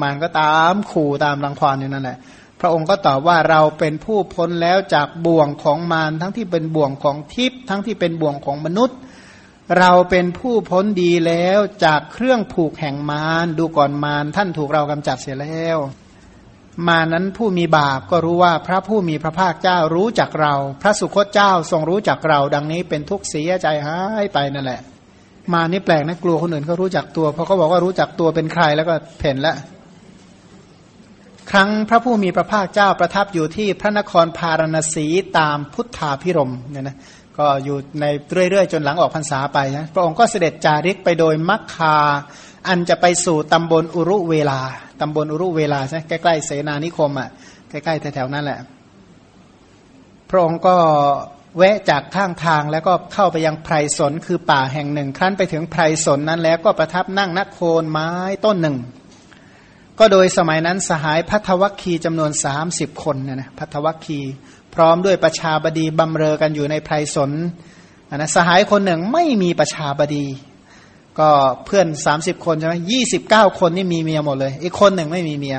มารก็ตามขู่ตามรังควานอยู่นั่นแหละพระองค์ก็ตอบว่าเราเป็นผู้พ้นแล้วจากบ่วงของมารทั้งที่เป็นบ่วงของทิพย์ทั้งที่เป็นบ่วงของมนุษย์ เราเป็นผู้พ้นดีแล้วจากเครื่องผูกแห่งมารดูก่อนมารท่านถูกเรากำจัดเสียแล้ว มานั้นผู้มีบาปก็รู้ว่าพระผู้มีพระภาคเจ้ารู้จักเรา พระสุคตเจ้าทรงรู้จักเรา ดังนี้เป็นทุกข์เสียใจหายไปนั่นแหละ มานี่แปลกนะกลัวคนอื่นเขารู้จักตัวเพราะเขาบอกว่ารู้จักตัวเป็นใครแล้วก็เพ่นละครั้งพระผู้มีพระภาคเจ้าประทับอยู่ที่พระนครพาราณสีตามพุทธาพิรมเนี่ยนะก็อยู่ในเรื่อยๆ จนหลังออกพรรษาไปนะพระองค์ก็เสด็จจาริกไปโดยมักคา อันจะไปสู่ตำบลอุรุเวลา ตำบลอุรุเวลาใช่ใกล้ๆเสนานิคมอะใกล้ๆแถวๆนั้นแหละ พระองค์ก็แวะจากข้างทางแล้วก็เข้าไปยังไพรสนคือป่าแห่งหนึ่ง ครั้นไปถึงไพรสนนั้นแล้วก็ประทับนั่งนักโคนไม้ต้นหนึ่ง ก็โดยสมัยนั้นสหายพัทวัคคีจำนวนสามสิบคนเนี่ยนะพัทวัคคี พร้อมด้วยประชาบดีบำเรอกันอยู่ในไพรสนนะสหายคนหนึ่งไม่มีประชาบดี ก็เพื่อนสามสิบคนใช่ไหมยี่สิบเก้าคนนี่มีเมียหมดเลย อีกคนหนึ่งไม่มีเมีย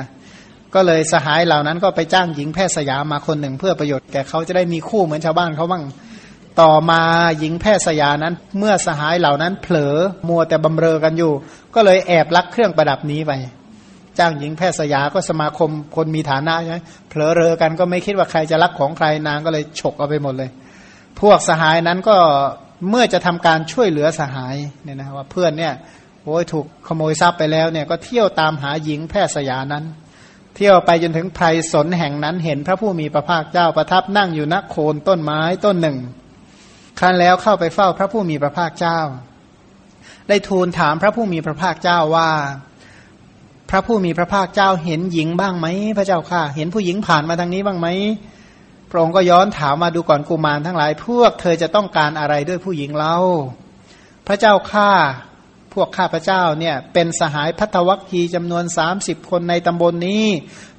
ก็เลยสหายเหล่านั้นก็ไปจ้างหญิงแพทย์สยามมาคนหนึ่งเพื่อประโยชน์แก่เขาจะได้มีคู่เหมือนชาวบ้านเขาบ้างต่อมาหญิงแพทย์สยานั้น เมื่อสหายเหล่านั้น เผลอมัวแต่บำเรอกันอยู่ ก็เลยแอบลักเครื่องประดับนี้ไปจ้างหญิงแพทย์สยาก็สมาคมคนมีฐานะใช่ไหมเผลอเรอกันก็ไม่คิดว่าใครจะรักของใครนางก็เลยฉกเอาไปหมดเลย พวกสหายนั้นก็ เมื่อจะทำการช่วยเหลือสหายเนี่ยนะว่าเพื่อนเนี่ยโอ้ยถูกขโมยทรัพย์ไปแล้วเนี่ยก็เที่ยวตามหาหญิงแพทย์สยานั้น เที่ยวไปจนถึงไพรสนแห่งนั้นเห็นพระผู้มีพระภาคเจ้าประทับนั่งอยู่ณโคนต้นไม้ต้นหนึ่งครั้นแล้วเข้าไปเฝ้าพระผู้มีพระภาคเจ้า ได้ทูลถามพระผู้มีพระภาคเจ้าว่า พระผู้มีพระภาคเจ้าเห็นหญิงบ้างไหมพระเจ้าค่ะ เห็นผู้หญิงผ่านมาทางนี้บ้างไหม พระองค์ก็ย้อนถามมาดูก่อนกุมารทั้งหลาย พวกเธอจะต้องการอะไรด้วยผู้หญิงเล่า พระเจ้าข้าพวกข้าพระเจ้าเนี่ยเป็นสหายพัทวัคคีจำนวนสามสิบคนในตำบลนนี้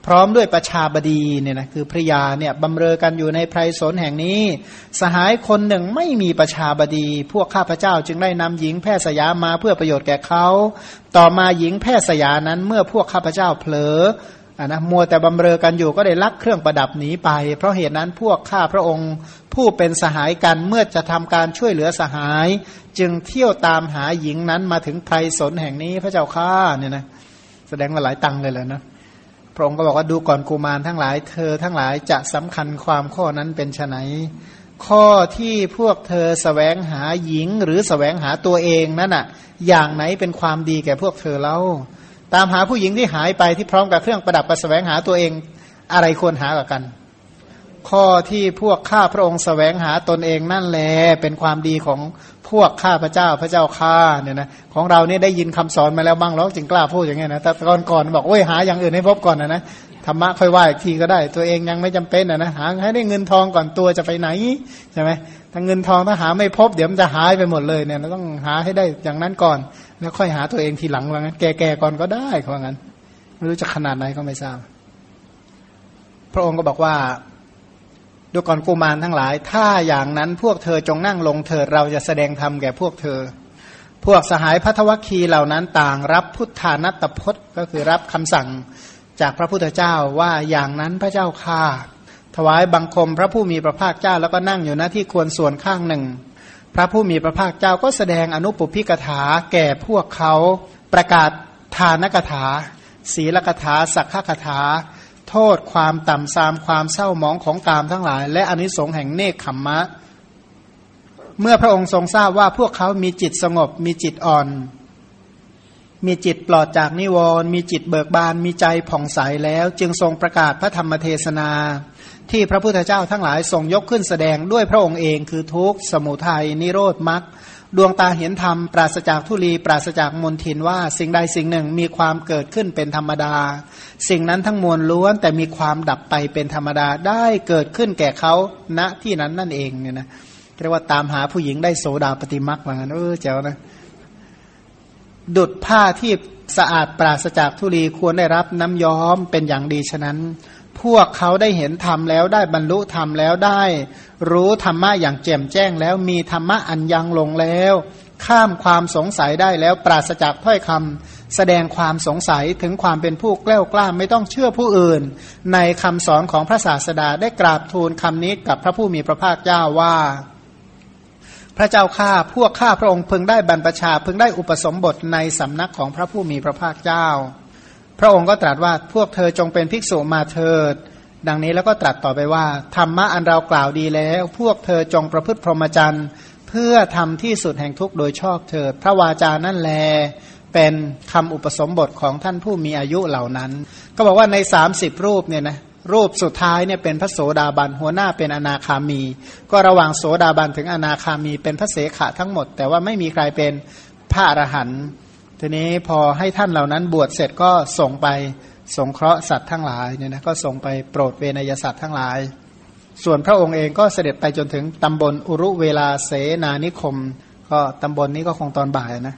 พร้อมด้วยประชาบดีเนี่ยนะคือพระยาเนี่ยบำเรอกันอยู่ในไพรสนแห่งนี้ สหายคนหนึ่งไม่มีประชาบดี พวกข้าพระเจ้าจึงได้นำหญิงแพทย์สยามาเพื่อประโยชน์แก่เขา ต่อมาหญิงแพทย์สยานั้นเมื่อพวกข้าพระเจ้าเผลอ อ่านะมัวแต่บำเรอกันอยู่ก็ได้ลักเครื่องประดับหนีไป เพราะเหตุนั้นพวกข้าพระองค์ผู้เป็นสหายกันเมื่อจะทำการช่วยเหลือสหาย จึงเที่ยวตามหาหญิงนั้นมาถึงไพรสนแห่งนี้พระเจ้าข้าเนี่ยนะแสดงว่าหลายตังเลยแหละนะพระองค์ก็บอกว่าดูก่อนกุมารทั้งหลายเธอทั้งหลายจะสำคัญความข้อนั้นเป็นไนข้อที่พวกเธอสแสวงหาหญิงหรือสแสวงหาตัวเองนั่นอะอย่างไหนเป็นความดีแก่พวกเธอเล่า ตามหาผู้หญิงที่หายไปที่พร้อมกับเครื่องประดับกับแสวงหาตัวเองอะไรควรหากัน ข้อที่พวกข้าพระองค์สแสวงหาตนเองนั่นแหละเป็นความดีของพวกข้าพระเจ้าพระเจ้าข้าเนี่ยนะของเราเนี่ยได้ยินคำสอนมาแล้วบ้างแล้วจึงกล้าพูดอย่างเงี้ยนะแต่ก่อนก่อนบอกโอ้ยหาอย่างอื่นให้พบก่อนนะนะธรรมะค่อยว่าอีกทีก็ได้ ตัวเองยังไม่จำเป็นนะนะหาให้ได้เงินทองก่อนตัวจะไปไหนใช่ไหมถ้าเงินทองถ้าหาไม่พบเดี๋ยวมันจะหายไปหมดเลยเนี่ยเราต้องหาให้ได้อย่างนั้นก่อน แล้วค่อยหาตัวเองทีหลังว่างั้น แก่ๆก่อนก็ได้เขาว่างั้น ไม่รู้จะขนาดไหนก็ไม่ทราบ พระองค์ก็บอกว่าดูก่อนกุมารทั้งหลาย ถ้าอย่างนั้นพวกเธอจงนั่งลงเถิดเราจะแสดงธรรมแก่พวกเธอ พวกสหายพัทวคีเหล่านั้นต่างรับพุทธานัตพจน์ก็คือรับคำสั่งจากพระพุทธเจ้าว่าอย่างนั้นพระเจ้าค่าถวายบังคมพระผู้มีพระภาคเจ้าแล้วก็นั่งอยู่หน้าที่ควรส่วนข้างหนึ่ง พระผู้มีพระภาคเจ้าก็แสดงอนุปพิกถาแก่พวกเขาประกาศทานกถา ศีลกถา สักขกถา โทษความต่ำซามความเศร้ามองของกามทั้งหลาย และอนิสงส์แห่งเนคขมมะ เมื่อพระองค์ทรงทราบว่าพวกเขามีจิตสงบมีจิตอ่อน มีจิตปลอดจากนิวรณ์มีจิตเบิกบานมีใจผ่องใสแล้ว จึงทรงประกาศพระธรรมเทศนา ที่พระพุทธเจ้าทั้งหลายทรงยกขึ้นแสดงด้วยพระองค์เองคือทุกสมุทัยนิโรธมรรคดวงตาเห็นธรรมปราศจากทุลีปราศจากมนทินว่า สิ่งใดสิ่งหนึ่งมีความเกิดขึ้นเป็นธรรมดา สิ่งนั้นทั้งมวลล้วน แต่มีความดับไปเป็นธรรมดาได้เกิดขึ้นแก่เขาณที่นั้นนั่นเองเนี่ยนะเรียกว่าตามหาผู้หญิงได้โสดาปฏิมักว่างั้นเออเจ้านะดุดผ้าที่สะอาดปราศจากทุลีควรได้รับน้ำย้อมเป็นอย่างดีฉะนั้น พวกเขาได้เห็นธรรมแล้วได้บรรลุธรรมแล้วได้ รู้ธรรมะอย่างแจ่มแจ้งแล้วมีธรรมะอันยังลงแล้ว ข้ามความสงสัยได้แล้วปราศจากถ้อยคำแสดงความสงสัยถึงความเป็นผู้กล้ากล้าไม่ต้องเชื่อผู้อื่น ในคำสอนของพระศาสดาได้กราบทูลคำนี้กับพระผู้มีพระภาคเจ้าว่า พระเจ้าข้าพวกข้าพระองค์พึงได้บรรพชาพึงได้อุปสมบทในสำนักของพระผู้มีพระภาคเจ้า พระองค์ก็ตรัสว่าพวกเธอจงเป็นภิกษุมาเถิด ดังนี้แล้วก็ตรัสต่อไปว่า ธรรมะอันเรากล่าวดีแล้ว พวกเธอจงประพฤติพรหมจรรย์ เพื่อทำที่สุดแห่งทุกข์โดยชอบเถิด พระวาจานั่นแล เป็นคำอุปสมบทของท่านผู้มีอายุเหล่านั้น ก็บอกว่าใน 30 รูปเนี่ยนะรูปสุดท้ายเนี่ยเป็นพระโสดาบันหัวหน้าเป็นอนาคามี ก็ระหว่างโสดาบันถึงอนาคามีเป็นพระเสขะทั้งหมด แต่ว่าไม่มีใครเป็นพระอรหันต์ ทีนี้พอให้ท่านเหล่านั้นบวชเสร็จก็ส่งไปสงเคราะห์สัตว์ทั้งหลายเนี่ยนะก็ส่งไปโปรดเวนยสัตว์ทั้งหลาย ส่วนพระองค์เองก็เสด็จไปจนถึงตำบลอุรุเวลาเสนานิคม ก็ตำบลนนี้ก็คงตอนบ่ายนะ